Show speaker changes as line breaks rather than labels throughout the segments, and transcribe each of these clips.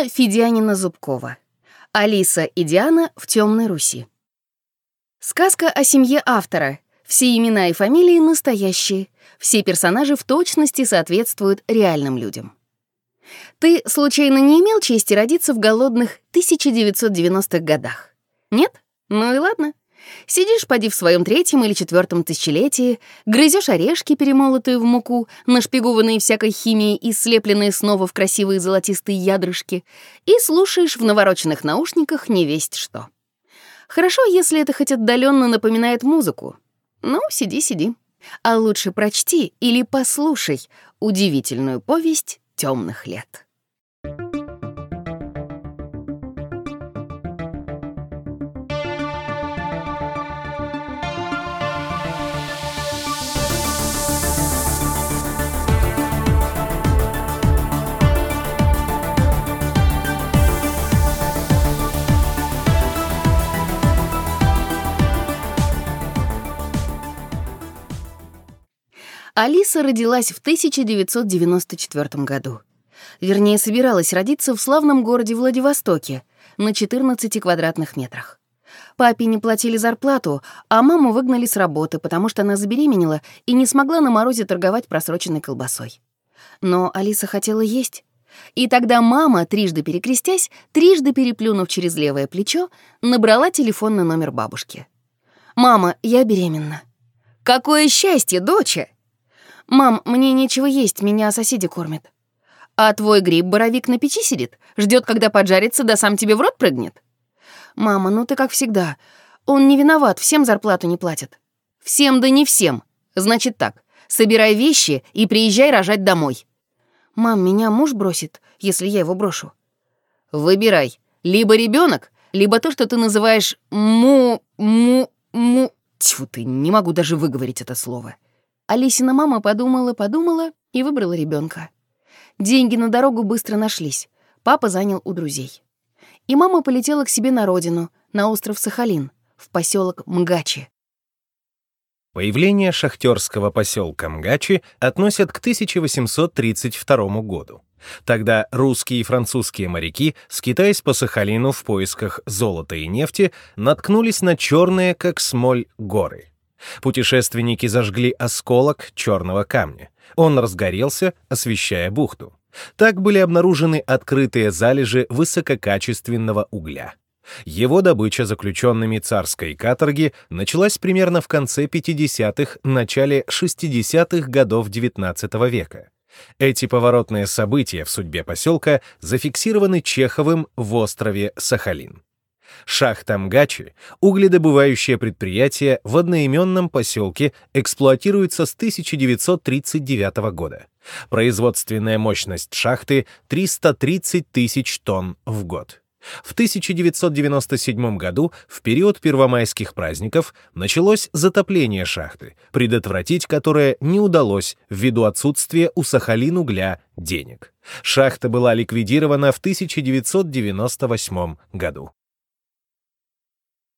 Анна Федянина-Зубкова. Алиса и Диана в Темной Руси. Сказка о семье автора. Все имена и фамилии настоящие. Все персонажи в точности соответствуют реальным людям. Ты, случайно, не имел чести родиться в голодных 1990-х годах? Нет? Ну и ладно. Сидишь, поди, в своем третьем или четвертом тысячелетии, грызешь орешки, перемолотые в муку, нашпигованные всякой химией и слепленные снова в красивые золотистые ядрышки, и слушаешь в навороченных наушниках невесть что. Хорошо, если это хоть отдаленно напоминает музыку. Ну, сиди, сиди. А лучше прочти или послушай удивительную повесть темных лет. Алиса родилась в 1994 году. Вернее, собиралась родиться в славном городе Владивостоке на 14 квадратных метрах. Папе не платили зарплату, а маму выгнали с работы, потому что она забеременела и не смогла на морозе торговать просроченной колбасой. Но Алиса хотела есть. И тогда мама, трижды перекрестясь, трижды переплюнув через левое плечо, набрала телефонный номер бабушки. «Мама, я беременна». «Какое счастье, доча!» «Мам, мне нечего есть, меня соседи кормят». «А твой гриб-боровик на печи сидит? Ждет, когда поджарится, да сам тебе в рот прыгнет?» «Мама, ну ты как всегда. Он не виноват, всем зарплату не платят». «Всем да не всем. Значит так, собирай вещи и приезжай рожать домой». «Мам, меня муж бросит, если я его брошу». «Выбирай. Либо ребенок, либо то, что ты называешь му... му... му... Тьфу ты, не могу даже выговорить это слово». Алисина мама подумала-подумала и выбрала ребенка. Деньги на дорогу быстро нашлись. Папа занял у друзей. И мама полетела к себе на родину, на остров Сахалин, в поселок Мгачи.
Появление шахтерского поселка Мгачи относят к 1832 году. Тогда русские и французские моряки, скитаясь по Сахалину в поисках золота и нефти, наткнулись на черные, как смоль, горы. Путешественники зажгли осколок черного камня. Он разгорелся, освещая бухту. Так были обнаружены открытые залежи высококачественного угля. Его добыча заключенными царской каторги началась примерно в конце 50-х, начале 60-х годов XIX века. Эти поворотные события в судьбе поселка зафиксированы Чеховым в острове Сахалин. Шахта Мгачи, угледобывающее предприятие в одноименном поселке, эксплуатируется с 1939 года. Производственная мощность шахты — 330 тысяч тонн в год. В 1997 году, в период первомайских праздников, началось затопление шахты, предотвратить которое не удалось ввиду отсутствия у Сахалин угля денег. Шахта была ликвидирована в 1998 году.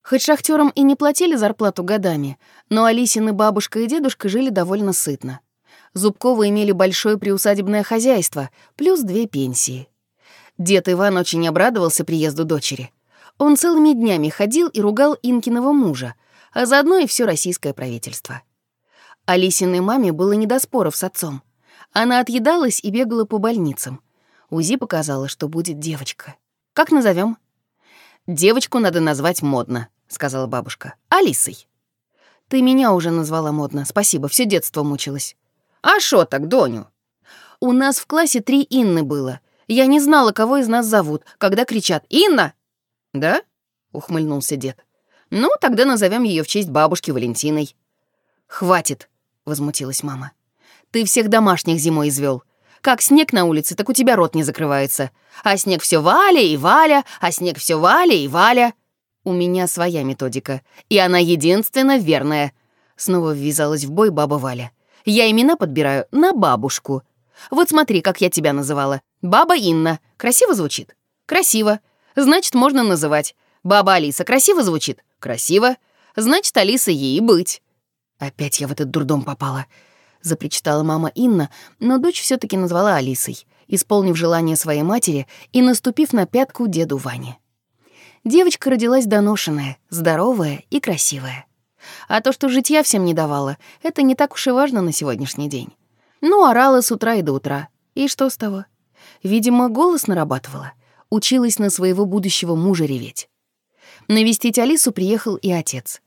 Хоть шахтерам и не платили зарплату годами, но Алисины бабушка и дедушка жили довольно сытно. Зубковы имели большое приусадебное хозяйство, плюс две пенсии. Дед Иван очень обрадовался приезду дочери. Он целыми днями ходил и ругал Инкиного мужа, а заодно и все российское правительство. Алисиной маме было не до споров с отцом. Она отъедалась и бегала по больницам. УЗИ показала, что будет девочка. Как назовем? «Девочку надо назвать модно», — сказала бабушка. «Алисой». «Ты меня уже назвала модно. Спасибо, все детство мучилась». «А шо так, Доню?» «У нас в классе три Инны было. Я не знала, кого из нас зовут, когда кричат «Инна!» «Да?» — ухмыльнулся дед. «Ну, тогда назовем ее в честь бабушки Валентиной». «Хватит!» — возмутилась мама. «Ты всех домашних зимой извел. Как снег на улице, так у тебя рот не закрывается. А снег все Валя и Валя, а снег все Валя и Валя. У меня своя методика, и она единственно верная. Снова ввязалась в бой баба Валя. Я имена подбираю на бабушку. Вот смотри, как я тебя называла. Баба Инна. Красиво звучит? Красиво. Значит, можно называть. Баба Алиса красиво звучит? Красиво. Значит, Алиса ей быть. Опять я в этот дурдом попала запричитала мама Инна, но дочь все таки назвала Алисой. исполнив желание своей матери и наступив на пятку деду Ване. Девочка родилась доношенная, здоровая и красивая. А то, что житья всем не давала, это не так уж и важно на сегодняшний день. Ну, орала с утра и до утра. И что с того? Видимо, голос нарабатывала. Училась на своего будущего мужа реветь. Навестить Алису приехал и отец.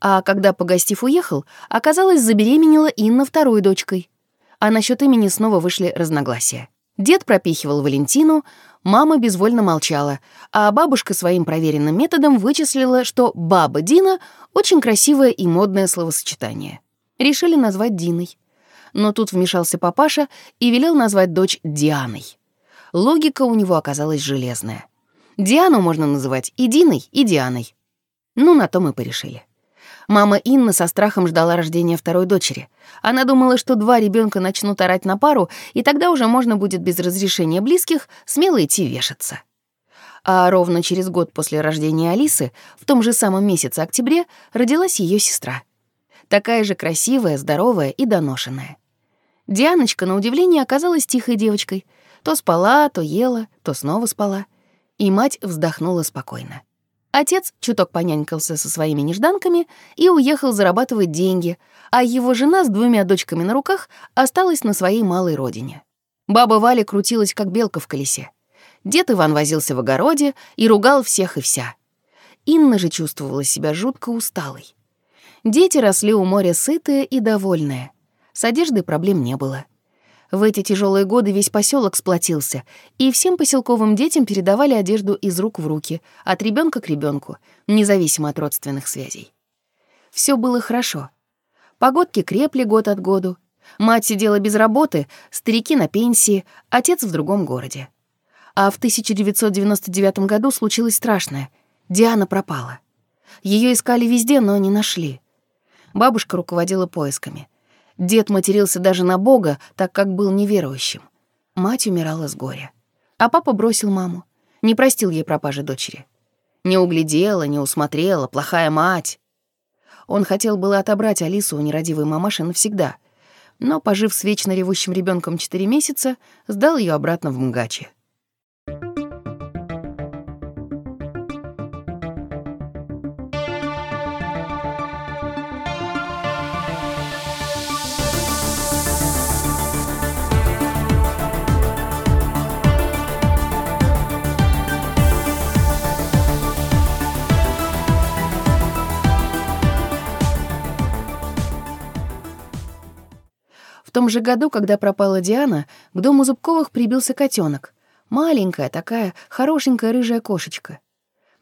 А когда, погостив, уехал, оказалось, забеременела Инна второй дочкой. А насчет имени снова вышли разногласия. Дед пропихивал Валентину, мама безвольно молчала, а бабушка своим проверенным методом вычислила, что «баба Дина» — очень красивое и модное словосочетание. Решили назвать Диной. Но тут вмешался папаша и велел назвать дочь Дианой. Логика у него оказалась железная. Диану можно называть и Диной, и Дианой. Ну, на то мы порешили. Мама Инна со страхом ждала рождения второй дочери. Она думала, что два ребенка начнут орать на пару, и тогда уже можно будет без разрешения близких смело идти вешаться. А ровно через год после рождения Алисы, в том же самом месяце октябре, родилась ее сестра. Такая же красивая, здоровая и доношенная. Дианочка, на удивление, оказалась тихой девочкой. То спала, то ела, то снова спала. И мать вздохнула спокойно. Отец чуток понянькался со своими нежданками и уехал зарабатывать деньги, а его жена с двумя дочками на руках осталась на своей малой родине. Баба Валя крутилась, как белка в колесе. Дед Иван возился в огороде и ругал всех и вся. Инна же чувствовала себя жутко усталой. Дети росли у моря сытые и довольные. С одеждой проблем не было. В эти тяжелые годы весь поселок сплотился, и всем поселковым детям передавали одежду из рук в руки, от ребенка к ребенку, независимо от родственных связей. Все было хорошо. Погодки крепли год от году. Мать сидела без работы, старики на пенсии, отец в другом городе. А в 1999 году случилось страшное. Диана пропала. Ее искали везде, но не нашли. Бабушка руководила поисками — Дед матерился даже на Бога, так как был неверующим. Мать умирала с горя. А папа бросил маму. Не простил ей пропажи дочери. Не углядела, не усмотрела, плохая мать. Он хотел было отобрать Алису у нерадивой мамаши навсегда, но, пожив с вечно ревущим ребенком четыре месяца, сдал ее обратно в Мгаче. Том же году, когда пропала Диана, к дому Зубковых прибился котенок. Маленькая такая, хорошенькая рыжая кошечка.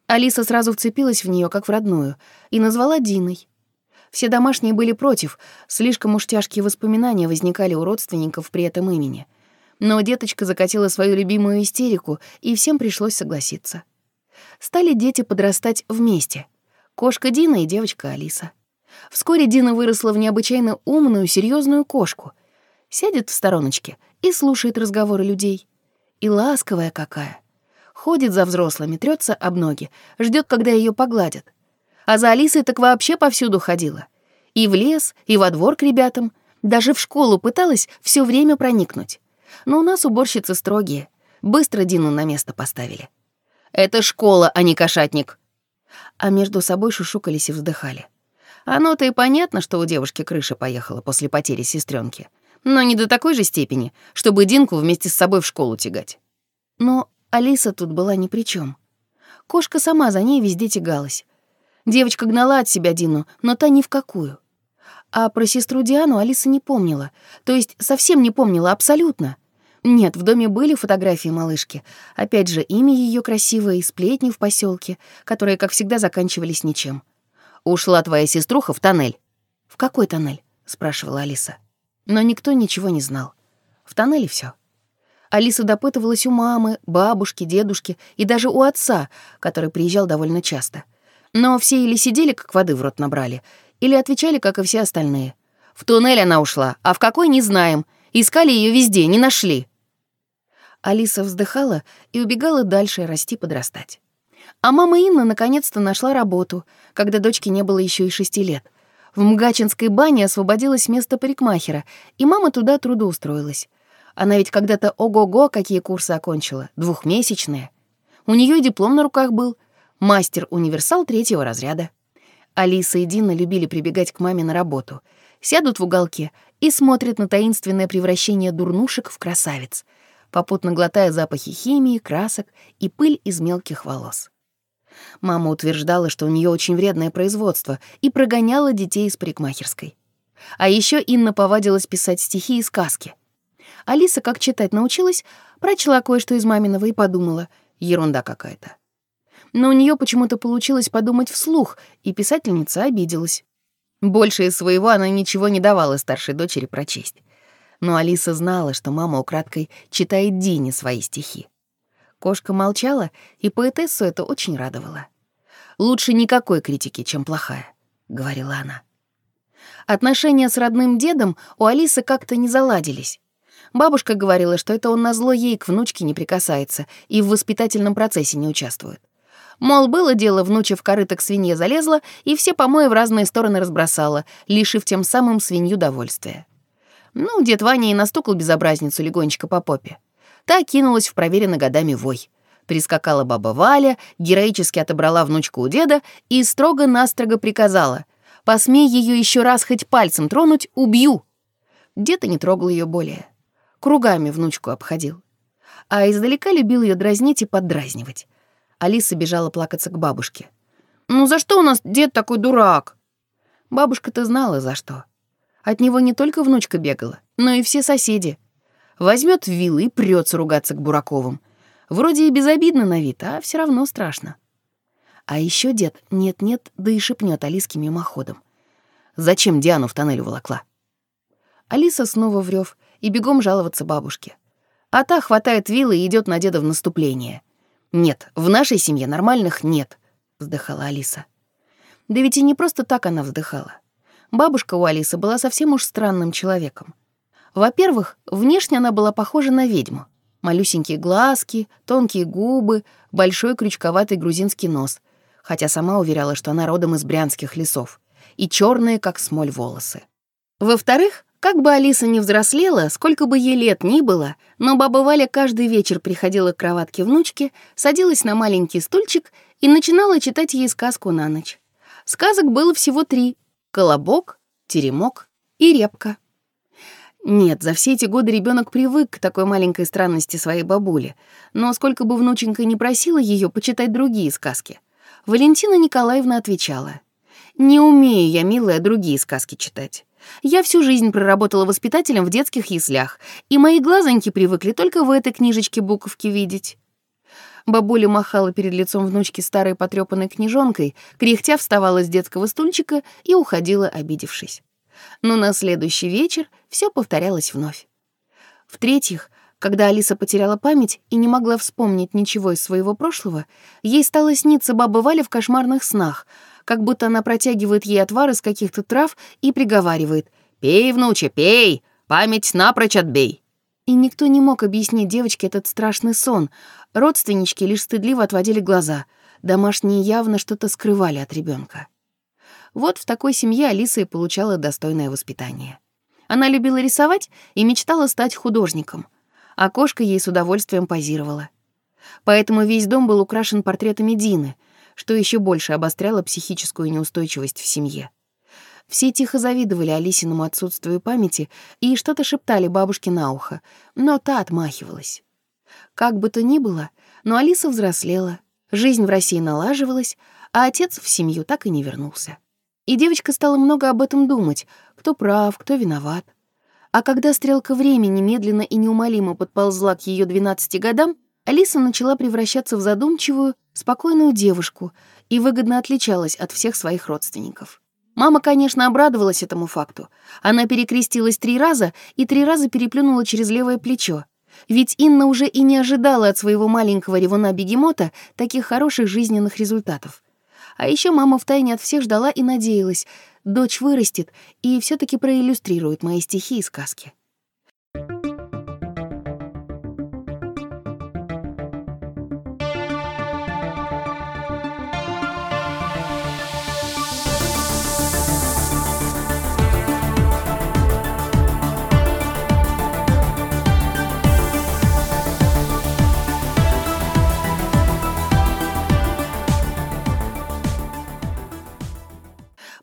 Алиса сразу вцепилась в нее, как в родную, и назвала Диной. Все домашние были против, слишком уж тяжкие воспоминания возникали у родственников при этом имени. Но деточка закатила свою любимую истерику, и всем пришлось согласиться. Стали дети подрастать вместе. Кошка Дина и девочка Алиса. Вскоре Дина выросла в необычайно умную, серьезную кошку — Сядет в стороночке и слушает разговоры людей. И ласковая какая. Ходит за взрослыми, трется об ноги, ждет, когда ее погладят. А за Алисой так вообще повсюду ходила. И в лес, и во двор к ребятам. Даже в школу пыталась все время проникнуть. Но у нас уборщицы строгие. Быстро Дину на место поставили. «Это школа, а не кошатник!» А между собой шушукались и вздыхали. Оно-то и понятно, что у девушки крыша поехала после потери сестренки но не до такой же степени, чтобы Динку вместе с собой в школу тягать. Но Алиса тут была ни при чем. Кошка сама за ней везде тягалась. Девочка гнала от себя Дину, но та ни в какую. А про сестру Диану Алиса не помнила, то есть совсем не помнила абсолютно. Нет, в доме были фотографии малышки. Опять же, имя ее красивое и сплетни в поселке, которые, как всегда, заканчивались ничем. «Ушла твоя сеструха в тоннель». «В какой тоннель?» — спрашивала Алиса. Но никто ничего не знал. В тоннеле все. Алиса допытывалась у мамы, бабушки, дедушки и даже у отца, который приезжал довольно часто. Но все или сидели, как воды в рот набрали, или отвечали, как и все остальные. В туннель она ушла, а в какой — не знаем. Искали ее везде, не нашли. Алиса вздыхала и убегала дальше расти, подрастать. А мама Инна наконец-то нашла работу, когда дочке не было еще и шести лет. В Мгачинской бане освободилось место парикмахера, и мама туда трудоустроилась. Она ведь когда-то ого-го, какие курсы окончила, двухмесячные. У нее и диплом на руках был, мастер-универсал третьего разряда. Алиса и Дина любили прибегать к маме на работу. Сядут в уголке и смотрят на таинственное превращение дурнушек в красавиц, попутно глотая запахи химии, красок и пыль из мелких волос. Мама утверждала, что у нее очень вредное производство, и прогоняла детей из парикмахерской. А еще Инна повадилась писать стихи и сказки. Алиса, как читать научилась, прочла кое-что из маминого и подумала, ерунда какая-то но у нее почему-то получилось подумать вслух, и писательница обиделась. Больше из своего она ничего не давала старшей дочери прочесть. Но Алиса знала, что мама украдкой читает Дине свои стихи. Кошка молчала, и поэтессу это очень радовало. «Лучше никакой критики, чем плохая», — говорила она. Отношения с родным дедом у Алисы как-то не заладились. Бабушка говорила, что это он назло ей к внучке не прикасается и в воспитательном процессе не участвует. Мол, было дело, внуча в корыто к свинье залезла и все помои в разные стороны разбросала, лишив тем самым свинью довольствия. Ну, дед Ваня и настукал безобразницу легонечко по попе. Та кинулась в проверенный годами вой. Прискакала баба Валя, героически отобрала внучку у деда и строго-настрого приказала «Посмей ее еще раз хоть пальцем тронуть, убью!» Дед и не трогал ее более. Кругами внучку обходил. А издалека любил ее дразнить и поддразнивать. Алиса бежала плакаться к бабушке. «Ну за что у нас дед такой дурак?» Бабушка-то знала, за что. От него не только внучка бегала, но и все соседи. Возьмет вилы и прется ругаться к Бураковым. Вроде и безобидно на вид, а все равно страшно. А еще дед нет-нет, да и шепнет Алиске мимоходом. Зачем Диану в тоннель уволокла? Алиса снова врёв и бегом жаловаться бабушке. А та хватает вилы и идет на деда в наступление — «Нет, в нашей семье нормальных нет», — вздыхала Алиса. Да ведь и не просто так она вздыхала. Бабушка у Алисы была совсем уж странным человеком. Во-первых, внешне она была похожа на ведьму. Малюсенькие глазки, тонкие губы, большой крючковатый грузинский нос, хотя сама уверяла, что она родом из брянских лесов, и черные, как смоль, волосы. Во-вторых, как бы Алиса не взрослела, сколько бы ей лет ни было, но баба Валя каждый вечер приходила к кроватке внучки, садилась на маленький стульчик и начинала читать ей сказку на ночь. Сказок было всего три — «Колобок», «Теремок» и «Репка». Нет, за все эти годы ребенок привык к такой маленькой странности своей бабули, но сколько бы внученька не просила ее почитать другие сказки, Валентина Николаевна отвечала, «Не умею я, милая, другие сказки читать». Я всю жизнь проработала воспитателем в детских яслях, и мои глазоньки привыкли только в этой книжечке буковки видеть. Бабуля махала перед лицом внучки старой потрёпанной книжонкой, кряхтя вставала с детского стульчика и уходила, обидевшись. Но на следующий вечер все повторялось вновь. В-третьих, когда Алиса потеряла память и не могла вспомнить ничего из своего прошлого, ей стало сниться баба Валя в кошмарных снах — как будто она протягивает ей отвар из каких-то трав и приговаривает «Пей, внуча, пей! Память напрочь отбей!» И никто не мог объяснить девочке этот страшный сон. Родственнички лишь стыдливо отводили глаза. Домашние явно что-то скрывали от ребенка. Вот в такой семье Алиса и получала достойное воспитание. Она любила рисовать и мечтала стать художником, а кошка ей с удовольствием позировала. Поэтому весь дом был украшен портретами Дины — что еще больше обостряло психическую неустойчивость в семье. Все тихо завидовали Алисиному отсутствию памяти и что-то шептали бабушке на ухо, но та отмахивалась. Как бы то ни было, но Алиса взрослела, жизнь в России налаживалась, а отец в семью так и не вернулся. И девочка стала много об этом думать, кто прав, кто виноват. А когда стрелка времени медленно и неумолимо подползла к ее 12 годам, Алиса начала превращаться в задумчивую, спокойную девушку и выгодно отличалась от всех своих родственников. Мама, конечно, обрадовалась этому факту. Она перекрестилась три раза и три раза переплюнула через левое плечо. Ведь Инна уже и не ожидала от своего маленького ревуна-бегемота таких хороших жизненных результатов. А еще мама втайне от всех ждала и надеялась, дочь вырастет и все таки проиллюстрирует мои стихи и сказки.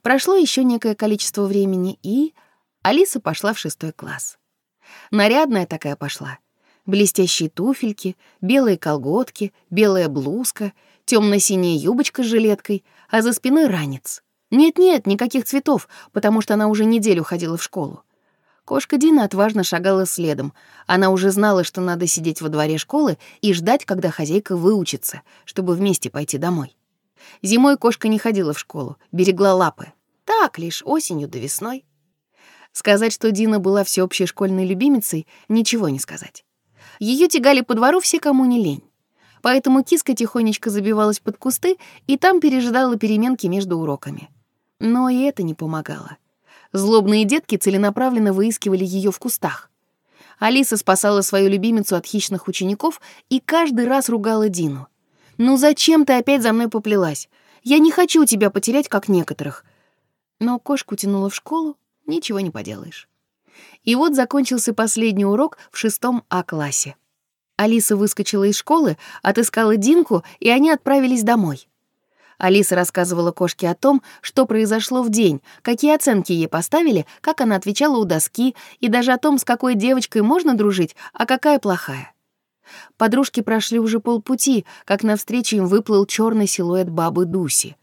Прошло еще некое количество времени, и Алиса пошла в шестой класс. Нарядная такая пошла. Блестящие туфельки, белые колготки, белая блузка, темно-синяя юбочка с жилеткой, а за спиной ранец. Нет-нет, никаких цветов, потому что она уже неделю ходила в школу. Кошка Дина отважно шагала следом. Она уже знала, что надо сидеть во дворе школы и ждать, когда хозяйка выучится, чтобы вместе пойти домой. Зимой кошка не ходила в школу, берегла лапы. Так, лишь осенью до весной. Сказать, что Дина была всеобщей школьной любимицей, ничего не сказать. Ее тягали по двору все, кому не лень. Поэтому киска тихонечко забивалась под кусты и там пережидала переменки между уроками. Но и это не помогало. Злобные детки целенаправленно выискивали ее в кустах. Алиса спасала свою любимицу от хищных учеников и каждый раз ругала Дину. «Ну зачем ты опять за мной поплелась? Я не хочу тебя потерять, как некоторых». Но кошку тянула в школу, ничего не поделаешь. И вот закончился последний урок в шестом А-классе. Алиса выскочила из школы, отыскала Динку, и они отправились домой. Алиса рассказывала кошке о том, что произошло в день, какие оценки ей поставили, как она отвечала у доски, и даже о том, с какой девочкой можно дружить, а какая плохая. Подружки прошли уже полпути, как навстречу им выплыл черный силуэт бабы Дуси.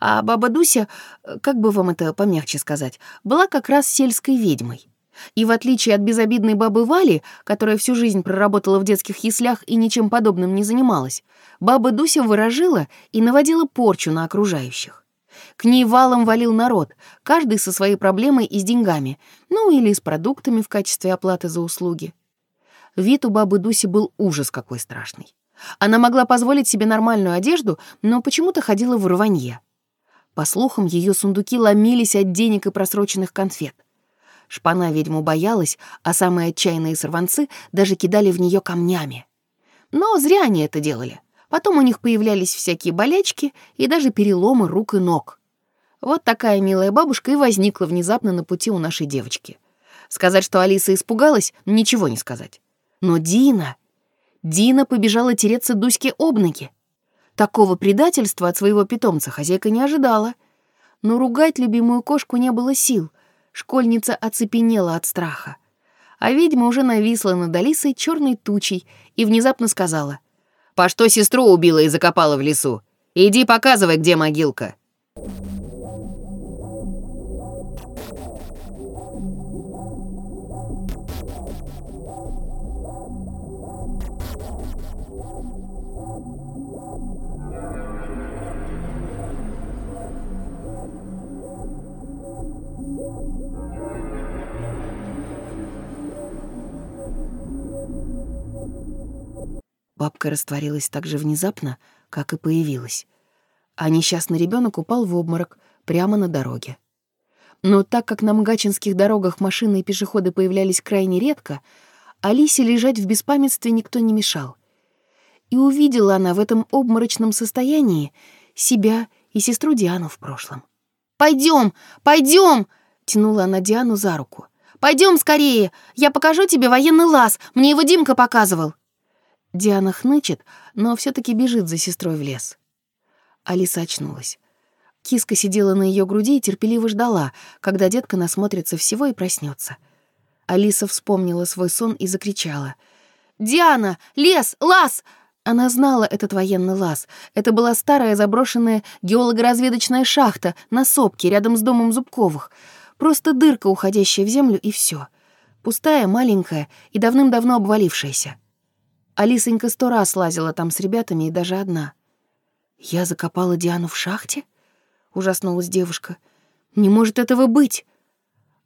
А баба Дуся, э, как бы вам это помягче сказать, была как раз сельской ведьмой. И в отличие от безобидной бабы Вали, которая всю жизнь проработала в детских яслях и ничем подобным не занималась, баба Дуся выражила и наводила порчу на окружающих. К ней валом валил народ, каждый со своей проблемой и с деньгами, ну или с продуктами в качестве оплаты за услуги. Вид у бабы Дуси был ужас какой страшный. Она могла позволить себе нормальную одежду, но почему-то ходила в рванье. По слухам, ее сундуки ломились от денег и просроченных конфет. Шпана ведьму боялась, а самые отчаянные сорванцы даже кидали в нее камнями. Но зря они это делали. Потом у них появлялись всякие болячки и даже переломы рук и ног. Вот такая милая бабушка и возникла внезапно на пути у нашей девочки. Сказать, что Алиса испугалась, ничего не сказать. Но Дина... Дина побежала тереться Дуське об ноги. Такого предательства от своего питомца хозяйка не ожидала. Но ругать любимую кошку не было сил. Школьница оцепенела от страха. А ведьма уже нависла над Алисой черной тучей и внезапно сказала. «По что сестру убила и закопала в лесу? Иди показывай, где могилка». Бабка растворилась так же внезапно, как и появилась. А несчастный ребенок упал в обморок прямо на дороге. Но так как на мгачинских дорогах машины и пешеходы появлялись крайне редко, Алисе лежать в беспамятстве никто не мешал. И увидела она в этом обморочном состоянии себя и сестру Диану в прошлом. «Пойдем, пойдем!» — тянула она Диану за руку. «Пойдем скорее! Я покажу тебе военный лаз, мне его Димка показывал!» Диана хнычет, но все таки бежит за сестрой в лес. Алиса очнулась. Киска сидела на ее груди и терпеливо ждала, когда детка насмотрится всего и проснется. Алиса вспомнила свой сон и закричала. «Диана! Лес! Лаз!» Она знала этот военный лаз. Это была старая заброшенная геолого-разведочная шахта на сопке рядом с домом Зубковых. Просто дырка, уходящая в землю, и все. Пустая, маленькая и давным-давно обвалившаяся. Алисонька сто раз лазила там с ребятами и даже одна. «Я закопала Диану в шахте?» — ужаснулась девушка. «Не может этого быть!»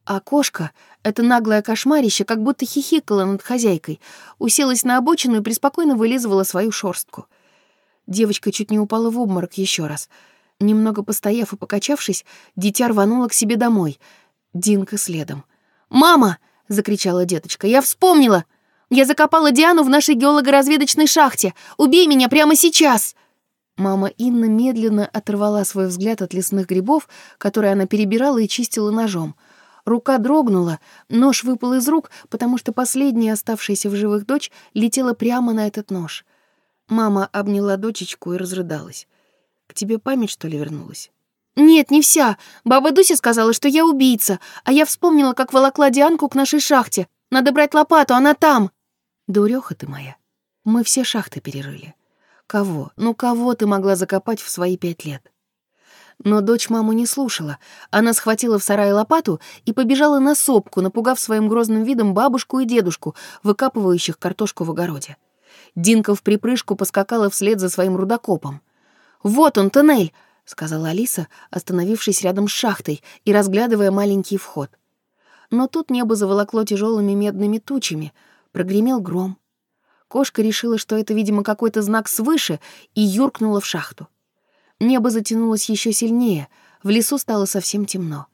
А кошка, это наглое кошмарище, как будто хихикала над хозяйкой, уселась на обочину и преспокойно вылизывала свою шорстку. Девочка чуть не упала в обморок еще раз. Немного постояв и покачавшись, дитя рвануло к себе домой. Динка следом. «Мама!» —— закричала деточка. «Я вспомнила! Я закопала Диану в нашей геолого-разведочной шахте! Убей меня прямо сейчас!» Мама Инна медленно оторвала свой взгляд от лесных грибов, которые она перебирала и чистила ножом. Рука дрогнула, нож выпал из рук, потому что последняя оставшаяся в живых дочь летела прямо на этот нож. Мама обняла дочечку и разрыдалась. «К тебе память, что ли, вернулась?» «Нет, не вся. Баба Дуся сказала, что я убийца, а я вспомнила, как волокла Дианку к нашей шахте. Надо брать лопату, она там!» «Дурёха ты моя. Мы все шахты перерыли. Кого, ну кого ты могла закопать в свои пять лет?» Но дочь маму не слушала. Она схватила в сарае лопату и побежала на сопку, напугав своим грозным видом бабушку и дедушку, выкапывающих картошку в огороде. Динка в припрыжку поскакала вслед за своим рудокопом. «Вот он, тоннель!» — сказала Алиса, остановившись рядом с шахтой и разглядывая маленький вход. Но тут небо заволокло тяжелыми медными тучами, прогремел гром. Кошка решила, что это, видимо, какой-то знак свыше, и юркнула в шахту. Небо затянулось еще сильнее, в лесу стало совсем темно.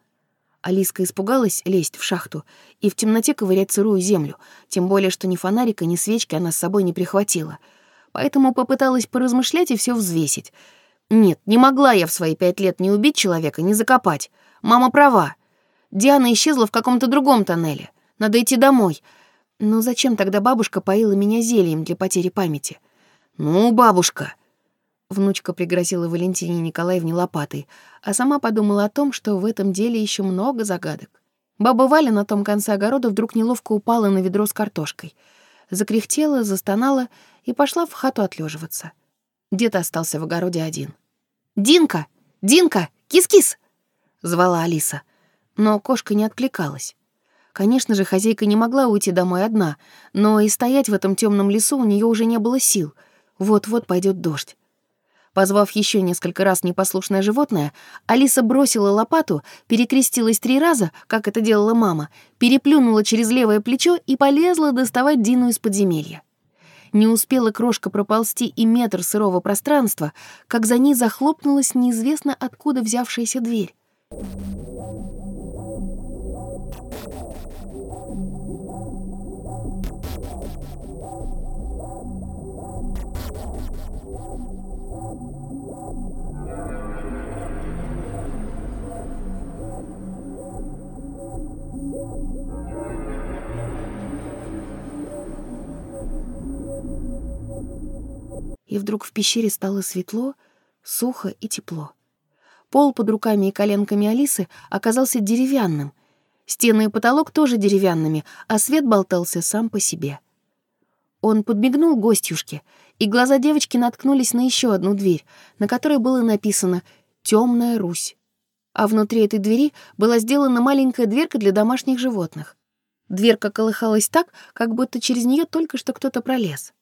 Алиска испугалась лезть в шахту и в темноте ковырять сырую землю, тем более, что ни фонарика, ни свечки она с собой не прихватила. Поэтому попыталась поразмышлять и все взвесить — нет, не могла я в свои пять лет не убить человека, не закопать. Мама права. Диана исчезла в каком-то другом тоннеле. Надо идти домой. Но зачем тогда бабушка поила меня зельем для потери памяти? Ну, бабушка. Внучка пригрозила Валентине Николаевне лопатой, а сама подумала о том, что в этом деле еще много загадок. Баба Валя на том конце огорода вдруг неловко упала на ведро с картошкой. Закряхтела, застонала и пошла в хату отлеживаться. Дед остался в огороде один. «Динка! Динка! Кис-кис!» — звала Алиса. Но кошка не откликалась. Конечно же, хозяйка не могла уйти домой одна, но и стоять в этом темном лесу у нее уже не было сил. Вот-вот пойдет дождь. Позвав еще несколько раз непослушное животное, Алиса бросила лопату, перекрестилась три раза, как это делала мама, переплюнула через левое плечо и полезла доставать Дину из подземелья. Не успела крошка проползти и метр сырого пространства, как за ней захлопнулась неизвестно откуда взявшаяся дверь. И вдруг в пещере стало светло, сухо и тепло. Пол под руками и коленками Алисы оказался деревянным, стены и потолок тоже деревянными, а свет болтался сам по себе. Он подмигнул гостюшке, и глаза девочки наткнулись на еще одну дверь, на которой было написано «Темная Русь». А внутри этой двери была сделана маленькая дверка для домашних животных. Дверка колыхалась так, как будто через нее только что кто-то пролез.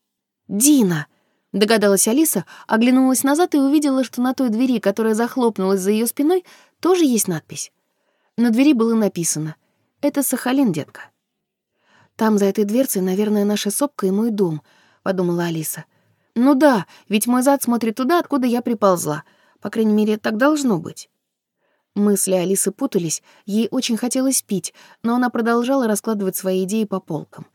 «Дина!» Догадалась Алиса, оглянулась назад и увидела, что на той двери, которая захлопнулась за ее спиной, тоже есть надпись. На двери было написано «Это Сахалин, детка». «Там за этой дверцей, наверное, наша сопка и мой дом», — подумала Алиса. «Ну да, ведь мой зад смотрит туда, откуда я приползла. По крайней мере, так должно быть». Мысли Алисы путались, ей очень хотелось пить, но она продолжала раскладывать свои идеи по полкам.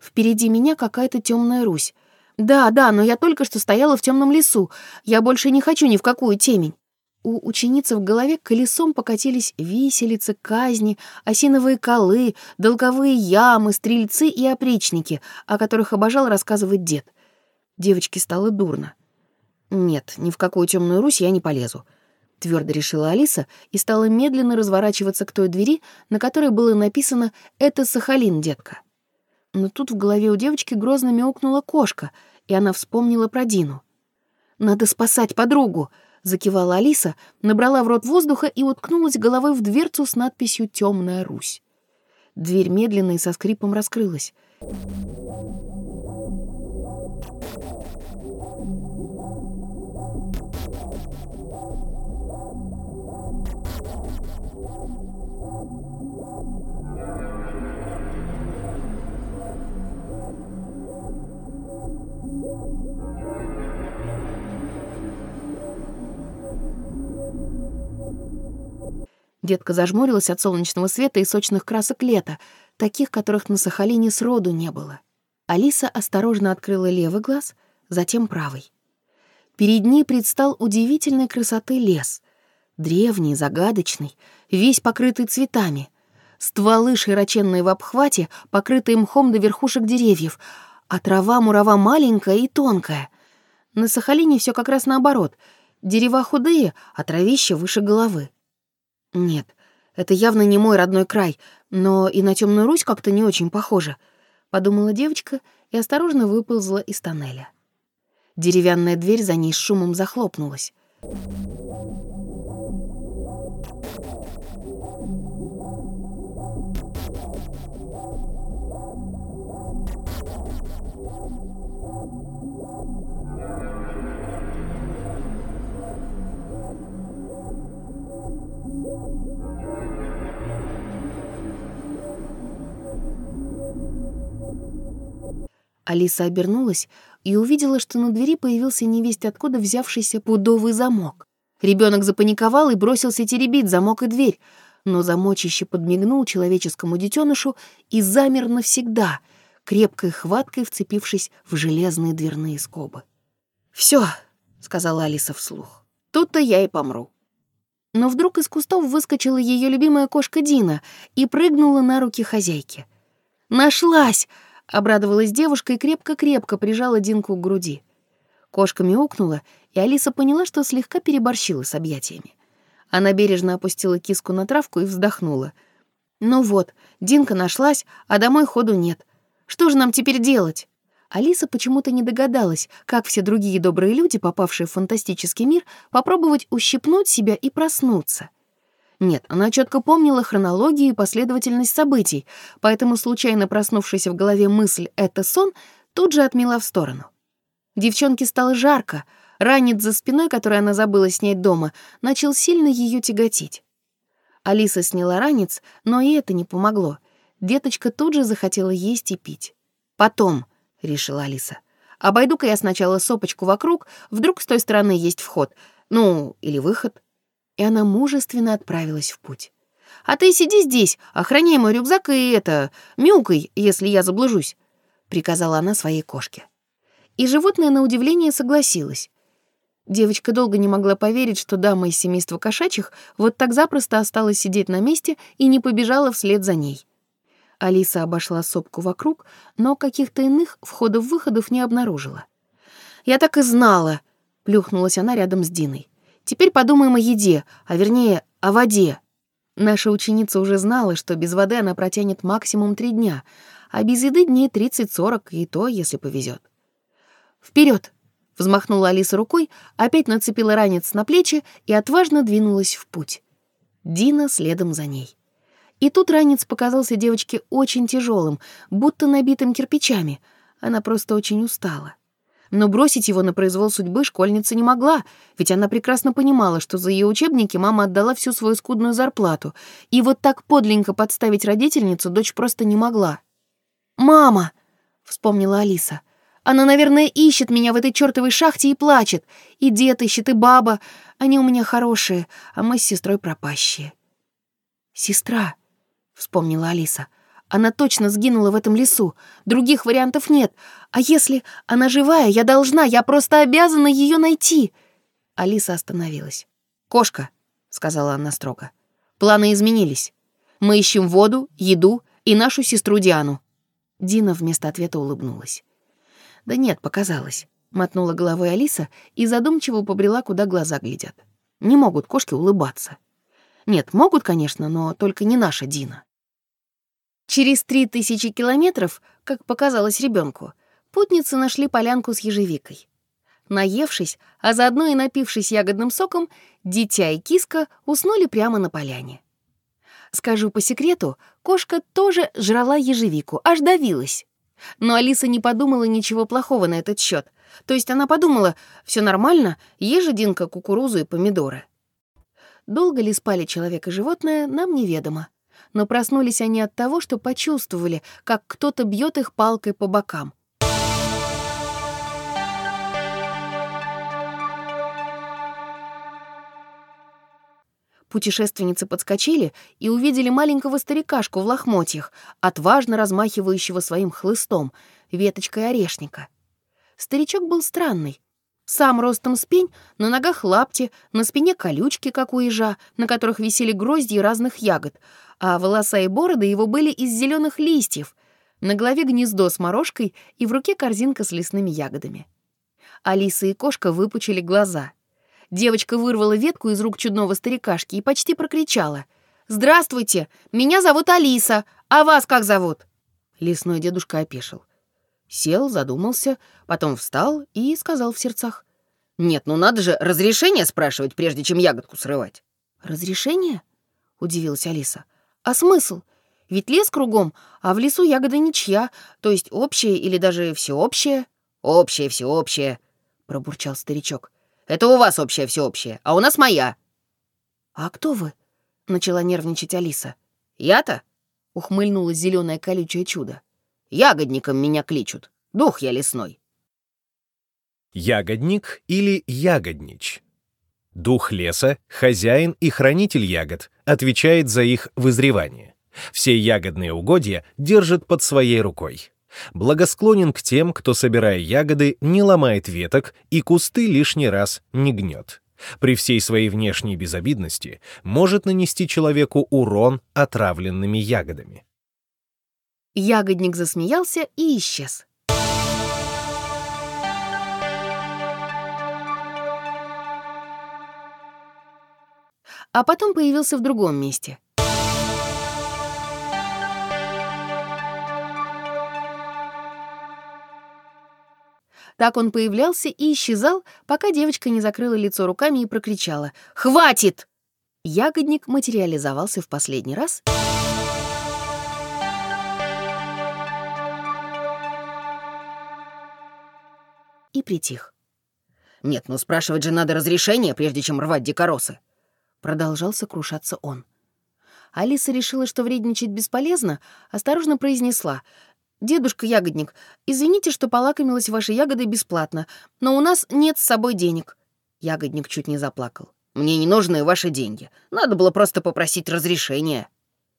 «Впереди меня какая-то темная Русь. «Да, да, но я только что стояла в темном лесу. Я больше не хочу ни в какую темень». У ученицы в голове колесом покатились виселицы, казни, осиновые колы, долговые ямы, стрельцы и опричники, о которых обожал рассказывать дед. Девочке стало дурно. «Нет, ни в какую темную Русь я не полезу», — твердо решила Алиса и стала медленно разворачиваться к той двери, на которой было написано «Это Сахалин, детка». Но тут в голове у девочки грозно мяукнула кошка, и она вспомнила про Дину. «Надо спасать подругу!» — закивала Алиса, набрала в рот воздуха и уткнулась головой в дверцу с надписью «Темная Русь». Дверь медленно и со скрипом раскрылась. Детка зажмурилась от солнечного света и сочных красок лета. таких, которых на Сахалине сроду не было. Алиса осторожно открыла левый глаз, затем правый. Перед ней предстал удивительной красоты лес. Древний, загадочный, весь покрытый цветами. Стволы широченные в обхвате, покрытые мхом до верхушек деревьев, а трава-мурава маленькая и тонкая. На Сахалине все как раз наоборот. Дерева худые, а травище выше головы. Нет, это явно не мой родной край, но и на Темную Русь как-то не очень похоже, подумала девочка и осторожно выползла из тоннеля. Деревянная дверь за ней с шумом захлопнулась. Алиса обернулась и увидела, что на двери появился невесть откуда взявшийся пудовый замок. Ребенок запаниковал и бросился теребить замок и дверь, но замочище подмигнул человеческому детенышу и замер навсегда, крепкой хваткой вцепившись в железные дверные скобы. Все, сказала Алиса вслух, — «тут-то я и помру». Но вдруг из кустов выскочила ее любимая кошка Дина и прыгнула на руки хозяйки. «Нашлась!» Обрадовалась девушка и крепко-крепко прижала Динку к груди. Кошка мяукнула, и Алиса поняла, что слегка переборщила с объятиями. Она бережно опустила киску на травку и вздохнула. «Ну вот, Динка нашлась, а домой ходу нет. Что же нам теперь делать?» Алиса почему-то не догадалась, как все другие добрые люди, попавшие в фантастический мир, попробовать ущипнуть себя и проснуться. Нет, она четко помнила хронологию и последовательность событий, поэтому случайно проснувшаяся в голове мысль «это сон» тут же отмела в сторону. Девчонке стало жарко, ранец за спиной, который она забыла снять дома, начал сильно ее тяготить. Алиса сняла ранец, но и это не помогло. Деточка тут же захотела есть и пить. «Потом», — решила Алиса. «Обойду-ка я сначала сопочку вокруг, вдруг с той стороны есть вход, ну, или выход» и она мужественно отправилась в путь. «А ты сиди здесь, охраняй мой рюкзак и это, мяукай, если я заблужусь», — приказала она своей кошке. И животное, на удивление, согласилось. Девочка долго не могла поверить, что дама из семейства кошачьих вот так запросто осталась сидеть на месте и не побежала вслед за ней. Алиса обошла сопку вокруг, но каких-то иных входов-выходов не обнаружила. «Я так и знала!» — плюхнулась она рядом с Диной. Теперь подумаем о еде, а вернее, о воде. Наша ученица уже знала, что без воды она протянет максимум три дня, а без еды дней 30-40, и то, если повезет. Вперед! взмахнула Алиса рукой, опять нацепила ранец на плечи и отважно двинулась в путь. Дина следом за ней. И тут ранец показался девочке очень тяжелым, будто набитым кирпичами. Она просто очень устала. Но бросить его на произвол судьбы школьница не могла, ведь она прекрасно понимала, что за ее учебники мама отдала всю свою скудную зарплату, и вот так подленько подставить родительницу дочь просто не могла. «Мама!» — вспомнила Алиса. «Она, наверное, ищет меня в этой чертовой шахте и плачет. И дед ищет, и баба. Они у меня хорошие, а мы с сестрой пропащие». «Сестра!» — вспомнила Алиса. Она точно сгинула в этом лесу. Других вариантов нет. А если она живая, я должна, я просто обязана ее найти. Алиса остановилась. «Кошка», — сказала она строго, — «планы изменились. Мы ищем воду, еду и нашу сестру Диану». Дина вместо ответа улыбнулась. «Да нет, показалось», — мотнула головой Алиса и задумчиво побрела, куда глаза глядят. «Не могут кошки улыбаться». «Нет, могут, конечно, но только не наша Дина». Через три тысячи километров, как показалось ребенку, путницы нашли полянку с ежевикой. Наевшись, а заодно и напившись ягодным соком, дитя и киска уснули прямо на поляне. Скажу по секрету, кошка тоже жрала ежевику, аж давилась. Но Алиса не подумала ничего плохого на этот счет. То есть она подумала, все нормально, ешь, Динка, кукурузу и помидоры. Долго ли спали человек и животное, нам неведомо но проснулись они от того, что почувствовали, как кто-то бьет их палкой по бокам. Путешественницы подскочили и увидели маленького старикашку в лохмотьях, отважно размахивающего своим хлыстом, веточкой орешника. Старичок был странный. Сам ростом с на ногах лапти, на спине колючки, как у ежа, на которых висели грозди разных ягод, а волоса и бороды его были из зеленых листьев, на голове гнездо с морожкой и в руке корзинка с лесными ягодами. Алиса и кошка выпучили глаза. Девочка вырвала ветку из рук чудного старикашки и почти прокричала. «Здравствуйте! Меня зовут Алиса! А вас как зовут?» Лесной дедушка опешил. Сел, задумался, потом встал и сказал в сердцах. «Нет, ну надо же разрешение спрашивать, прежде чем ягодку срывать». «Разрешение?» — удивилась Алиса. «А смысл? Ведь лес кругом, а в лесу ягода ничья, то есть общая или даже всеобщая». «Общее, всеобщее», — пробурчал старичок. «Это у вас общее всеобщее, а у нас моя». «А кто вы?» — начала нервничать Алиса. «Я-то?» — ухмыльнулось зеленое колючее чудо. «Ягодником меня кличут. Дух я лесной».
Ягодник или ягоднич. Дух леса, хозяин и хранитель ягод, отвечает за их вызревание. Все ягодные угодья держит под своей рукой благосклонен к тем, кто, собирая ягоды, не ломает веток и кусты лишний раз не гнет. При всей своей внешней безобидности может нанести человеку урон отравленными ягодами.
Ягодник засмеялся и исчез. А потом появился в другом месте — Так он появлялся и исчезал, пока девочка не закрыла лицо руками и прокричала «Хватит!». Ягодник материализовался в последний раз и притих.
«Нет, ну спрашивать же надо разрешение, прежде чем рвать дикоросы!»
Продолжал сокрушаться он. Алиса решила, что вредничать бесполезно, осторожно произнесла «Дедушка Ягодник, извините, что полакомилась вашей ягодой бесплатно, но у нас нет с собой денег».
Ягодник чуть не заплакал. «Мне не нужны ваши деньги. Надо было просто попросить разрешения».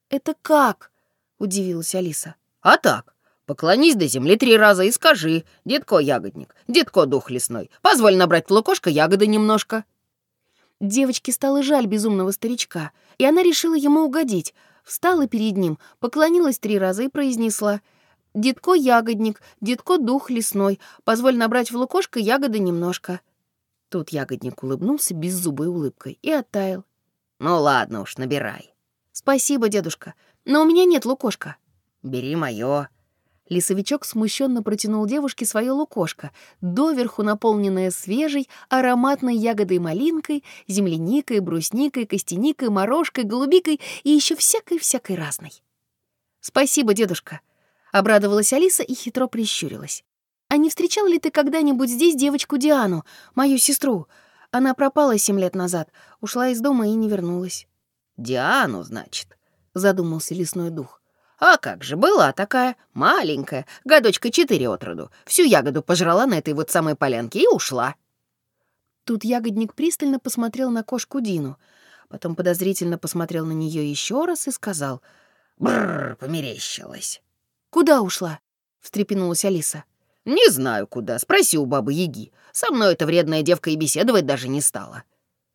«Это как?» — удивилась Алиса.
«А так. Поклонись до земли три раза и скажи, дедко ягодник, дедко дух лесной, позволь набрать в лукошко ягоды немножко».
Девочке стало жаль безумного старичка, и она решила ему угодить. Встала перед ним, поклонилась три раза и произнесла — Дедко ягодник, дедко дух лесной, позволь набрать в лукошко ягоды немножко». Тут ягодник улыбнулся беззубой улыбкой и оттаял.
«Ну ладно уж, набирай».
«Спасибо, дедушка, но у меня нет лукошка».
«Бери моё».
Лесовичок смущенно протянул девушке свое лукошко, доверху наполненное свежей, ароматной ягодой малинкой, земляникой, брусникой, костяникой, морожкой, голубикой и еще всякой-всякой разной. «Спасибо, дедушка», Обрадовалась Алиса и хитро прищурилась. «А не встречал ли ты когда-нибудь здесь девочку Диану, мою сестру? Она пропала семь лет назад, ушла из дома и не вернулась».
«Диану, значит?»
— задумался лесной дух.
«А как же, была такая, маленькая, годочка четыре от роду. Всю ягоду пожрала на этой вот самой полянке и ушла».
Тут ягодник пристально посмотрел на кошку Дину, потом подозрительно посмотрел на нее еще раз и сказал
«Бррр, померещилась».
«Куда ушла?» — встрепенулась Алиса.
«Не знаю, куда. Спроси у бабы Яги. Со мной эта вредная девка и беседовать даже не стала».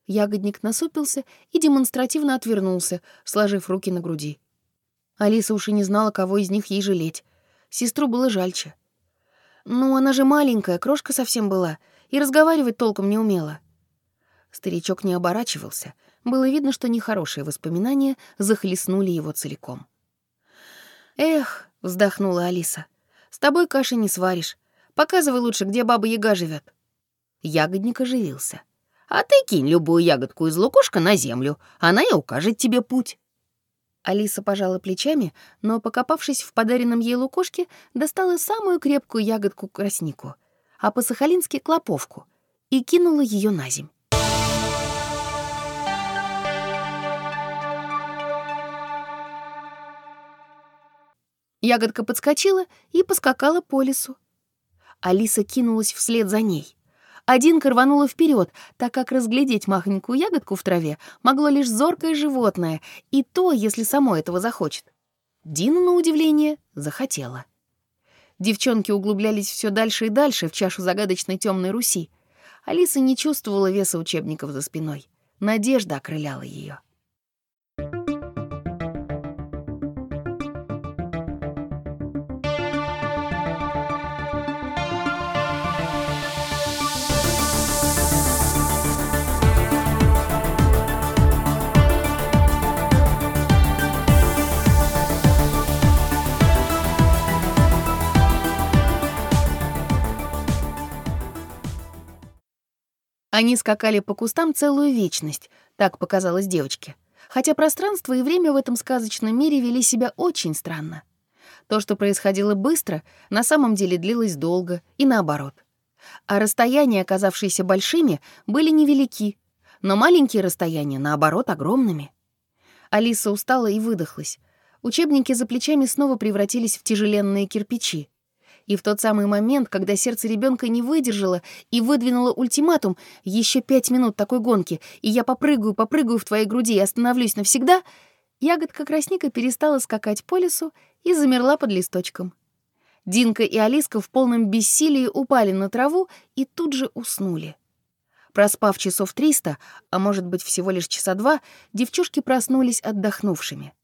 Ягодник насупился и демонстративно отвернулся, сложив руки на груди. Алиса уж и не знала, кого из них ей жалеть. Сестру было жальче. «Ну, она же маленькая, крошка совсем была, и разговаривать толком не умела». Старичок не оборачивался. Было видно, что нехорошие воспоминания захлестнули его целиком. «Эх, — вздохнула Алиса. «С тобой каши не сваришь. Показывай лучше, где баба Яга живет. Ягодник оживился.
«А ты кинь любую ягодку из лукошка на землю, она и укажет тебе путь».
Алиса пожала плечами, но, покопавшись в подаренном ей лукошке, достала самую крепкую ягодку-краснику, а по-сахалински — клоповку, и кинула ее на земь. Ягодка подскочила и поскакала по лесу. Алиса кинулась вслед за ней. Один рванула вперед, так как разглядеть махонькую ягодку в траве могло лишь зоркое животное, и то, если само этого захочет. Дина, на удивление, захотела. Девчонки углублялись все дальше и дальше в чашу загадочной темной Руси. Алиса не чувствовала веса учебников за спиной. Надежда окрыляла ее. Они скакали по кустам целую вечность, так показалось девочке. Хотя пространство и время в этом сказочном мире вели себя очень странно. То, что происходило быстро, на самом деле длилось долго, и наоборот. А расстояния, оказавшиеся большими, были невелики, но маленькие расстояния, наоборот, огромными. Алиса устала и выдохлась. Учебники за плечами снова превратились в тяжеленные кирпичи. И в тот самый момент, когда сердце ребенка не выдержало и выдвинуло ультиматум «Еще пять минут такой гонки, и я попрыгаю, попрыгаю в твоей груди и остановлюсь навсегда», ягодка красника перестала скакать по лесу и замерла под листочком. Динка и Алиска в полном бессилии упали на траву и тут же уснули. Проспав часов триста, а может быть всего лишь часа два, девчушки проснулись отдохнувшими.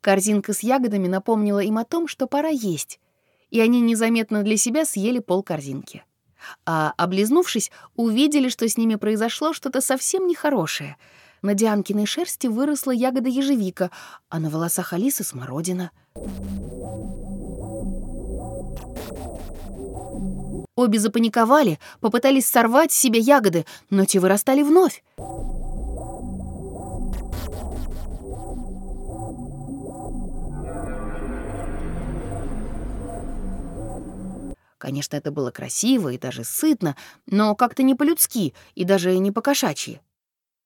Корзинка с ягодами напомнила им о том, что пора есть — и они незаметно для себя съели пол корзинки. А, облизнувшись, увидели, что с ними произошло что-то совсем нехорошее. На Дианкиной шерсти выросла ягода ежевика, а на волосах Алисы — смородина. Обе запаниковали, попытались сорвать с себя ягоды, но те вырастали вновь. Конечно, это было красиво и даже сытно, но как-то не по-людски и даже не по-кошачьи.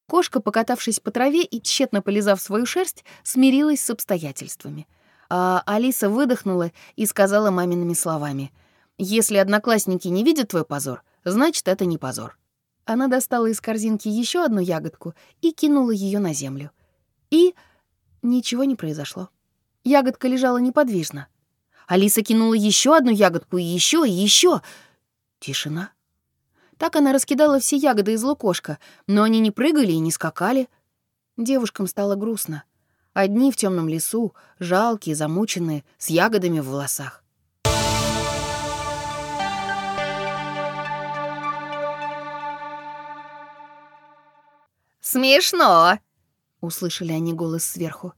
Кошка, покатавшись по траве и тщетно полизав свою шерсть, смирилась с обстоятельствами. А Алиса выдохнула и сказала мамиными словами, «Если одноклассники не видят твой позор, значит, это не позор». Она достала из корзинки еще одну ягодку и кинула ее на землю. И ничего не произошло. Ягодка лежала неподвижно. Алиса кинула еще одну ягодку и еще, и еще. Тишина. Так она раскидала все ягоды из лукошка, но они не прыгали и не скакали. Девушкам стало грустно. Одни в темном лесу, жалкие, замученные, с ягодами в волосах.
«Смешно!» — услышали они голос сверху.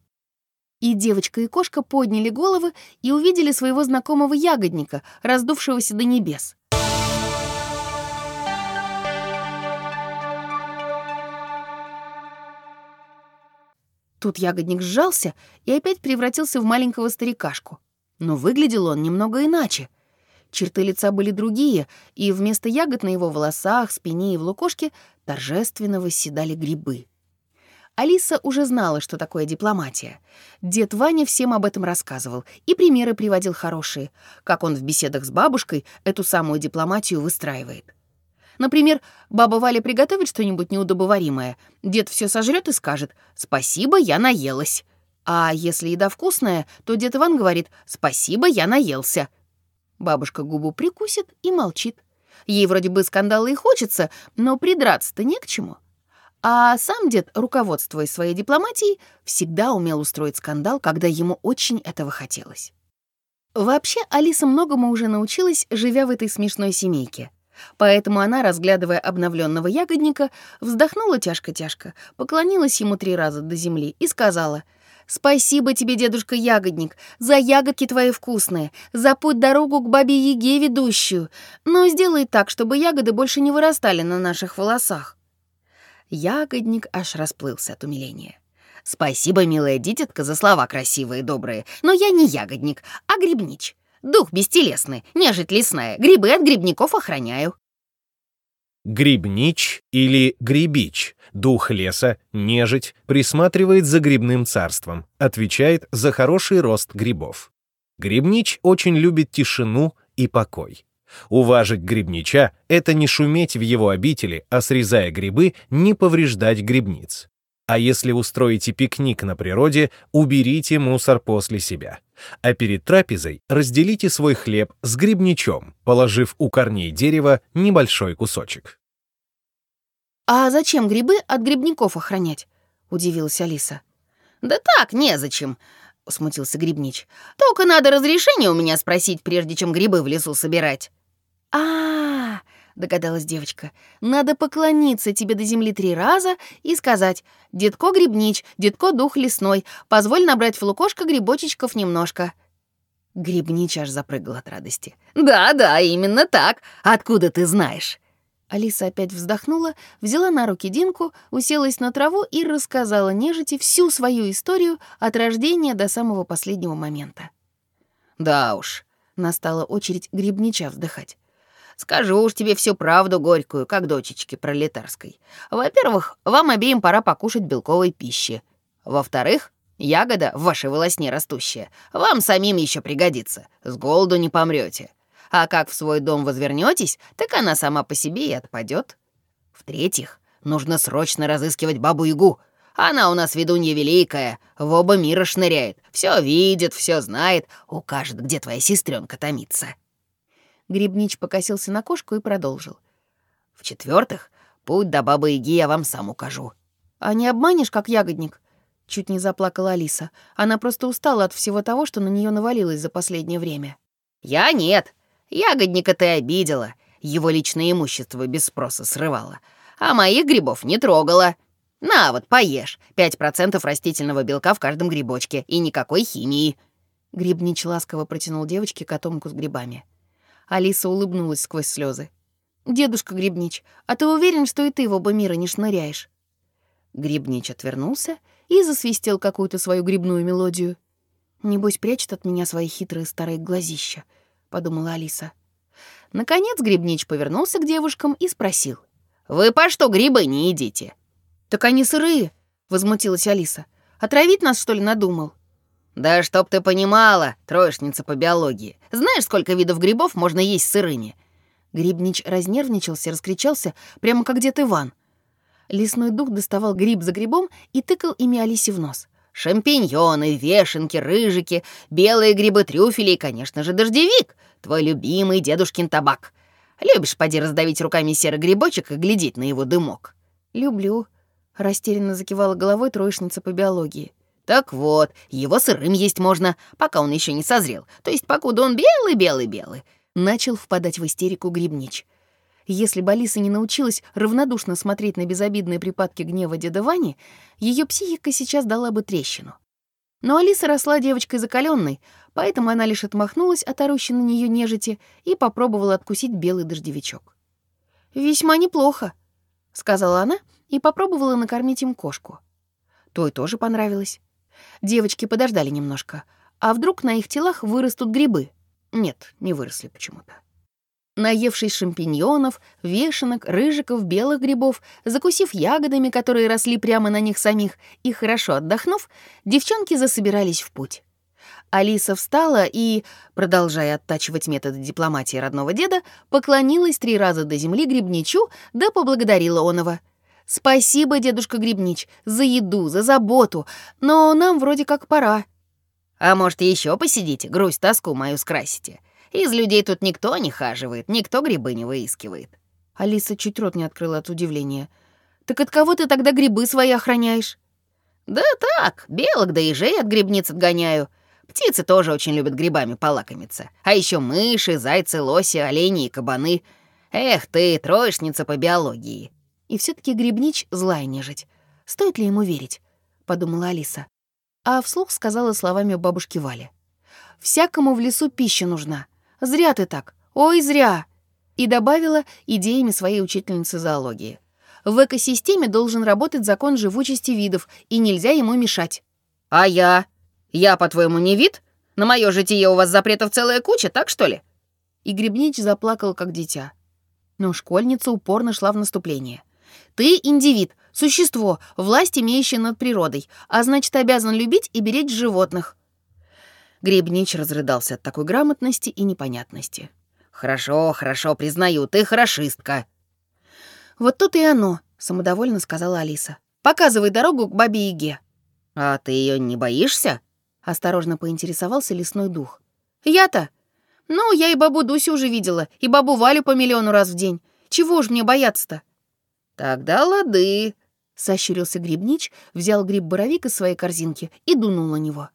И девочка и кошка подняли головы и увидели своего знакомого ягодника, раздувшегося до небес. Тут ягодник сжался и опять превратился в маленького старикашку. Но выглядел он немного иначе. Черты лица были другие, и вместо ягод на его волосах, спине и в лукошке торжественно восседали грибы. Алиса уже знала, что такое дипломатия. Дед Ваня всем об этом рассказывал и примеры приводил хорошие, как он в беседах с бабушкой эту самую дипломатию выстраивает. Например, баба Валя приготовит что-нибудь неудобоваримое, дед все сожрет и скажет «Спасибо, я наелась». А если еда вкусная, то дед Иван говорит «Спасибо, я наелся». Бабушка губу прикусит и молчит. Ей вроде бы скандала и хочется, но придраться-то не к чему. А сам дед, руководствуясь своей дипломатией, всегда умел устроить скандал, когда ему очень этого хотелось. Вообще, Алиса многому уже научилась, живя в этой смешной семейке. Поэтому она, разглядывая обновленного ягодника, вздохнула тяжко-тяжко, поклонилась ему три раза до земли и сказала «Спасибо тебе, дедушка Ягодник, за ягодки твои вкусные, за путь дорогу к бабе Еге ведущую, но сделай так, чтобы ягоды больше не вырастали на наших волосах». Ягодник аж расплылся от умиления. «Спасибо, милая дитятка, за слова красивые и добрые, но я не ягодник, а грибнич. Дух бестелесный, нежить лесная, грибы от грибников охраняю».
Грибнич или грибич, дух леса, нежить, присматривает за грибным царством, отвечает за хороший рост грибов. Грибнич очень любит тишину и покой. Уважить грибнича — это не шуметь в его обители, а срезая грибы, не повреждать грибниц. А если устроите пикник на природе, уберите мусор после себя. А перед трапезой разделите свой хлеб с грибничом, положив у корней дерева небольшой кусочек.
«А зачем грибы от грибников охранять?» — удивилась Алиса.
«Да так, незачем», — смутился Грибнич. «Только надо разрешение у меня спросить, прежде чем грибы в лесу собирать».
«А-а-а!» догадалась девочка. «Надо поклониться тебе до земли три раза и сказать «Дедко Грибнич, дедко дух лесной, позволь набрать в лукошко грибочечков немножко».
Грибнич аж запрыгал от радости. «Да-да, именно так. Откуда ты знаешь?»
Алиса опять вздохнула, взяла на руки Динку, уселась на траву и рассказала нежити всю свою историю от рождения до самого последнего момента.
«Да уж», — настала очередь Грибнича вздыхать. Скажу уж тебе всю правду горькую, как дочечке пролетарской. Во-первых, вам обеим пора покушать белковой пищи. Во-вторых, ягода в вашей волосне растущая вам самим еще пригодится. С голоду не помрете. А как в свой дом возвернетесь, так она сама по себе и отпадет. В-третьих, нужно срочно разыскивать бабу-ягу. Она у нас ведунья великая, в оба мира шныряет, все видит, все знает, укажет, где твоя сестренка томится.
Грибнич покосился на кошку и продолжил.
«В-четвертых, путь до бабы Яги я вам сам укажу».
«А не обманешь, как ягодник?» Чуть не заплакала Алиса. Она просто устала от всего того, что на нее навалилось за последнее время.
«Я нет. Ягодника ты обидела. Его личное имущество без спроса срывала. А моих грибов не трогала. На вот, поешь. Пять процентов растительного белка в каждом грибочке и никакой химии».
Грибнич ласково протянул девочке котомку с грибами. Алиса улыбнулась сквозь слезы. «Дедушка Грибнич, а ты уверен, что и ты в оба мира не шныряешь?» Грибнич отвернулся и засвистел какую-то свою грибную мелодию. «Небось, прячет от меня свои хитрые старые глазища», — подумала Алиса. Наконец Грибнич повернулся к девушкам и спросил.
«Вы по что грибы не едите?»
«Так они сырые», — возмутилась Алиса. «Отравить нас, что ли, надумал?»
«Да чтоб ты понимала, троечница по биологии. Знаешь, сколько видов грибов можно есть сырыми?»
Грибнич разнервничался, раскричался, прямо как дед Иван. Лесной дух доставал гриб за грибом и тыкал ими Алисе в нос.
«Шампиньоны, вешенки, рыжики, белые грибы трюфели и, конечно же, дождевик, твой любимый дедушкин табак. Любишь, поди, раздавить руками серый грибочек и глядеть на его дымок?»
«Люблю», — растерянно закивала головой троечница по биологии.
Так вот, его сырым есть можно, пока он еще не созрел. То есть покуда он белый-белый-белый.
Начал впадать в истерику Грибнич. Если бы Алиса не научилась равнодушно смотреть на безобидные припадки гнева деда Вани, ее психика сейчас дала бы трещину. Но Алиса росла девочкой закаленной, поэтому она лишь отмахнулась от орущей на нее нежити и попробовала откусить белый дождевичок. «Весьма неплохо», — сказала она и попробовала накормить им кошку. Той тоже понравилось. Девочки подождали немножко. А вдруг на их телах вырастут грибы? Нет, не выросли почему-то. Наевшись шампиньонов, вешенок, рыжиков, белых грибов, закусив ягодами, которые росли прямо на них самих, и хорошо отдохнув, девчонки засобирались в путь. Алиса встала и, продолжая оттачивать методы дипломатии родного деда, поклонилась три раза до земли грибничу, да поблагодарила онова. «Спасибо, дедушка Грибнич, за еду, за заботу, но нам вроде как пора».
«А может, еще посидите, грусть, тоску мою скрасите? Из людей тут никто не хаживает, никто грибы не выискивает».
Алиса чуть рот не открыла от удивления. «Так от кого ты тогда грибы свои охраняешь?»
«Да так, белок да ежей от грибниц отгоняю. Птицы тоже очень любят грибами полакомиться. А еще мыши, зайцы, лоси, олени и кабаны. Эх ты, троечница по биологии!»
И все таки Грибнич — злая нежить. Стоит ли ему верить? — подумала Алиса. А вслух сказала словами бабушки Вали. «Всякому в лесу пища нужна. Зря ты так. Ой, зря!» И добавила идеями своей учительницы зоологии. В экосистеме должен работать закон живучести видов, и нельзя ему мешать.
«А я? Я, по-твоему, не вид? На мое житие у вас запретов целая куча, так что ли?»
И Грибнич заплакал, как дитя. Но школьница упорно шла в наступление. Ты индивид, существо, власть имеющее над природой, а значит, обязан любить и беречь животных». Гребнич разрыдался от такой грамотности и непонятности.
«Хорошо, хорошо, признаю, ты хорошистка».
«Вот тут и оно», — самодовольно сказала Алиса. «Показывай дорогу к бабе Яге».
«А ты ее не боишься?»
— осторожно поинтересовался лесной дух. «Я-то? Ну, я и бабу Дусю уже видела, и бабу Валю по миллиону раз в день. Чего ж мне бояться-то?»
«Тогда лады», —
сощурился грибнич, взял гриб-боровик из своей корзинки и дунул на него.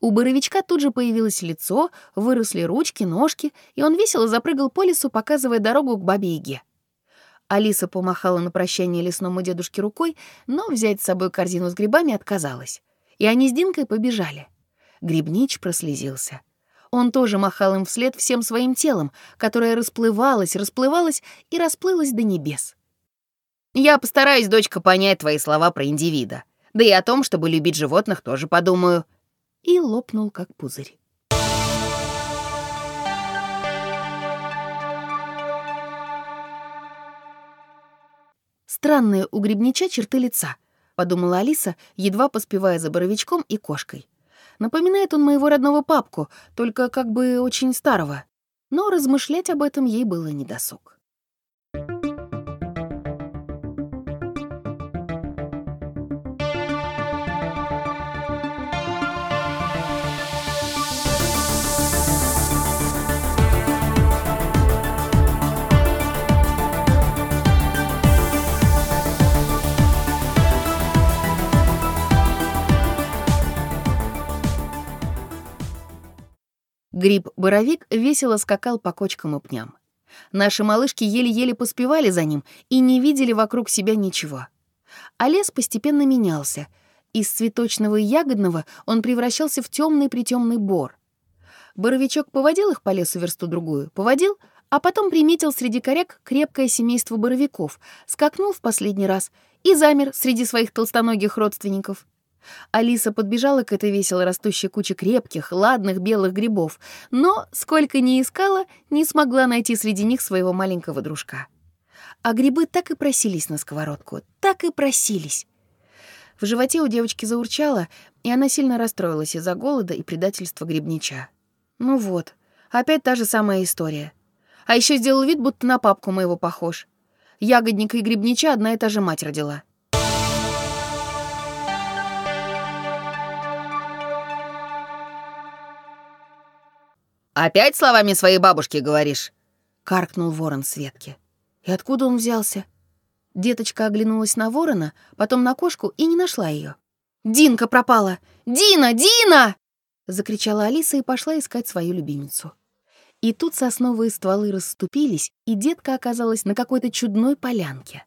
У боровичка тут же появилось лицо, выросли ручки, ножки, и он весело запрыгал по лесу, показывая дорогу к бабе Яге. Алиса помахала на прощание лесному дедушке рукой, но взять с собой корзину с грибами отказалась. И они с Динкой побежали. Грибнич прослезился. Он тоже махал им вслед всем своим телом, которое расплывалось, расплывалось и расплылось до небес.
«Я постараюсь, дочка, понять твои слова про индивида. Да и о том, чтобы любить животных, тоже подумаю»,
и лопнул, как пузырь. Странные у грибнича черты лица, подумала Алиса, едва поспевая за боровичком и кошкой. Напоминает он моего родного папку, только как бы очень старого. Но размышлять об этом ей было недосуг. Гриб-боровик весело скакал по кочкам и пням. Наши малышки еле-еле поспевали за ним и не видели вокруг себя ничего. А лес постепенно менялся. Из цветочного и ягодного он превращался в темный притемный бор. Боровичок поводил их по лесу версту-другую, поводил, а потом приметил среди коряк крепкое семейство боровиков, скакнул в последний раз и замер среди своих толстоногих родственников. Алиса подбежала к этой весело растущей куче крепких, ладных белых грибов, но, сколько ни искала, не смогла найти среди них своего маленького дружка. А грибы так и просились на сковородку, так и просились. В животе у девочки заурчало, и она сильно расстроилась из-за голода и предательства грибнича. Ну вот, опять та же самая история. А еще сделал вид, будто на папку моего похож. Ягодника и грибнича одна и та же мать родила.
«Опять словами своей бабушки говоришь?»
— каркнул ворон Светке. «И откуда он взялся?» Деточка оглянулась на ворона, потом на кошку и не нашла ее. «Динка пропала! Дина! Дина!» — закричала Алиса и пошла искать свою любимицу. И тут сосновые стволы расступились, и детка оказалась на какой-то чудной полянке.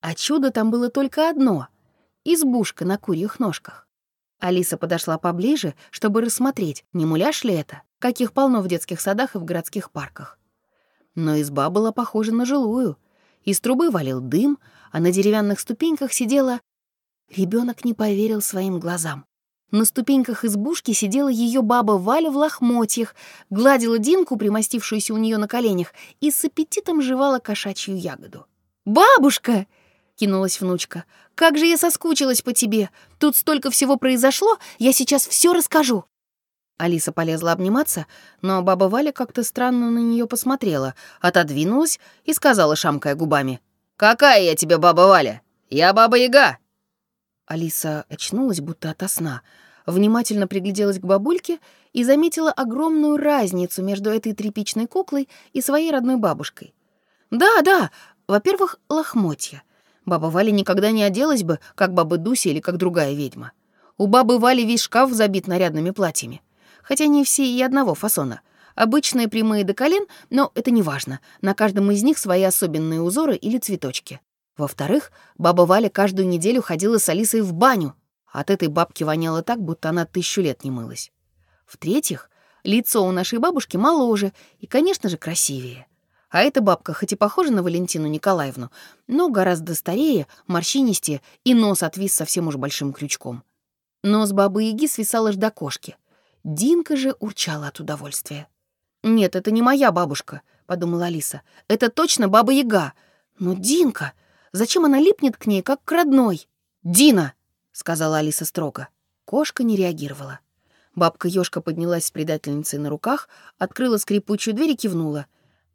А чудо там было только одно — избушка на курьих ножках. Алиса подошла поближе, чтобы рассмотреть, не муляж ли это, каких полно в детских садах и в городских парках. Но изба была похожа на жилую. Из трубы валил дым, а на деревянных ступеньках сидела... Ребенок не поверил своим глазам. На ступеньках избушки сидела ее баба Валя в лохмотьях, гладила Динку, примостившуюся у нее на коленях, и с аппетитом жевала кошачью ягоду. «Бабушка!» Кинулась внучка. «Как же я соскучилась по тебе! Тут столько всего произошло, я сейчас все расскажу!» Алиса полезла обниматься, но баба Валя как-то странно на нее посмотрела, отодвинулась и сказала, шамкая губами.
«Какая я тебе баба Валя? Я баба Яга!»
Алиса очнулась, будто ото сна, внимательно пригляделась к бабульке и заметила огромную разницу между этой тряпичной куклой и своей родной бабушкой. «Да, да, во-первых, лохмотья. Баба Валя никогда не оделась бы, как баба Дуся или как другая ведьма. У бабы Вали весь шкаф забит нарядными платьями. Хотя не все и одного фасона. Обычные прямые до колен, но это не важно. На каждом из них свои особенные узоры или цветочки. Во-вторых, баба Валя каждую неделю ходила с Алисой в баню. От этой бабки воняло так, будто она тысячу лет не мылась. В-третьих, лицо у нашей бабушки моложе и, конечно же, красивее. А эта бабка хоть и похожа на Валентину Николаевну, но гораздо старее, морщинистее, и нос отвис совсем уж большим крючком. Нос бабы-яги свисал аж до кошки. Динка же урчала от удовольствия. «Нет, это не моя бабушка», — подумала Алиса. «Это точно баба-яга. Но Динка, зачем она липнет к ней, как к родной? «Дина!» — сказала Алиса строго. Кошка не реагировала. Бабка Ёшка поднялась с предательницей на руках, открыла скрипучую дверь и кивнула.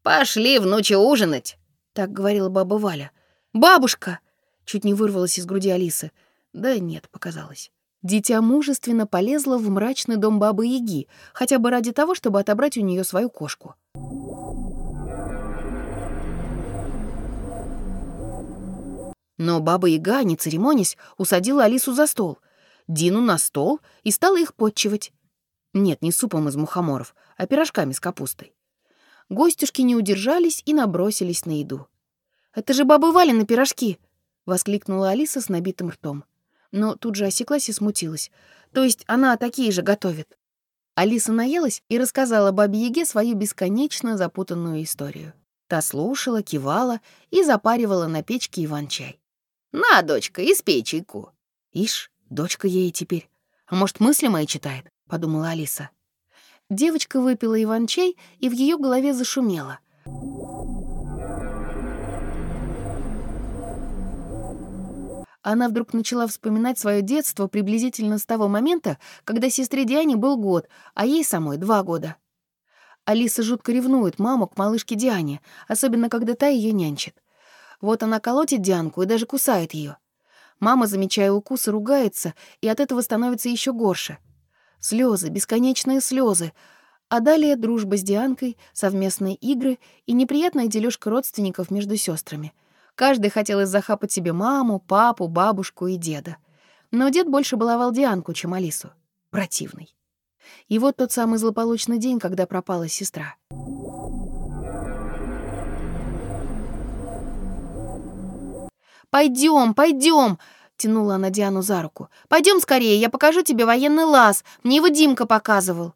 «Пошли, внуча, ужинать!»
— так говорила баба Валя. «Бабушка!» — чуть не вырвалась из груди Алисы. Да нет, показалось. Дитя мужественно полезло в мрачный дом бабы Яги, хотя бы ради того, чтобы отобрать у нее свою кошку. Но баба Яга, не церемонясь, усадила Алису за стол, Дину на стол и стала их подчивать. Нет, не супом из мухоморов, а пирожками с капустой. Гостюшки не удержались и набросились на еду. «Это же бабы Вали на пирожки!» — воскликнула Алиса с набитым ртом. Но тут же осеклась и смутилась. То есть она такие же готовит. Алиса наелась и рассказала бабе Яге свою бесконечно запутанную историю. Та слушала, кивала и запаривала на печке Иван-чай.
«На, дочка, испей чайку».
«Ишь, дочка ей теперь. А может, мысли мои читает?» — подумала Алиса. Девочка выпила Иван-чай, и в ее голове зашумело. Она вдруг начала вспоминать свое детство приблизительно с того момента, когда сестре Диане был год, а ей самой два года. Алиса жутко ревнует маму к малышке Диане, особенно когда та ее нянчит. Вот она колотит Дианку и даже кусает ее. Мама, замечая укусы, ругается, и от этого становится еще горше. Слезы, бесконечные слезы, а далее дружба с Дианкой, совместные игры и неприятная дележка родственников между сестрами — Каждый хотел захапать себе маму, папу, бабушку и деда. Но дед больше баловал Дианку, чем Алису. Противный. И вот тот самый злополучный день, когда пропала сестра. «Пойдем, пойдем!» — тянула она Диану за руку. «Пойдем скорее, я покажу тебе военный лаз. Мне его Димка показывал».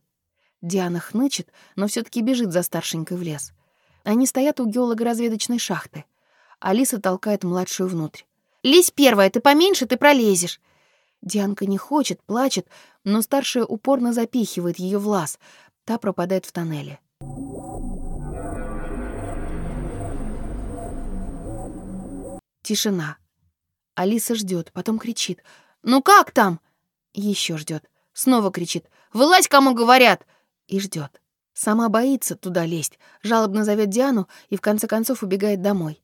Диана хнычет, но все таки бежит за старшенькой в лес. Они стоят у геолого-разведочной шахты. Алиса толкает младшую внутрь. «Лезь первая, ты поменьше, ты пролезешь!» Дианка не хочет, плачет, но старшая упорно запихивает ее в лаз. Та пропадает в тоннеле. Тишина. Алиса ждет, потом кричит. «Ну как там?» Еще ждет. Снова кричит. «Вылазь, кому говорят!» И ждет. Сама боится туда лезть, жалобно зовет Диану и в конце концов убегает домой.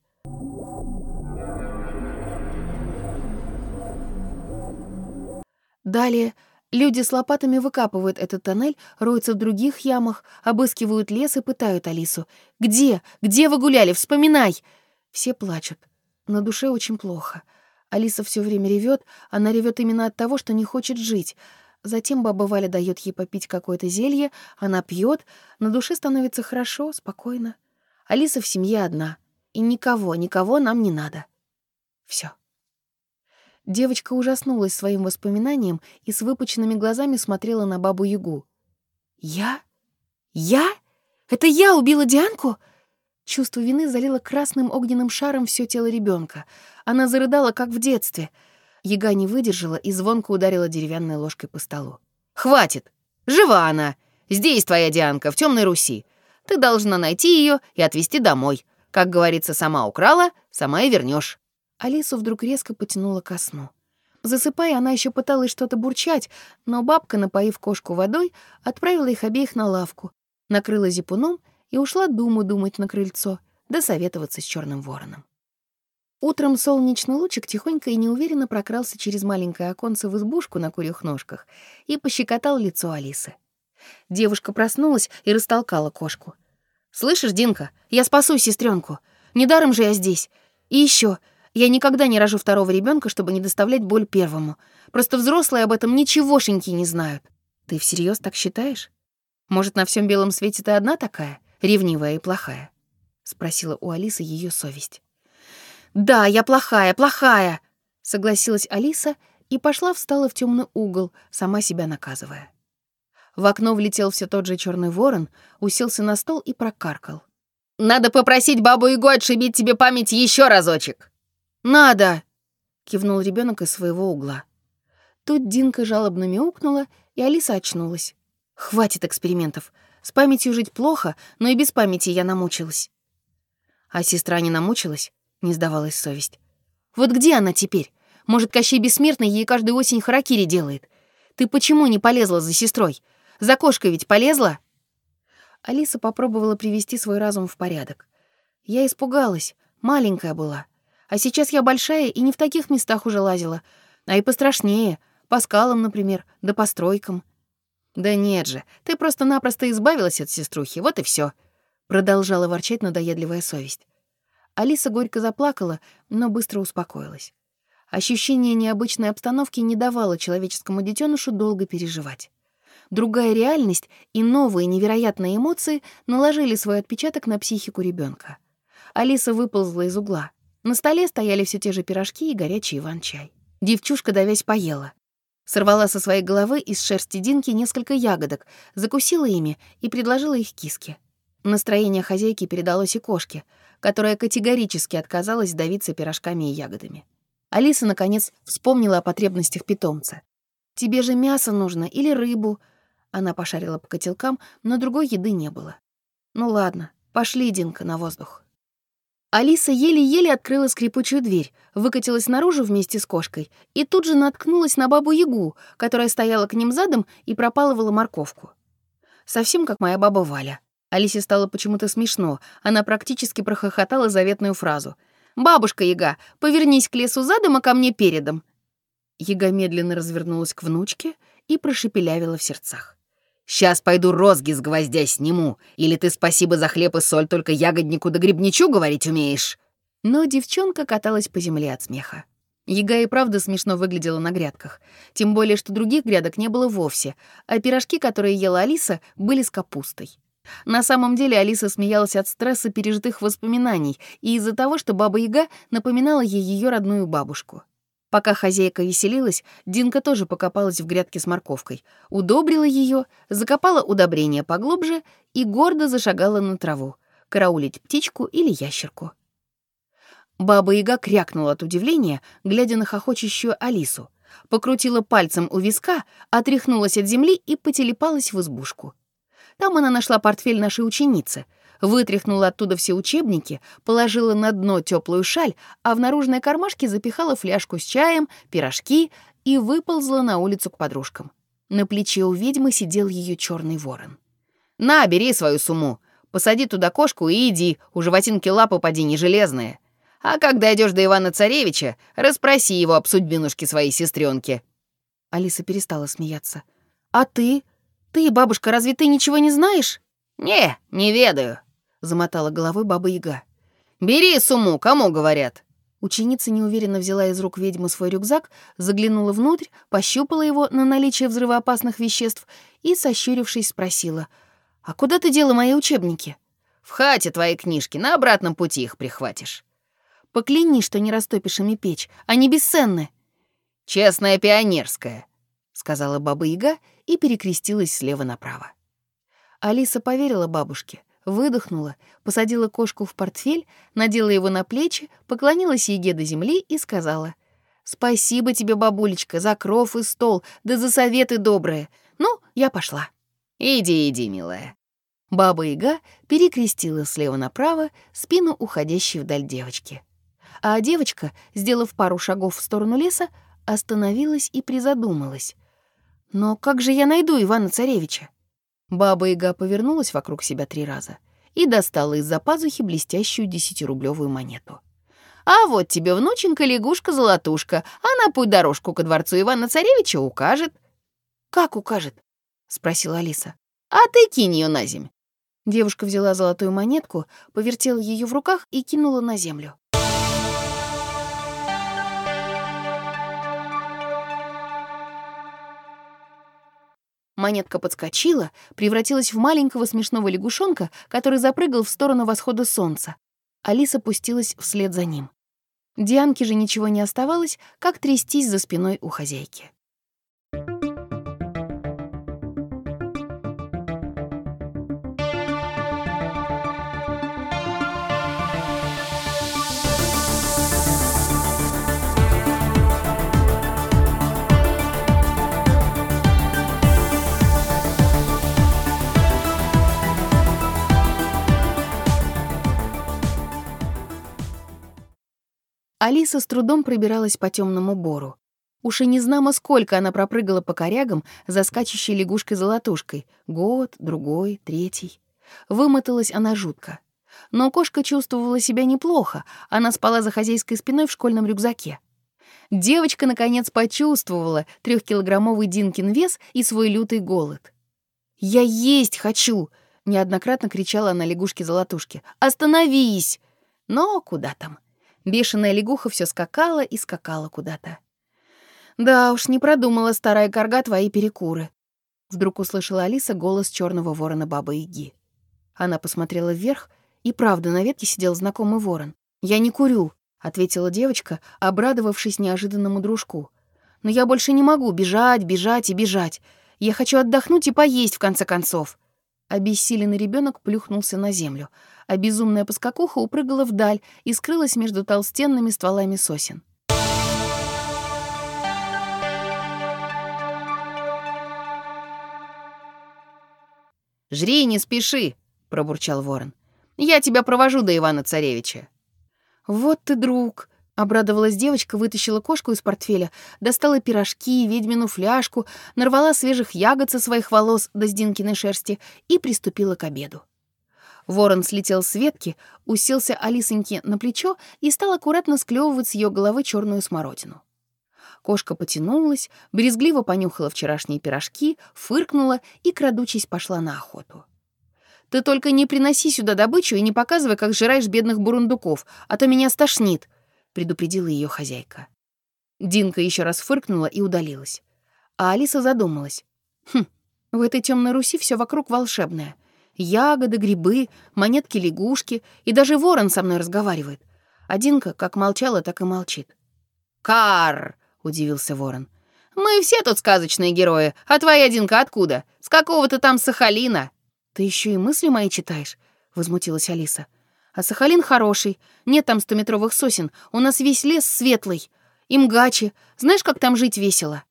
Далее люди с лопатами выкапывают этот тоннель, роются в других ямах, обыскивают лес и пытают Алису. «Где? Где вы гуляли? Вспоминай!» Все плачут. На душе очень плохо. Алиса все время ревет, она ревет именно от того, что не хочет жить. Затем баба Валя дает ей попить какое-то зелье, она пьет, на душе становится хорошо, спокойно. Алиса в семье одна — и никого, никого нам не надо. Все. Девочка ужаснулась своим воспоминанием и с выпученными глазами смотрела на бабу-ягу. «Я? Я? Это я убила Дианку?» Чувство вины залило красным огненным шаром все тело ребенка. Она зарыдала, как в детстве. Яга не выдержала и звонко ударила деревянной ложкой по столу. «Хватит! Жива она! Здесь твоя Дианка, в темной Руси. Ты должна найти ее и отвезти домой. Как говорится, сама украла, сама и вернешь. Алису вдруг резко потянула ко сну. Засыпая, она еще пыталась что-то бурчать, но бабка, напоив кошку водой, отправила их обеих на лавку, накрыла зипуном и ушла думу думать на крыльцо, да советоваться с черным вороном. Утром солнечный лучик тихонько и неуверенно прокрался через маленькое оконце в избушку на курьих ножках и пощекотал лицо Алисы. Девушка проснулась и растолкала кошку — «Слышишь, Динка, я спасу сестренку. Недаром же я здесь. И еще, я никогда не рожу второго ребенка, чтобы не доставлять боль первому. Просто взрослые об этом ничегошеньки не знают. Ты всерьез так считаешь? Может, на всем белом свете ты одна такая, ревнивая и плохая?» — спросила у Алисы ее совесть. «Да, я плохая, плохая!» — согласилась Алиса и пошла встала в темный угол, сама себя наказывая. В окно влетел все тот же черный ворон, уселся на стол и прокаркал.
«Надо попросить бабу Игу отшибить тебе память еще разочек!»
«Надо!» — кивнул ребенок из своего угла. Тут Динка жалобно мяукнула, и Алиса очнулась. «Хватит экспериментов. С памятью жить плохо, но и без памяти я намучилась». А сестра не намучилась? не сдавалась совесть. «Вот где она теперь? Может, Кощей Бессмертный ей каждую осень харакири делает? Ты почему не полезла за сестрой? За кошкой ведь полезла?» Алиса попробовала привести свой разум в порядок. Я испугалась, маленькая была. А сейчас я большая и не в таких местах уже лазила, а и пострашнее, по скалам, например, да по стройкам. «Да нет же, ты просто-напросто избавилась от сеструхи, вот и все, продолжала ворчать надоедливая совесть. Алиса горько заплакала, но быстро успокоилась. Ощущение необычной обстановки не давало человеческому детенышу долго переживать. Другая реальность и новые невероятные эмоции наложили свой отпечаток на психику ребенка. Алиса выползла из угла. На столе стояли все те же пирожки и горячий иван-чай. Девчушка, давясь, поела. Сорвала со своей головы из шерсти Динки несколько ягодок, закусила ими и предложила их киске. Настроение хозяйки передалось и кошке, которая категорически отказалась давиться пирожками и ягодами. Алиса, наконец, вспомнила о потребностях питомца. «Тебе же мясо нужно или рыбу?» Она пошарила по котелкам, но другой еды не было. «Ну ладно, пошли, Динка, на воздух». Алиса еле-еле открыла скрипучую дверь, выкатилась наружу вместе с кошкой и тут же наткнулась на бабу-ягу, которая стояла к ним задом и пропалывала морковку. Совсем как моя баба Валя. Алисе стало почему-то смешно. Она практически прохохотала заветную фразу. «Бабушка Яга, повернись к лесу задом, а ко мне передом». Яга медленно развернулась к внучке и прошепелявила в сердцах. Сейчас пойду розги с гвоздя сниму. Или ты спасибо за хлеб и соль только ягоднику да грибничу говорить умеешь?» Но девчонка каталась по земле от смеха. Яга и правда смешно выглядела на грядках. Тем более, что других грядок не было вовсе, а пирожки, которые ела Алиса, были с капустой. На самом деле Алиса смеялась от стресса пережитых воспоминаний и из-за того, что Баба Яга напоминала ей ее родную бабушку. Пока хозяйка веселилась, Динка тоже покопалась в грядке с морковкой, удобрила ее, закопала удобрение поглубже и гордо зашагала на траву, караулить птичку или ящерку. Баба-яга крякнула от удивления, глядя на хохочущую Алису, покрутила пальцем у виска, отряхнулась от земли и потелепалась в избушку. Там она нашла портфель нашей ученицы, вытряхнула оттуда все учебники, положила на дно теплую шаль, а в наружной кармашке запихала фляжку с чаем, пирожки и выползла на улицу к подружкам. На плече у ведьмы сидел ее черный ворон. «На, бери свою сумму, посади туда кошку и иди, у животинки лапы поди не железные. А когда идешь до Ивана Царевича, расспроси его об судьбинушке своей сестренки. Алиса перестала смеяться. «А ты? Ты, бабушка, разве ты ничего не знаешь?» «Не, не ведаю замотала головой баба Яга. «Бери сумму, кому говорят?» Ученица неуверенно взяла из рук ведьмы свой рюкзак, заглянула внутрь, пощупала его на наличие взрывоопасных веществ и, сощурившись, спросила, «А куда ты дела мои учебники?» «В хате твои книжки, на обратном пути их прихватишь». «Покляни, что не растопишь ими печь, они бесценны». «Честная пионерская», — сказала баба Яга и перекрестилась слева направо. Алиса поверила бабушке — выдохнула, посадила кошку в портфель, надела его на плечи, поклонилась Еге до земли и сказала, «Спасибо тебе, бабулечка, за кров и стол, да за советы добрые. Ну, я пошла». «Иди, иди, милая». Баба Яга перекрестила слева направо спину уходящей вдаль девочки. А девочка, сделав пару шагов в сторону леса, остановилась и призадумалась. «Но как же я найду Ивана-Царевича?» Баба-яга повернулась вокруг себя три раза и достала из-за пазухи блестящую десятирублевую монету. «А вот тебе, внученька, лягушка-золотушка, она путь дорожку ко дворцу Ивана-Царевича укажет». «Как укажет?» — спросила Алиса. «А ты кинь ее на земь». Девушка взяла золотую монетку, повертела ее в руках и кинула на землю. Монетка подскочила, превратилась в маленького смешного лягушонка, который запрыгал в сторону восхода солнца. Алиса пустилась вслед за ним. Дианке же ничего не оставалось, как трястись за спиной у хозяйки. Алиса с трудом пробиралась по темному бору. Уж и не знамо, сколько она пропрыгала по корягам за скачущей лягушкой-золотушкой. Год, другой, третий. Вымоталась она жутко. Но кошка чувствовала себя неплохо. Она спала за хозяйской спиной в школьном рюкзаке. Девочка, наконец, почувствовала трехкилограммовый Динкин вес и свой лютый голод. «Я есть хочу!» — неоднократно кричала она лягушке-золотушке. «Остановись!» Но куда там? Бешеная лягуха все скакала и скакала куда-то. Да уж, не продумала старая корга твои перекуры. Вдруг услышала Алиса голос черного ворона Бабы Яги. Она посмотрела вверх, и правда, на ветке сидел знакомый ворон. «Я не курю», — ответила девочка, обрадовавшись неожиданному дружку. «Но я больше не могу бежать, бежать и бежать. Я хочу отдохнуть и поесть, в конце концов». Обессиленный ребенок плюхнулся на землю, а безумная поскакуха упрыгала вдаль и скрылась между толстенными стволами сосен.
«Жри, не спеши!» — пробурчал ворон. «Я тебя провожу до Ивана-Царевича».
«Вот ты друг!» — обрадовалась девочка, вытащила кошку из портфеля, достала пирожки, ведьмину фляжку, нарвала свежих ягод со своих волос до Сдинкиной шерсти и приступила к обеду. Ворон слетел с ветки, уселся Алисоньке на плечо и стал аккуратно склевывать с ее головы черную смородину. Кошка потянулась, брезгливо понюхала вчерашние пирожки, фыркнула и, крадучись, пошла на охоту. «Ты только не приноси сюда добычу и не показывай, как жираешь бедных бурундуков, а то меня стошнит», — предупредила ее хозяйка. Динка еще раз фыркнула и удалилась. А Алиса задумалась. «Хм, в этой темной Руси все вокруг волшебное. Ягоды, грибы, монетки-лягушки, и даже ворон со мной разговаривает. А Динка как молчала, так и молчит.
«Кар!» удивился ворон. «Мы все тут сказочные герои, а твоя Динка откуда? С какого-то там Сахалина?»
«Ты еще и мысли мои читаешь?» — возмутилась Алиса. «А Сахалин хороший. Нет там стометровых сосен. У нас весь лес светлый. И мгачи. Знаешь, как там жить весело?»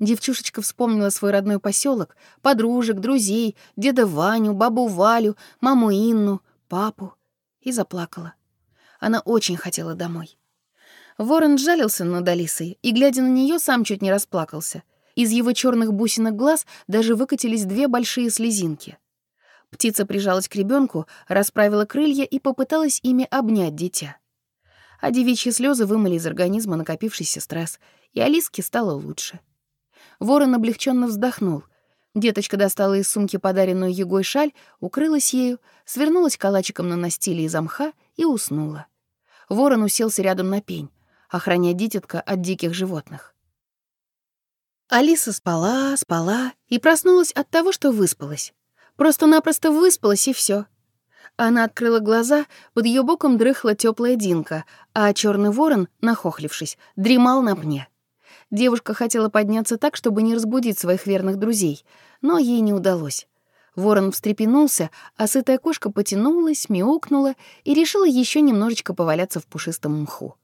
Девчушечка вспомнила свой родной поселок, подружек, друзей, деда Ваню, бабу Валю, маму Инну, папу и заплакала. Она очень хотела домой. Ворон жалился над Алисой и, глядя на нее, сам чуть не расплакался. Из его черных бусинок глаз даже выкатились две большие слезинки. Птица прижалась к ребенку, расправила крылья и попыталась ими обнять дитя. А девичьи слезы вымыли из организма накопившийся стресс, и Алиске стало лучше. Ворон облегченно вздохнул. Деточка достала из сумки подаренную Егой шаль, укрылась ею, свернулась калачиком на настиле из мха и уснула. Ворон уселся рядом на пень охранять дитятка от диких животных. Алиса спала, спала и проснулась от того, что выспалась. Просто-напросто выспалась, и все. Она открыла глаза, под ее боком дрыхла теплая Динка, а черный ворон, нахохлившись, дремал на пне. Девушка хотела подняться так, чтобы не разбудить своих верных друзей, но ей не удалось. Ворон встрепенулся, а сытая кошка потянулась, мяукнула и решила еще немножечко поваляться в пушистом мху.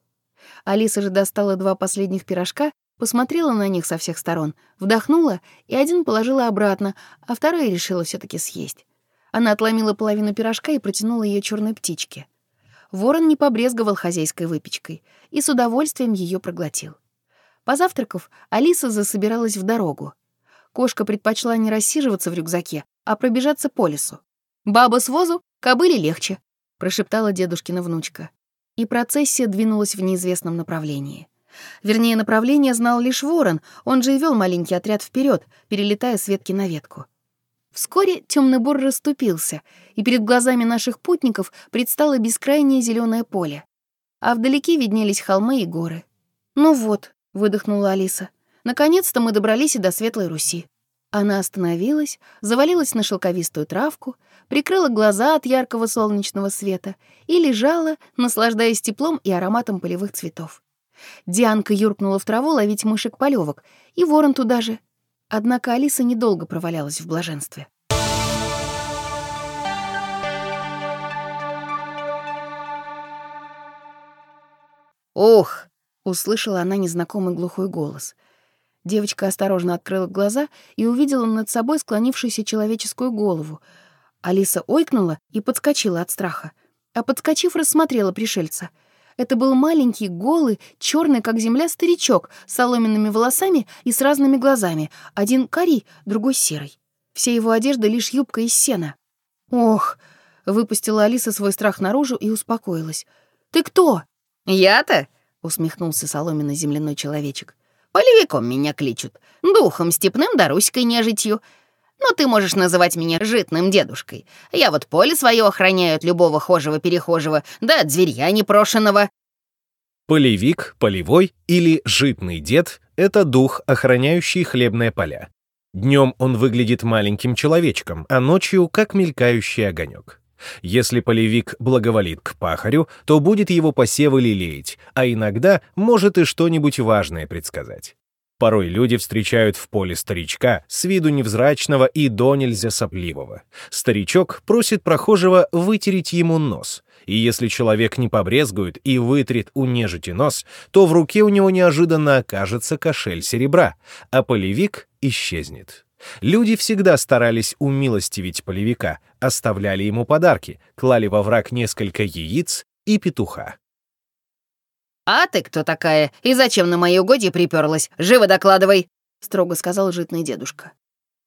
Алиса же достала два последних пирожка, посмотрела на них со всех сторон, вдохнула и один положила обратно, а второй решила все таки съесть. Она отломила половину пирожка и протянула ее черной птичке. Ворон не побрезговал хозяйской выпечкой и с удовольствием ее проглотил. Позавтракав, Алиса засобиралась в дорогу. Кошка предпочла не рассиживаться в рюкзаке, а пробежаться по лесу. «Баба с возу, кобыле легче», — прошептала дедушкина внучка и процессия двинулась в неизвестном направлении. Вернее, направление знал лишь ворон, он же и вел маленький отряд вперед, перелетая с ветки на ветку. Вскоре темный бур расступился, и перед глазами наших путников предстало бескрайнее зеленое поле. А вдалеке виднелись холмы и горы. «Ну вот», — выдохнула Алиса, — «наконец-то мы добрались и до Светлой Руси». Она остановилась, завалилась на шелковистую травку, прикрыла глаза от яркого солнечного света и лежала, наслаждаясь теплом и ароматом полевых цветов. Дианка юркнула в траву ловить мышек полевок, и ворон туда же. Однако Алиса недолго провалялась в блаженстве. «Ох!» — услышала она незнакомый глухой голос — Девочка осторожно открыла глаза и увидела над собой склонившуюся человеческую голову. Алиса ойкнула и подскочила от страха. А подскочив, рассмотрела пришельца. Это был маленький, голый, черный, как земля, старичок с соломенными волосами и с разными глазами. Один карий, другой серый. Вся его одежда лишь юбка из сена. «Ох!» — выпустила Алиса свой страх наружу и успокоилась. «Ты кто?»
«Я-то?» — усмехнулся соломенный земляной человечек. «Полевиком меня кличут. Духом степным да руськой нежитью. Но ты можешь называть меня житным дедушкой. Я вот поле свое охраняю от любого хожего-перехожего, да от зверья непрошенного».
Полевик, полевой или житный дед — это дух, охраняющий хлебные поля. Днем он выглядит маленьким человечком, а ночью — как мелькающий огонек. Если полевик благоволит к пахарю, то будет его посевы лелеять, а иногда может и что-нибудь важное предсказать. Порой люди встречают в поле старичка с виду невзрачного и до нельзя сопливого. Старичок просит прохожего вытереть ему нос, и если человек не побрезгует и вытрет у нежити нос, то в руке у него неожиданно окажется кошель серебра, а полевик исчезнет. Люди всегда старались умилостивить полевика, оставляли ему подарки, клали во враг несколько яиц и петуха.
«А ты кто такая? И зачем на мои угодья приперлась? Живо докладывай!» — строго сказал житный дедушка.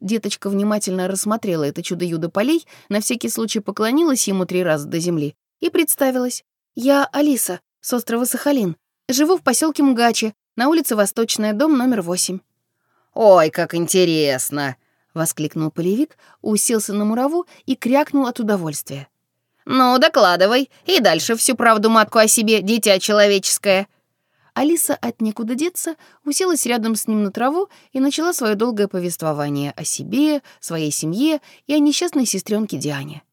Деточка внимательно рассмотрела это чудо-юдо полей, на всякий случай поклонилась ему три раза до земли и представилась. «Я Алиса, с острова Сахалин. Живу в поселке Мгачи, на улице Восточная, дом номер восемь».
«Ой, как интересно!» — воскликнул полевик,
уселся на мураву и крякнул от удовольствия.
«Ну, докладывай, и дальше всю правду матку о себе, дитя человеческое».
Алиса от некуда деться уселась рядом с ним на траву и начала свое долгое повествование о себе, своей семье и о несчастной сестренке Диане.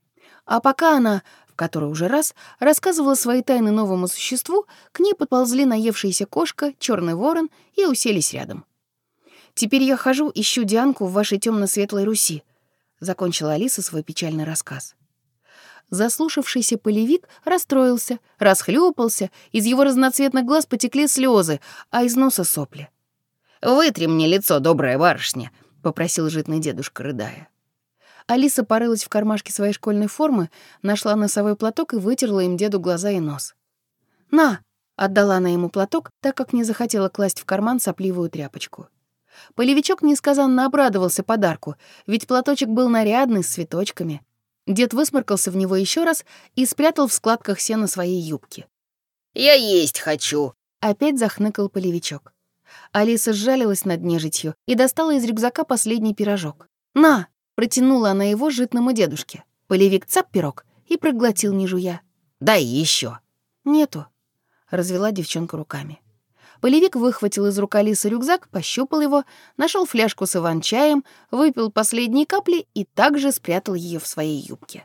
А пока она, в который уже раз, рассказывала свои тайны новому существу, к ней подползли наевшаяся кошка, черный ворон и уселись рядом. «Теперь я хожу, ищу Дианку в вашей темно светлой Руси», — закончила Алиса свой печальный рассказ заслушавшийся полевик расстроился, расхлёпался, из его разноцветных глаз потекли слезы, а из носа сопли.
«Вытри мне лицо, добрая барышня», — попросил житный дедушка, рыдая.
Алиса порылась в кармашке своей школьной формы, нашла носовой платок и вытерла им деду глаза и нос. «На!» — отдала она ему платок, так как не захотела класть в карман сопливую тряпочку. Полевичок несказанно обрадовался подарку, ведь платочек был нарядный, с цветочками. Дед высморкался в него еще раз и спрятал в складках сена своей юбки.
«Я есть хочу!»
— опять захныкал полевичок. Алиса сжалилась над нежитью и достала из рюкзака последний пирожок. «На!» — протянула она его житному дедушке. Полевик цап пирог и проглотил, не жуя.
«Дай еще.
«Нету», — развела девчонка руками. Полевик выхватил из рук Алисы рюкзак, пощупал его, нашел фляжку с иван-чаем, выпил последние капли и также спрятал ее в своей юбке.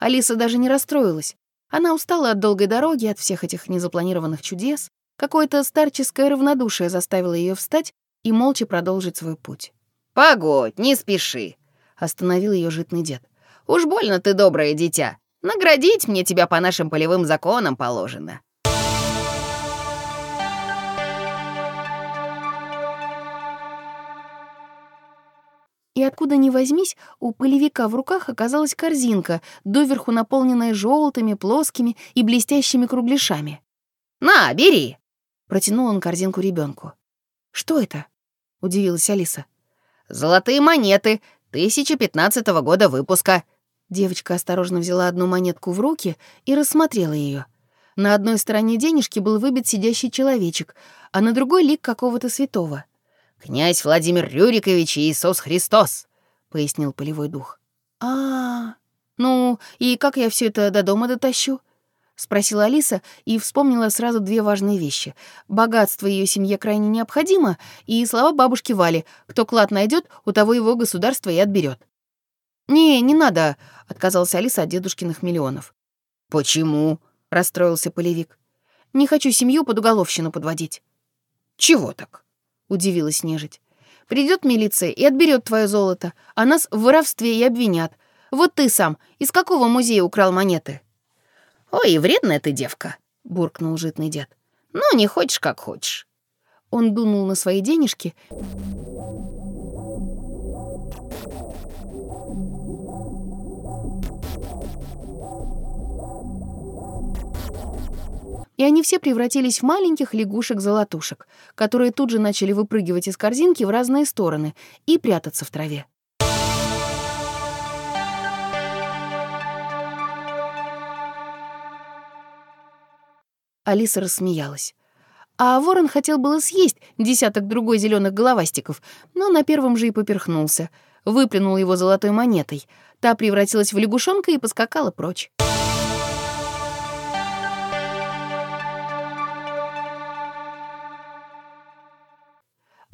Алиса даже не расстроилась. Она устала от долгой дороги, от всех этих незапланированных чудес. Какое-то старческое равнодушие заставило ее встать и молча продолжить свой путь.
«Погодь, не спеши», — остановил ее житный дед. «Уж больно ты доброе дитя. Наградить мне тебя по нашим полевым законам положено.
И откуда ни возьмись, у полевика в руках оказалась корзинка, доверху наполненная желтыми, плоскими и блестящими кругляшами.
«На, бери!»
— протянул он корзинку ребенку. «Что это?» — удивилась Алиса.
«Золотые монеты, 1015 года выпуска».
Девочка осторожно взяла одну монетку в руки и рассмотрела ее. На одной стороне денежки был выбит сидящий человечек, а на другой — лик какого-то святого —
«Князь Владимир Рюрикович и Иисус Христос», — пояснил полевой дух.
а, -а, -а. ну и как я все это до дома дотащу?» — спросила Алиса и вспомнила сразу две важные вещи. Богатство ее семье крайне необходимо, и слова бабушки Вали «Кто клад найдет, у того его государство и отберет. «Не, не надо», — отказался Алиса от дедушкиных миллионов.
«Почему?» — расстроился полевик.
«Не хочу семью под уголовщину подводить».
«Чего так?»
— удивилась нежить. Придет милиция и отберет твое золото, а нас в воровстве и обвинят. Вот ты сам из какого музея украл монеты?»
«Ой, вредная ты девка», — буркнул житный дед. «Ну, не хочешь, как хочешь».
Он дунул на свои денежки и они все превратились в маленьких лягушек-золотушек, которые тут же начали выпрыгивать из корзинки в разные стороны и прятаться в траве. Алиса рассмеялась. А ворон хотел было съесть десяток другой зеленых головастиков, но на первом же и поперхнулся. Выплюнул его золотой монетой. Та превратилась в лягушонка и поскакала прочь.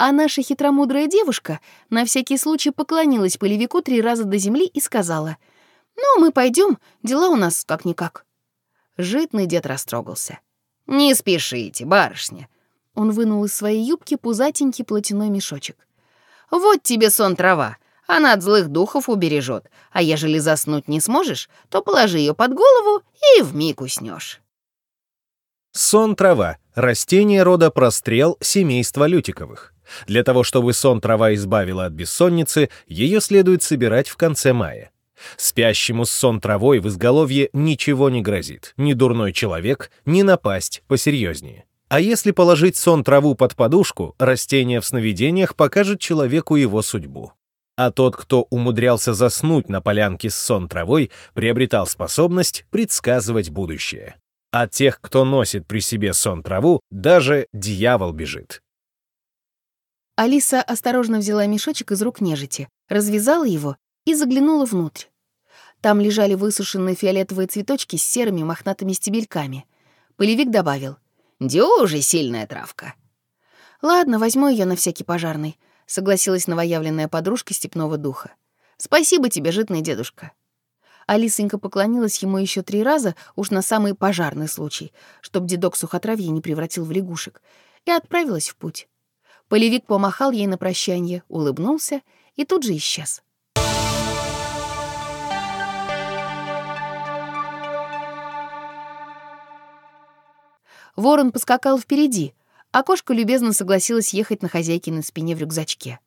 А наша хитромудрая девушка на всякий случай поклонилась полевику три раза до земли и сказала, «Ну, мы пойдем, дела у нас как-никак». Житный дед растрогался.
«Не спешите, барышня».
Он вынул из своей юбки пузатенький платяной мешочек.
«Вот тебе сон трава. Она от злых духов убережет, а ежели заснуть не сможешь, то положи ее под голову и вмиг уснешь.
Сон трава — растение рода прострел семейства лютиковых. Для того, чтобы сон трава избавила от бессонницы, ее следует собирать в конце мая. Спящему с сон травой в изголовье ничего не грозит, ни дурной человек, ни напасть посерьезнее. А если положить сон траву под подушку, растение в сновидениях покажет человеку его судьбу. А тот, кто умудрялся заснуть на полянке с сон травой, приобретал способность предсказывать будущее. От тех, кто носит при себе сон траву, даже дьявол бежит.
Алиса осторожно взяла мешочек из рук нежити, развязала его и заглянула внутрь. Там лежали высушенные фиолетовые цветочки с серыми мохнатыми стебельками. Полевик добавил.
«Дюжи сильная травка».
«Ладно, возьму ее на всякий пожарный», — согласилась новоявленная подружка степного духа. «Спасибо тебе, житный дедушка». Алисонька поклонилась ему еще три раза, уж на самый пожарный случай, чтоб дедок сухотравье не превратил в лягушек, и отправилась в путь. Полевик помахал ей на прощание, улыбнулся и тут же исчез. Ворон поскакал впереди, а кошка любезно согласилась ехать на хозяйкиной спине в рюкзачке.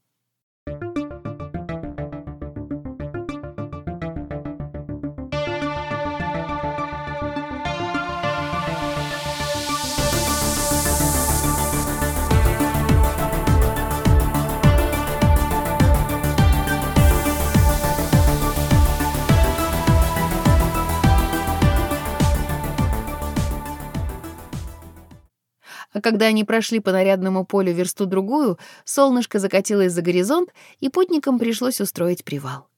Когда они прошли по нарядному полю версту другую, солнышко закатилось за горизонт, и путникам пришлось устроить привал.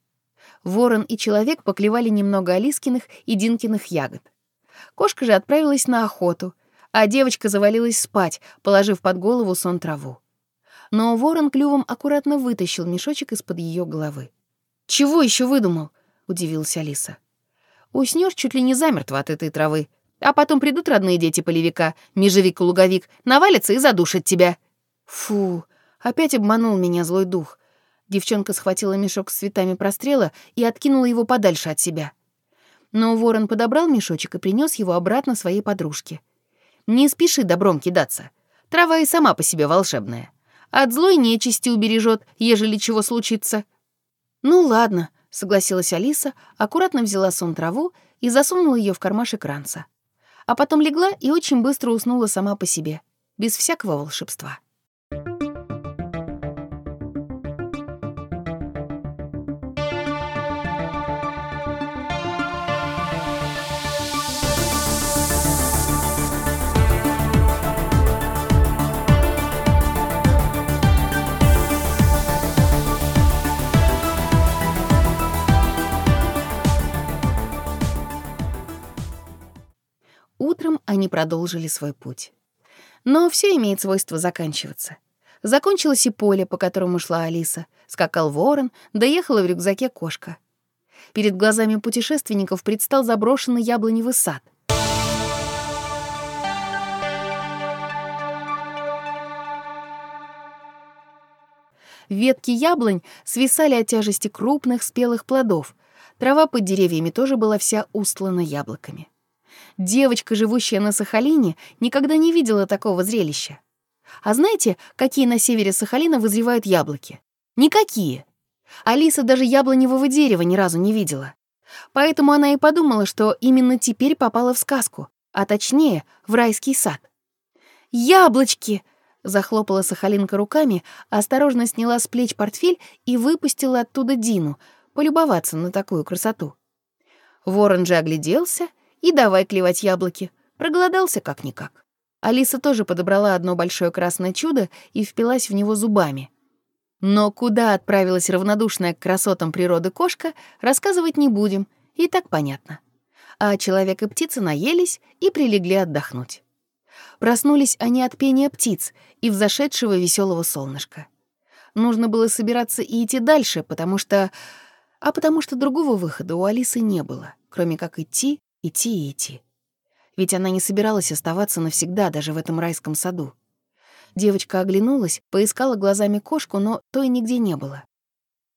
Ворон и человек поклевали немного Алискиных и Динкиных ягод. Кошка же отправилась на охоту, а девочка завалилась спать, положив под голову сон траву. Но ворон клювом аккуратно вытащил мешочек из-под ее головы. «Чего еще выдумал?» — удивилась Алиса. «Уснешь чуть ли не замертво от этой травы», а потом придут родные дети полевика, межевик и луговик, навалятся и задушат тебя. Фу, опять обманул меня злой дух. Девчонка схватила мешок с цветами прострела и откинула его подальше от себя. Но ворон подобрал мешочек и принес его обратно своей подружке. «Не спеши добром кидаться. Трава и сама по себе волшебная. От злой нечисти убережет, ежели чего случится». «Ну ладно», — согласилась Алиса, аккуратно взяла сон траву и засунула ее в кармашек ранца а потом легла и очень быстро уснула сама по себе, без всякого волшебства. Утром они продолжили свой путь. Но все имеет свойство заканчиваться. Закончилось и поле, по которому шла Алиса. Скакал ворон, доехала в рюкзаке кошка. Перед глазами путешественников предстал заброшенный яблоневый сад. Ветки яблонь свисали от тяжести крупных спелых плодов. Трава под деревьями тоже была вся устлана яблоками. Девочка, живущая на Сахалине, никогда не видела такого зрелища. А знаете, какие на севере Сахалина вызревают яблоки? Никакие. Алиса даже яблоневого дерева ни разу не видела. Поэтому она и подумала, что именно теперь попала в сказку, а точнее в райский сад. «Яблочки!» — захлопала Сахалинка руками, осторожно сняла с плеч портфель и выпустила оттуда Дину, полюбоваться на такую красоту. Ворон же огляделся и давай клевать яблоки. Проголодался как-никак. Алиса тоже подобрала одно большое красное чудо и впилась в него зубами. Но куда отправилась равнодушная к красотам природы кошка, рассказывать не будем, и так понятно. А человек и птица наелись и прилегли отдохнуть. Проснулись они от пения птиц и взошедшего веселого солнышка. Нужно было собираться и идти дальше, потому что... А потому что другого выхода у Алисы не было, кроме как идти, идти и идти ведь она не собиралась оставаться навсегда даже в этом райском саду. Девочка оглянулась, поискала глазами кошку, но той нигде не было.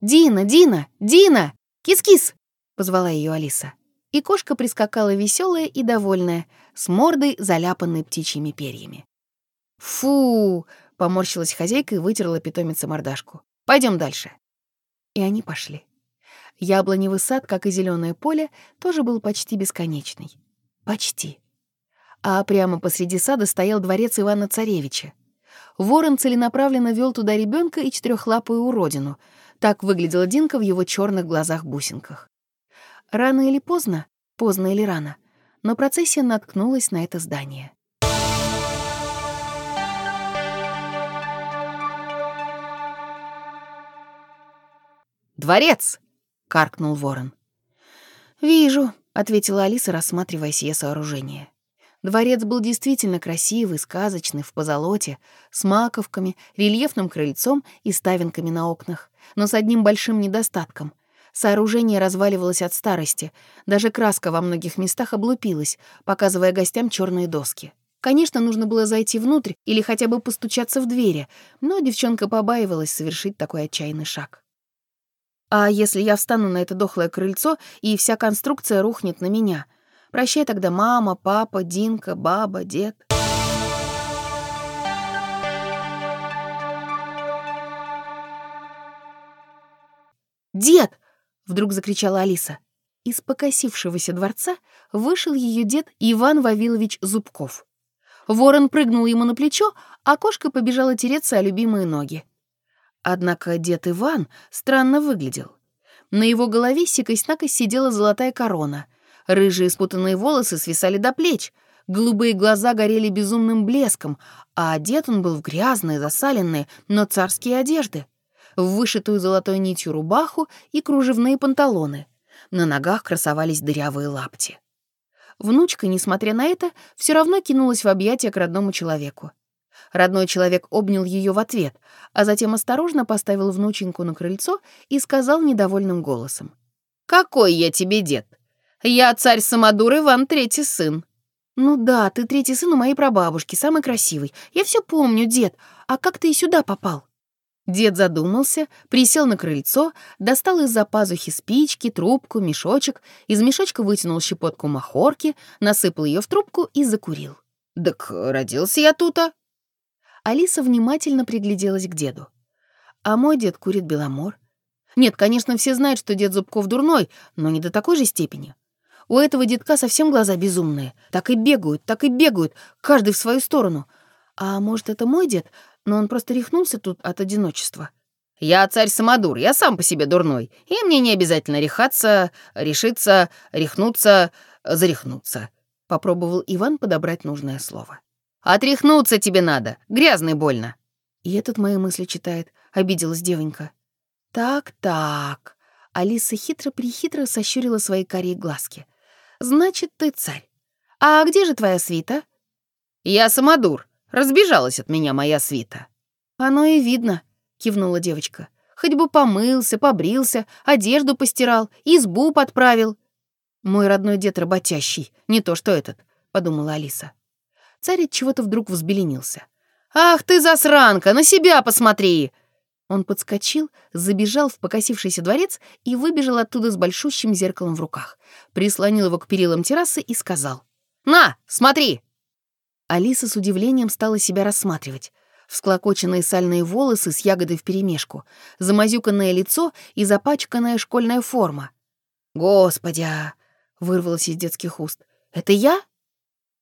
«Дина, Дина, Дина! Кис-кис!» — позвала ее Алиса. И кошка прискакала веселая и довольная, с мордой, заляпанной птичьими перьями. «Фу!» — поморщилась хозяйка и вытерла питомица мордашку. Пойдем дальше». И они пошли. Яблоневый сад, как и зеленое поле, тоже был почти бесконечный. Почти а прямо посреди сада стоял дворец Ивана Царевича. Ворон целенаправленно вел туда ребенка и четырехлапую уродину. Так выглядела Динка в его черных глазах-бусинках. Рано или поздно, поздно или рано, но процессия наткнулась на это здание.
«Дворец!» — каркнул ворон.
«Вижу», — ответила Алиса, рассматривая сие сооружение. Дворец был действительно красивый, сказочный, в позолоте, с маковками, рельефным крыльцом и ставинками на окнах, но с одним большим недостатком. Сооружение разваливалось от старости, даже краска во многих местах облупилась, показывая гостям черные доски. Конечно, нужно было зайти внутрь или хотя бы постучаться в двери, но девчонка побаивалась совершить такой отчаянный шаг. А если я встану на это дохлое крыльцо, и вся конструкция рухнет на меня — Прощай тогда мама, папа, Динка, баба, дед. «Дед!» — вдруг закричала Алиса. Из покосившегося дворца вышел ее дед Иван Вавилович Зубков. Ворон прыгнул ему на плечо, а кошка побежала тереться о любимые ноги. Однако дед Иван странно выглядел. На его голове сикость-накость сидела золотая корона — Рыжие спутанные волосы свисали до плеч, голубые глаза горели безумным блеском, а одет он был в грязные, засаленные, но царские одежды, в вышитую золотой нитью рубаху и кружевные панталоны. На ногах красовались дырявые лапти. Внучка, несмотря на это, все равно кинулась в объятия к родному человеку. Родной человек обнял ее в ответ, а затем осторожно поставил внученьку на крыльцо и сказал недовольным голосом. «Какой я тебе дед? Я царь Самодур Иван Третий сын». «Ну да, ты третий сын у моей прабабушки, самый красивый. Я все помню, дед. А как ты и сюда попал?» Дед задумался, присел на крыльцо, достал из-за пазухи спички, трубку, мешочек, из мешочка вытянул щепотку махорки, насыпал ее в трубку и закурил.
«Так родился я тут-то».
Алиса внимательно пригляделась к деду. А мой дед курит беломор. Нет, конечно, все знают, что дед Зубков дурной, но не до такой же степени. У этого детка совсем глаза безумные. Так и бегают, так и бегают, каждый в свою сторону. А может, это мой дед, но он просто рехнулся тут от одиночества.
Я царь-самодур, я сам по себе дурной, и мне не обязательно рехаться, решиться, рехнуться, зарехнуться. Попробовал Иван подобрать нужное слово. «Отряхнуться тебе надо, грязный больно».
И этот мои мысли читает, обиделась девонька. «Так-так». Алиса хитро-прихитро сощурила свои карие глазки. Значит, ты царь. А где же твоя свита?
Я самодур. Разбежалась от меня моя свита.
Оно и видно, кивнула девочка. Хоть бы помылся, побрился, одежду постирал, избу подправил. Мой родной дед работящий, не то что этот, подумала Алиса. Царь от чего-то вдруг взбеленился.
«Ах ты, засранка, на себя посмотри!»
Он подскочил, забежал в покосившийся дворец и выбежал оттуда с большущим зеркалом в руках, прислонил его к перилам террасы и сказал.
«На, смотри!»
Алиса с удивлением стала себя рассматривать. Всклокоченные сальные волосы с ягодой вперемешку, замазюканное лицо и запачканная школьная форма. «Господи!» — вырвалось из детских уст. «Это я?»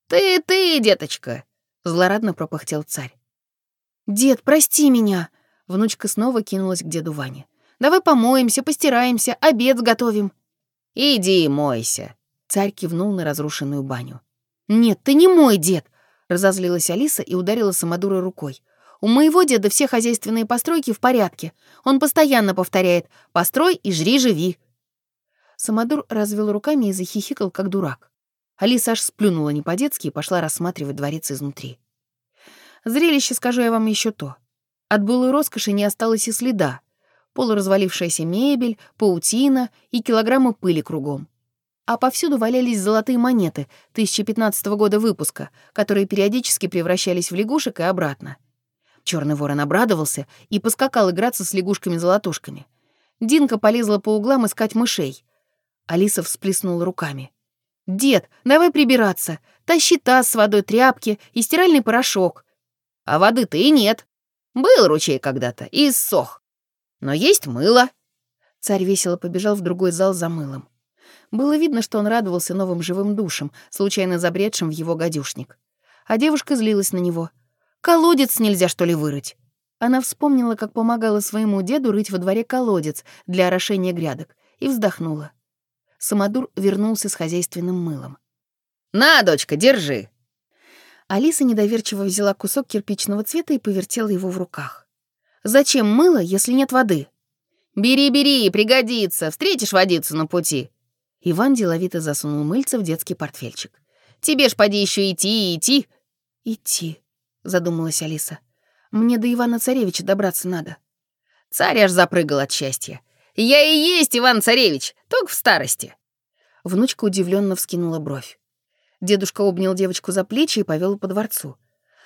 «Ты, ты, деточка!» — злорадно пропыхтел царь.
«Дед, прости меня!» Внучка снова кинулась к деду Ване. «Давай помоемся, постираемся, обед сготовим».
«Иди мойся!»
Царь кивнул на разрушенную баню. «Нет, ты не мой дед!» Разозлилась Алиса и ударила Самодура рукой. «У моего деда все хозяйственные постройки в порядке. Он постоянно повторяет «построй и жри-живи». Самодур развел руками и захихикал, как дурак. Алиса аж сплюнула не по-детски и пошла рассматривать дворец изнутри. Зрелище, скажу я вам, еще то. От былой роскоши не осталось и следа. Полуразвалившаяся мебель, паутина и килограммы пыли кругом. А повсюду валялись золотые монеты 1015 года выпуска, которые периодически превращались в лягушек и обратно. Черный ворон обрадовался и поскакал играться с лягушками-золотушками. Динка полезла по углам искать мышей. Алиса всплеснула руками. «Дед, давай прибираться. Тащи таз с водой, тряпки и стиральный порошок.
А воды-то и нет. Был ручей когда-то и иссох. Но есть мыло».
Царь весело побежал в другой зал за мылом. Было видно, что он радовался новым живым душам, случайно забредшим в его гадюшник. А девушка злилась на него. «Колодец нельзя, что ли, вырыть?» Она вспомнила, как помогала своему деду рыть во дворе колодец для орошения грядок, и вздохнула. Самодур вернулся с хозяйственным мылом.
«На, дочка, держи!»
Алиса недоверчиво взяла кусок кирпичного цвета и повертела его в руках. «Зачем мыло, если нет воды?»
«Бери, бери, пригодится, встретишь водицу на пути».
Иван деловито засунул мыльце в детский портфельчик.
«Тебе ж поди еще идти и идти».
«Идти», — задумалась Алиса. «Мне до Ивана-Царевича добраться надо».
Царь аж запрыгал от счастья. «Я и есть Иван-Царевич, только в старости».
Внучка удивленно вскинула бровь. Дедушка обнял девочку за плечи и повел по дворцу.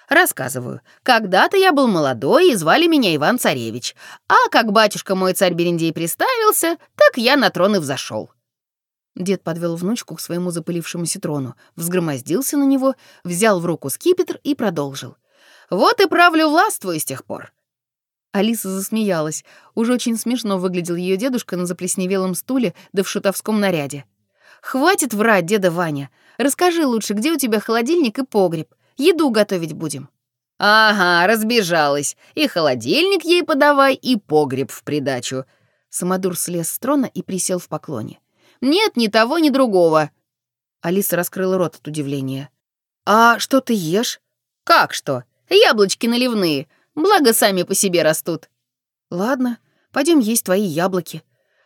Рассказываю. Когда-то я был молодой, и звали меня Иван-Царевич. А как батюшка мой царь Берендей приставился, так я на трон и взошел.
Дед подвел внучку к своему запылившемуся трону, взгромоздился на него, взял в руку скипетр и продолжил. «Вот и правлю властвую с тех пор». Алиса засмеялась. Уж очень смешно выглядел ее дедушка на заплесневелом стуле да в шутовском наряде. «Хватит врать, деда Ваня. Расскажи лучше, где у тебя холодильник и погреб. Еду готовить будем».
«Ага, разбежалась. И холодильник ей подавай, и погреб в придачу».
Самодур слез с трона и присел в поклоне.
«Нет ни того, ни другого».
Алиса раскрыла рот от удивления. «А что ты ешь?»
«Как что? Яблочки наливные. Благо, сами по себе растут».
«Ладно, пойдем есть твои яблоки»,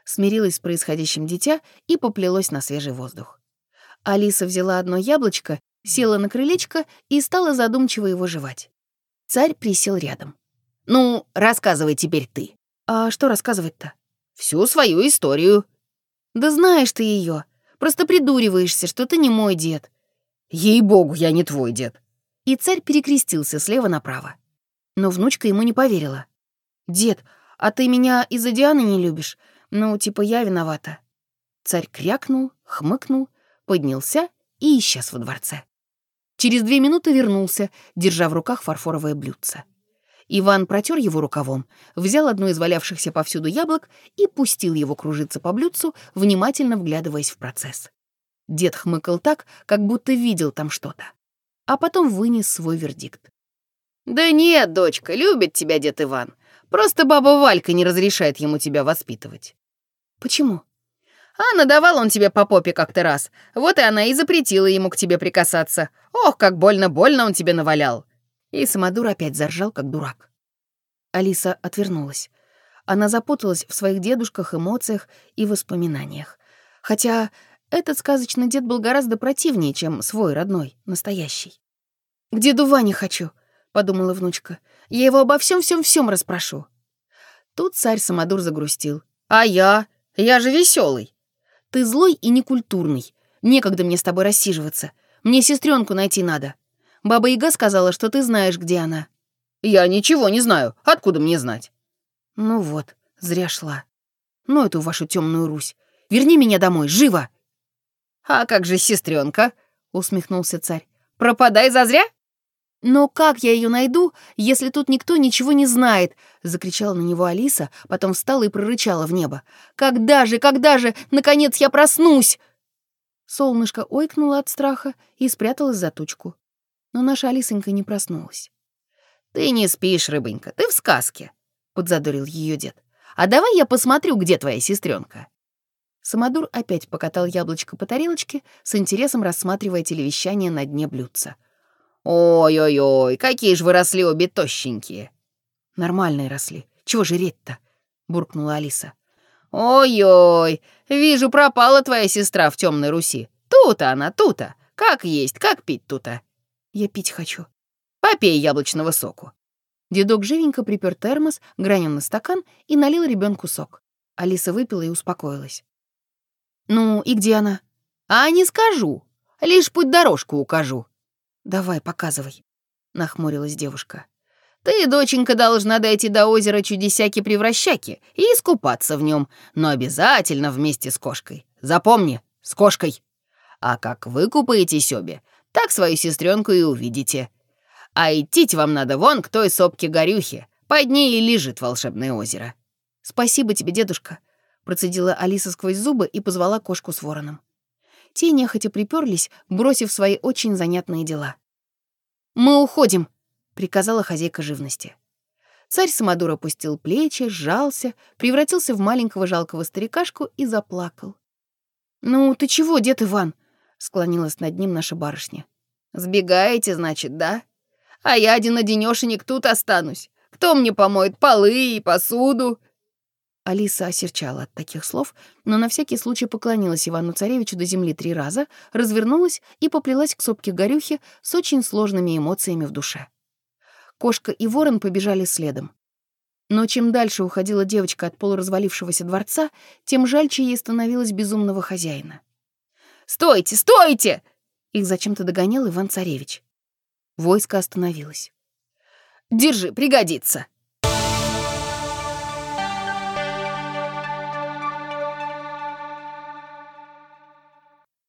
смирилась с происходящим дитя и поплелось на свежий воздух. Алиса взяла одно яблочко, села на крылечко и стала задумчиво его жевать. Царь присел рядом.
«Ну, рассказывай теперь ты».
«А что рассказывать-то?»
«Всю свою историю».
«Да знаешь ты ее. Просто придуриваешься, что ты не мой дед».
«Ей-богу, я не твой дед».
И царь перекрестился слева направо. Но внучка ему не поверила. «Дед, а ты меня из-за Дианы не любишь? Ну, типа я виновата». Царь крякнул, хмыкнул, поднялся и исчез во дворце. Через две минуты вернулся, держа в руках фарфоровое блюдце. Иван протер его рукавом, взял одно из валявшихся повсюду яблок и пустил его кружиться по блюдцу, внимательно вглядываясь в процесс. Дед хмыкал так, как будто видел там что-то. А потом вынес свой вердикт.
«Да нет, дочка, любит тебя дед Иван. Просто баба Валька не разрешает ему тебя воспитывать».
«Почему?»
«А надавал он тебе по попе как-то раз. Вот и она и запретила ему к тебе прикасаться. Ох, как больно-больно он тебе навалял».
И Самодур опять заржал, как дурак. Алиса отвернулась. Она запуталась в своих дедушках, эмоциях и воспоминаниях. Хотя этот сказочный дед был гораздо противнее, чем свой родной, настоящий. «К деду Ване хочу», — подумала внучка. «Я его обо всем всем всем расспрошу». Тут царь Самодур загрустил.
«А я? Я же веселый.
Ты злой и некультурный. Некогда мне с тобой рассиживаться. Мне сестренку найти надо. Баба Яга сказала, что ты знаешь, где она».
«Я ничего не знаю. Откуда мне знать?»
«Ну вот, зря шла. Ну эту вашу темную Русь. Верни меня домой, живо!»
«А как же сестренка? усмехнулся царь. «Пропадай зазря?»
«Но как я ее найду, если тут никто ничего не знает?» — закричала на него Алиса, потом встала и прорычала в небо. «Когда же, когда же, наконец, я проснусь?» Солнышко ойкнуло от страха и спряталось за тучку. Но наша Алисонька не проснулась.
«Ты не спишь, рыбонька, ты в сказке», — подзадорил ее дед. «А давай я посмотрю, где твоя сестренка.
Самодур опять покатал яблочко по тарелочке, с интересом рассматривая телевещание на дне блюдца.
«Ой-ой-ой, какие же вы росли обе тощенькие!»
«Нормальные росли. Чего жреть-то?» — буркнула Алиса.
«Ой-ой, вижу, пропала твоя сестра в темной Руси. Тут она, тута. Как есть, как пить тута?»
«Я пить хочу».
«Попей яблочного соку».
Дедок живенько припер термос, гранем на стакан и налил ребенку сок. Алиса выпила и успокоилась. «Ну, и где она?»
«А не скажу. Лишь путь-дорожку укажу».
«Давай, показывай», — нахмурилась девушка.
«Ты, доченька, должна дойти до озера Чудесяки-превращаки и искупаться в нем, но обязательно вместе с кошкой. Запомни, с кошкой. А как вы купаетесь обе, так свою сестренку и увидите. А идти вам надо вон к той сопке-горюхе, под ней и лежит волшебное озеро».
«Спасибо тебе, дедушка», процедила Алиса сквозь зубы и позвала кошку с вороном. Те нехотя приперлись, бросив свои очень занятные дела. «Мы уходим», — приказала хозяйка живности. Царь Самодур опустил плечи, сжался, превратился в маленького жалкого старикашку и заплакал. «Ну, ты чего, дед Иван?» — склонилась над ним наша барышня.
«Сбегаете, значит, да? А я один-одинёшенек тут останусь. Кто мне помоет полы и посуду?»
Алиса осерчала от таких слов, но на всякий случай поклонилась Ивану-Царевичу до земли три раза, развернулась и поплелась к сопке Горюхи с очень сложными эмоциями в душе. Кошка и ворон побежали следом. Но чем дальше уходила девочка от полуразвалившегося дворца, тем жальче ей становилось безумного хозяина.
«Стойте, стойте!»
Их зачем-то догонял Иван-Царевич. Войско остановилось.
«Держи, пригодится!»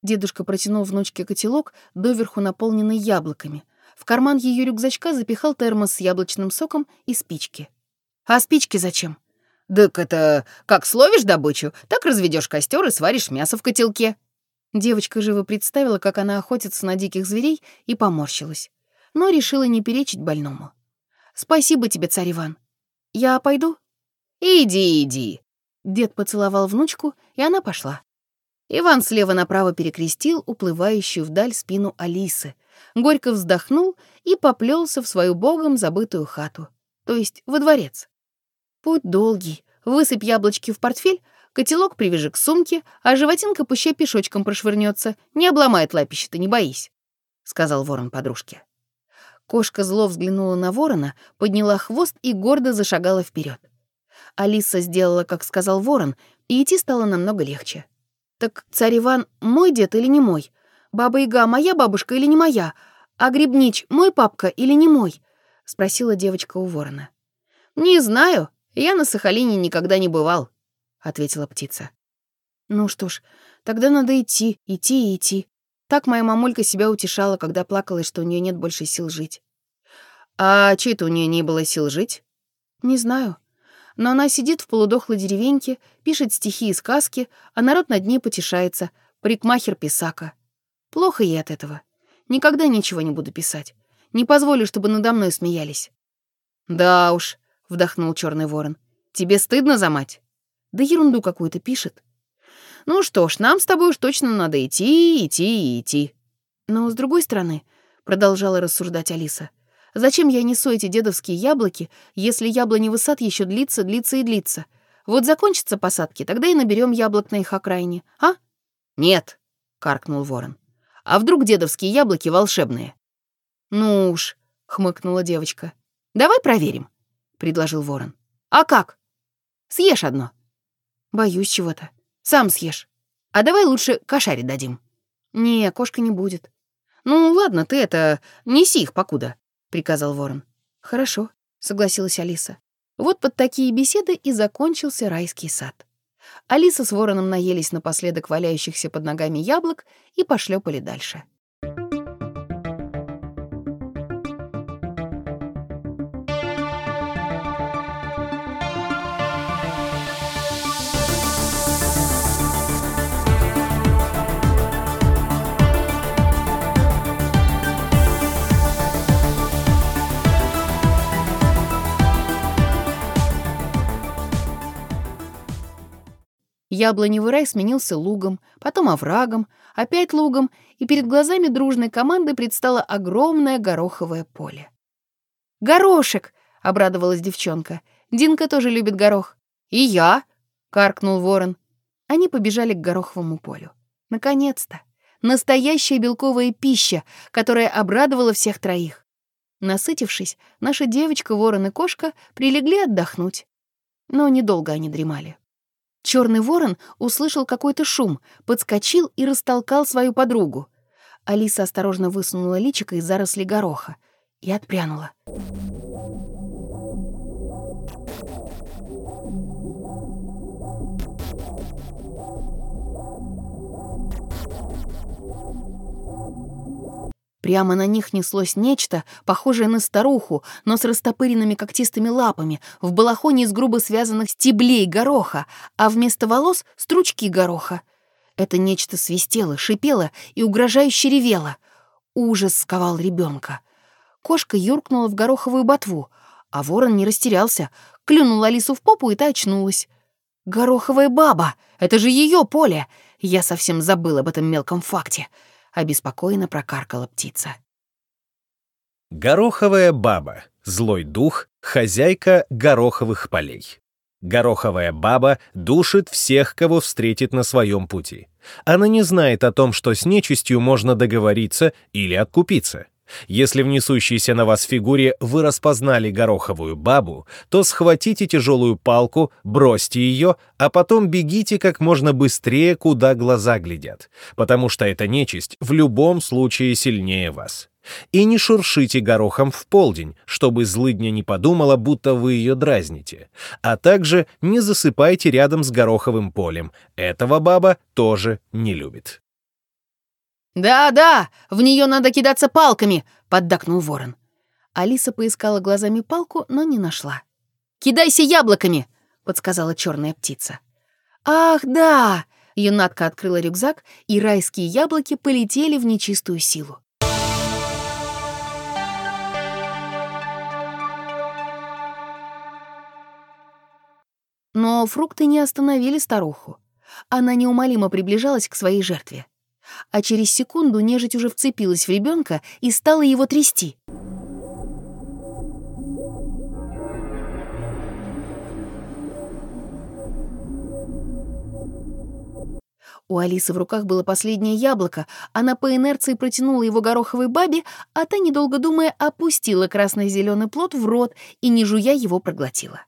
Дедушка протянул внучке котелок, доверху наполненный яблоками. В карман ее рюкзачка запихал термос с яблочным соком и спички. «А спички зачем?»
«Так это как словишь добычу, так разведешь костер и сваришь мясо в котелке».
Девочка живо представила, как она охотится на диких зверей, и поморщилась. Но решила не перечить больному. «Спасибо тебе, царь Иван. Я пойду?»
«Иди, иди».
Дед поцеловал внучку, и она пошла. Иван слева направо перекрестил уплывающую вдаль спину Алисы, горько вздохнул и поплелся в свою богом забытую хату, то есть во дворец. Путь долгий, высыпь яблочки в портфель, котелок привяжи к сумке, а животинка пуще пешочком прошвырнется, не обломает лапище, ты не боись, — сказал ворон подружке. Кошка зло взглянула на ворона, подняла хвост и гордо зашагала вперед. Алиса сделала, как сказал ворон, и идти стало намного легче. «Так царь Иван мой дед или не мой? Баба-яга моя бабушка или не моя? А Грибнич мой папка или не мой?» — спросила девочка у ворона.
«Не знаю, я на Сахалине никогда не бывал», — ответила птица.
«Ну что ж, тогда надо идти, идти и идти. Так моя мамулька себя утешала, когда плакала, что у нее нет больше сил жить».
«А чьи-то у нее не было сил жить?»
«Не знаю но она сидит в полудохлой деревеньке, пишет стихи и сказки, а народ над ней потешается, парикмахер Писака. Плохо ей от этого. Никогда ничего не буду писать. Не позволю, чтобы надо мной смеялись.
«Да уж», — вдохнул черный ворон, — «тебе стыдно за мать?»
«Да ерунду какую-то пишет».
«Ну что ж, нам с тобой уж точно надо идти, идти и идти».
«Но с другой стороны», — продолжала рассуждать Алиса, Зачем я несу эти дедовские яблоки, если яблоневый сад еще длится, длится и длится? Вот закончатся посадки, тогда и наберем яблок на их окраине, а?
Нет, каркнул ворон. А вдруг дедовские яблоки волшебные?
Ну уж, хмыкнула девочка.
Давай проверим, предложил ворон. А как? Съешь одно.
Боюсь чего-то.
Сам съешь. А давай лучше кошаре дадим.
Не, кошка не будет.
Ну ладно, ты это неси их покуда. — приказал ворон.
«Хорошо», — согласилась Алиса. Вот под такие беседы и закончился райский сад. Алиса с вороном наелись напоследок валяющихся под ногами яблок и пошлепали дальше. Яблоневый рай сменился лугом, потом оврагом, опять лугом, и перед глазами дружной команды предстало огромное гороховое поле. «Горошек!» — обрадовалась девчонка. «Динка тоже любит горох». «И я!» — каркнул ворон. Они побежали к гороховому полю. Наконец-то! Настоящая белковая пища, которая обрадовала всех троих. Насытившись, наша девочка, ворон и кошка прилегли отдохнуть. Но недолго они дремали. Черный ворон услышал какой-то шум, подскочил и растолкал свою подругу. Алиса осторожно высунула личико из заросли гороха и отпрянула. Прямо на них неслось нечто, похожее на старуху, но с растопыренными когтистыми лапами, в балахоне из грубо связанных стеблей гороха, а вместо волос — стручки гороха. Это нечто свистело, шипело и угрожающе ревело. Ужас сковал ребенка. Кошка юркнула в гороховую ботву, а ворон не растерялся, клюнул Алису в попу, и та очнулась. «Гороховая баба! Это же ее поле! Я совсем забыл об этом мелком факте!» Обеспокоенно прокаркала птица.
Гороховая баба, злой дух, хозяйка гороховых полей. Гороховая баба душит всех, кого встретит на своем пути. Она не знает о том, что с нечистью можно договориться или откупиться. Если в несущейся на вас фигуре вы распознали гороховую бабу, то схватите тяжелую палку, бросьте ее, а потом бегите как можно быстрее, куда глаза глядят, потому что эта нечисть в любом случае сильнее вас. И не шуршите горохом в полдень, чтобы злыдня не подумала, будто вы ее дразните. А также не засыпайте рядом с гороховым полем. Этого баба тоже не любит.
«Да-да, в нее надо кидаться палками!» — поддакнул ворон. Алиса поискала глазами палку, но не нашла. «Кидайся яблоками!» — подсказала черная птица. «Ах, да!» — юнатка открыла рюкзак, и райские яблоки полетели в нечистую силу. Но фрукты не остановили старуху. Она неумолимо приближалась к своей жертве а через секунду нежить уже вцепилась в ребенка и стала его трясти. У Алисы в руках было последнее яблоко, она по инерции протянула его гороховой бабе, а та, недолго думая, опустила красно-зеленый плод в рот и, не жуя, его проглотила.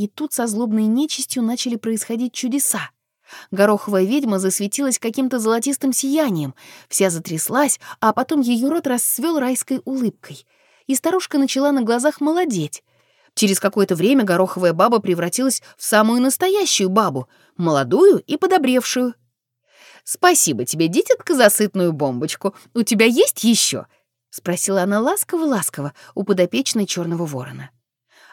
И тут со злобной нечистью начали происходить чудеса. Гороховая ведьма засветилась каким-то золотистым сиянием, вся затряслась, а потом ее рот расцвел райской улыбкой. И старушка начала на глазах молодеть. Через какое-то время гороховая баба превратилась в самую настоящую бабу, молодую и подобревшую. «Спасибо тебе, дитятка, за сытную бомбочку. У тебя есть еще?» — спросила она ласково-ласково у подопечной черного ворона.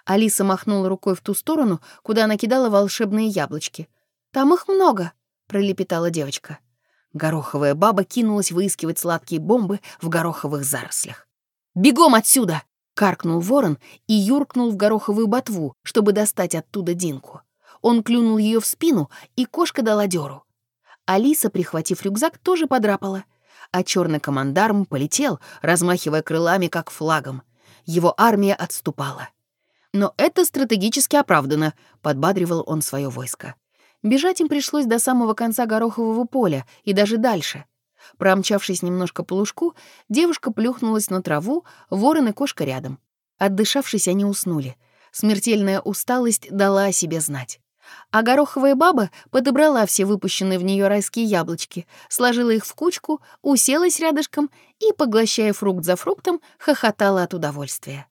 Алиса махнула рукой в ту сторону, куда она кидала волшебные яблочки. «Там их много», — пролепетала девочка. Гороховая баба кинулась выискивать сладкие бомбы в гороховых зарослях. «Бегом отсюда!» — каркнул ворон и юркнул в гороховую ботву, чтобы достать оттуда Динку. Он клюнул ее в спину, и кошка дала дёру. Алиса, прихватив рюкзак, тоже подрапала, а черный командарм полетел, размахивая крылами, как флагом. Его армия отступала. Но это стратегически оправдано, подбадривал он свое войско. Бежать им пришлось до самого конца горохового поля и даже дальше. Промчавшись немножко по лужку, девушка плюхнулась на траву, ворон и кошка рядом. Отдышавшись, они уснули. Смертельная усталость дала о себе знать. А гороховая баба подобрала все выпущенные в нее райские яблочки, сложила их в кучку, уселась рядышком и, поглощая фрукт за фруктом, хохотала от удовольствия.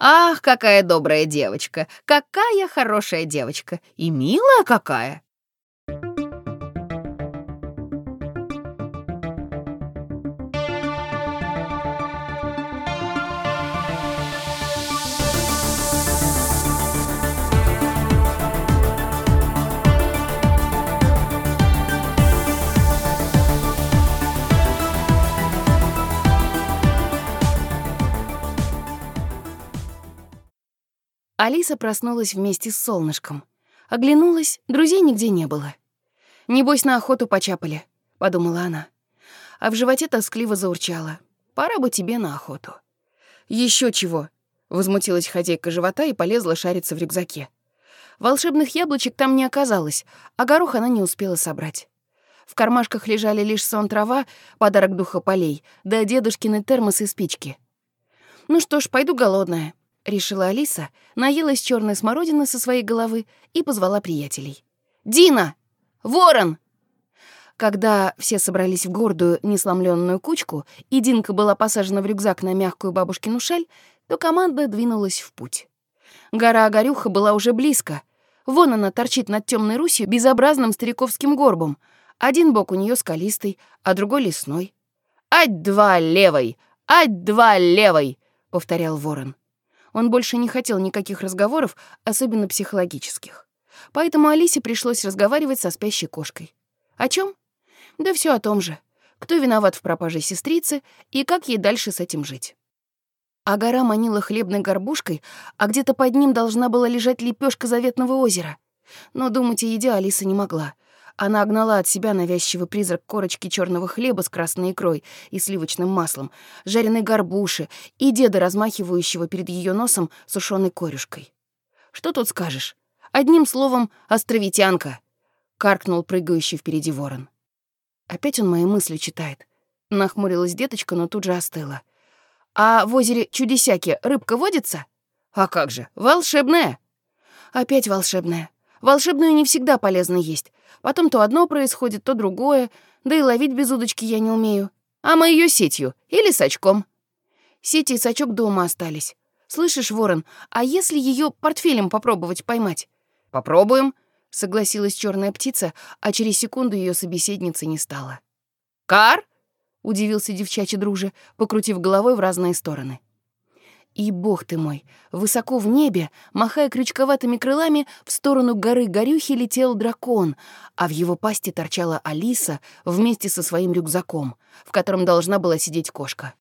Ах, какая добрая девочка! Какая хорошая девочка! И милая какая!» Алиса проснулась вместе с солнышком. Оглянулась, друзей нигде не было. «Небось, на охоту почапали», — подумала она. А в животе тоскливо заурчала. «Пора бы тебе на охоту». Еще чего?» — возмутилась хозяйка живота и полезла шариться в рюкзаке. Волшебных яблочек там не оказалось, а горох она не успела собрать. В кармашках лежали лишь сон трава, подарок духа полей, да дедушкины термос и спички. «Ну что ж, пойду голодная», — решила Алиса, наелась черной смородины со своей головы и позвала приятелей. «Дина! Ворон!» Когда все собрались в гордую, несломленную кучку, и Динка была посажена в рюкзак на мягкую бабушкину шаль, то команда двинулась в путь. Гора Огорюха была уже близко. Вон она торчит над темной Русью безобразным стариковским горбом — один бок у нее скалистый, а другой лесной. «Ать-два левой! Ать-два левой!» — повторял ворон. Он больше не хотел никаких разговоров, особенно психологических. Поэтому Алисе пришлось разговаривать со спящей кошкой. О чем? Да все о том же. Кто виноват в пропаже сестрицы и как ей дальше с этим жить. А гора манила хлебной горбушкой, а где-то под ним должна была лежать лепешка заветного озера. Но думать о еде Алиса не могла — она огнала от себя навязчивый призрак корочки черного хлеба с красной икрой и сливочным маслом, жареной горбуши и деда, размахивающего перед ее носом сушеной корюшкой. Что тут скажешь? Одним словом, островитянка, каркнул прыгающий впереди ворон. Опять он мои мысли читает. Нахмурилась деточка, но тут же остыла. А в озере Чудесяки рыбка водится? А как же, волшебная. Опять волшебная. Волшебную не всегда полезно есть. Потом то одно происходит, то другое. Да и ловить без удочки я не умею. А мы ее сетью или сачком. Сети и сачок дома остались. Слышишь, ворон, а если ее портфелем попробовать поймать? Попробуем, согласилась черная птица, а через секунду ее собеседницы не стало. Кар? удивился девчачий друже, покрутив головой в разные стороны. И, бог ты мой, высоко в небе, махая крючковатыми крылами, в сторону горы Горюхи летел дракон, а в его пасти торчала Алиса вместе со своим рюкзаком, в котором должна была сидеть кошка.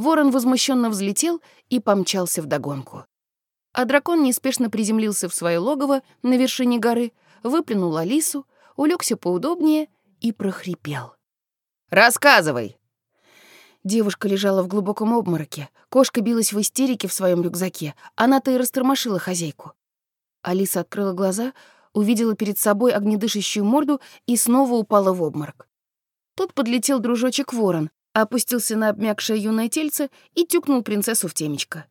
Ворон возмущенно взлетел и помчался вдогонку. А дракон неспешно приземлился в свое логово на вершине горы, выплюнул Алису, улегся поудобнее и прохрипел. «Рассказывай!» Девушка лежала в глубоком обмороке. Кошка билась в истерике в своем рюкзаке. Она-то и растормошила хозяйку. Алиса открыла глаза, увидела перед собой огнедышащую морду и снова упала в обморок. Тут подлетел дружочек ворон, опустился на обмякшее юное тельце и тюкнул принцессу в темечко.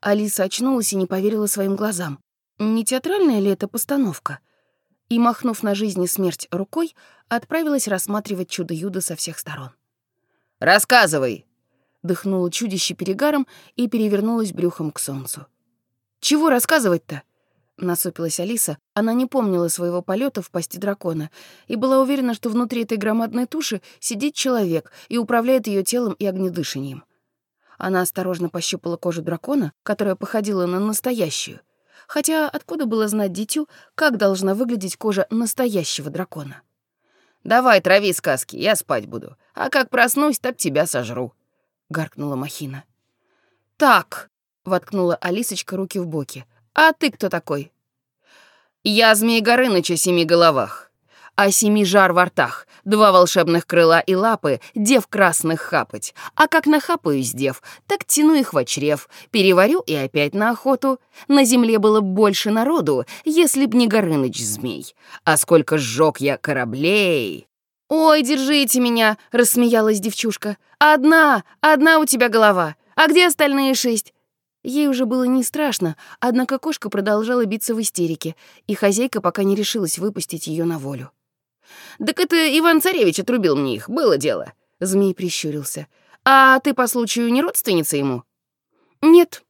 Алиса очнулась и не поверила своим глазам. Не театральная ли это постановка? И, махнув на жизнь и смерть рукой, отправилась рассматривать чудо-юдо со всех сторон. «Рассказывай!» — дыхнуло чудище перегаром и перевернулось брюхом к солнцу. «Чего рассказывать-то?» Насупилась Алиса. Она не помнила своего полета в пасти дракона и была уверена, что внутри этой громадной туши сидит человек и управляет ее телом и огнедышанием. Она осторожно пощупала кожу дракона, которая походила на настоящую. Хотя откуда было знать дитю, как должна выглядеть кожа настоящего дракона? «Давай, трави сказки, я спать буду. А как проснусь, так тебя сожру», — гаркнула Махина. «Так», — воткнула Алисочка руки в боки, — «А ты кто такой?» «Я Змей Горыныч о семи головах, о семи жар во ртах, два волшебных крыла и лапы, дев красных хапать. А как нахапаюсь дев, так тяну их в чрев, переварю и опять на охоту. На земле было больше народу, если б не Горыныч-змей. А сколько сжег я кораблей!» «Ой, держите меня!» — рассмеялась девчушка. «Одна, одна у тебя голова. А где остальные шесть? Ей уже было не страшно, однако кошка продолжала биться в истерике, и хозяйка пока не решилась выпустить ее на волю. «Так это Иван-Царевич отрубил мне их, было дело», — змей прищурился. «А ты по случаю не родственница ему?» «Нет».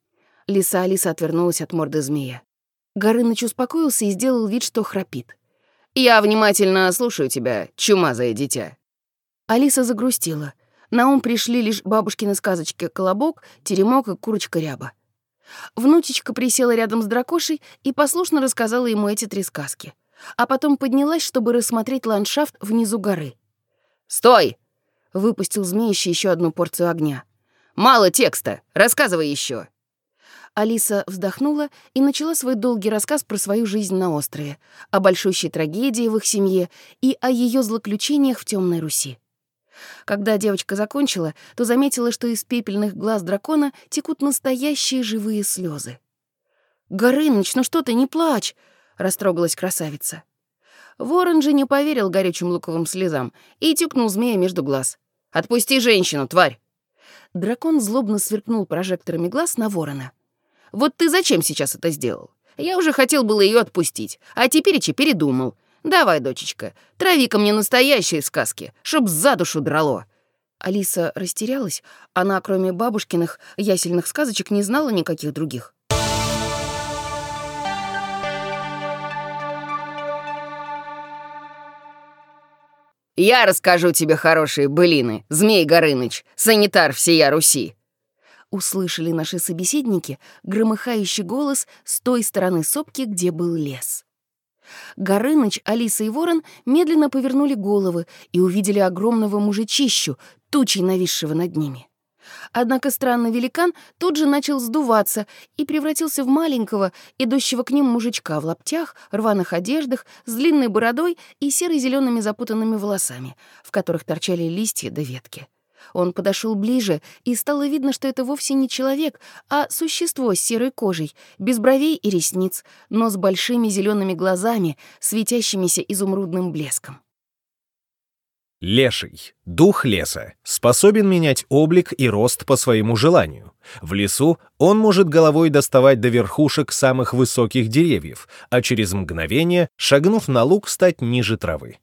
Лиса Алиса отвернулась от морды змея. Горыныч успокоился и сделал вид, что храпит.
Я внимательно слушаю тебя, чумазое дитя».
Алиса загрустила. На ум пришли лишь бабушкины сказочки «Колобок», «Теремок» и «Курочка ряба». Внучечка присела рядом с дракошей и послушно рассказала ему эти три сказки. А потом поднялась, чтобы рассмотреть ландшафт внизу горы.
«Стой!»
— выпустил змеище еще одну порцию огня.
«Мало текста. Рассказывай еще.
Алиса вздохнула и начала свой долгий рассказ про свою жизнь на острове, о большущей трагедии в их семье и о ее злоключениях в Темной Руси. Когда девочка закончила, то заметила, что из пепельных глаз дракона текут настоящие живые слезы. «Горыныч, ну что ты, не плачь!» — растрогалась красавица. Ворон же не поверил горячим луковым слезам и тюкнул змея между глаз. «Отпусти женщину, тварь!» Дракон злобно сверкнул прожекторами глаз на ворона. «Вот ты зачем сейчас это сделал? Я уже хотел было ее отпустить, а теперь и передумал. Давай, дочечка, трави ко мне настоящие сказки, чтоб за душу драло». Алиса растерялась. Она, кроме бабушкиных ясельных сказочек, не знала никаких других.
«Я расскажу тебе хорошие былины, Змей Горыныч, санитар всея Руси!»
Услышали наши собеседники громыхающий голос с той стороны сопки, где был лес. Горыныч, Алиса и Ворон медленно повернули головы и увидели огромного мужичищу, тучей нависшего над ними. Однако странный великан тут же начал сдуваться и превратился в маленького, идущего к ним мужичка в лаптях, рваных одеждах, с длинной бородой и серо-зелеными запутанными волосами, в которых торчали листья да ветки. Он подошел ближе, и стало видно, что это вовсе не человек, а существо с серой кожей, без бровей и ресниц, но с большими зелеными глазами, светящимися изумрудным блеском.
Леший, дух леса, способен менять облик и рост по своему желанию. В лесу он может головой доставать до верхушек самых высоких деревьев, а через мгновение, шагнув на луг, стать ниже травы.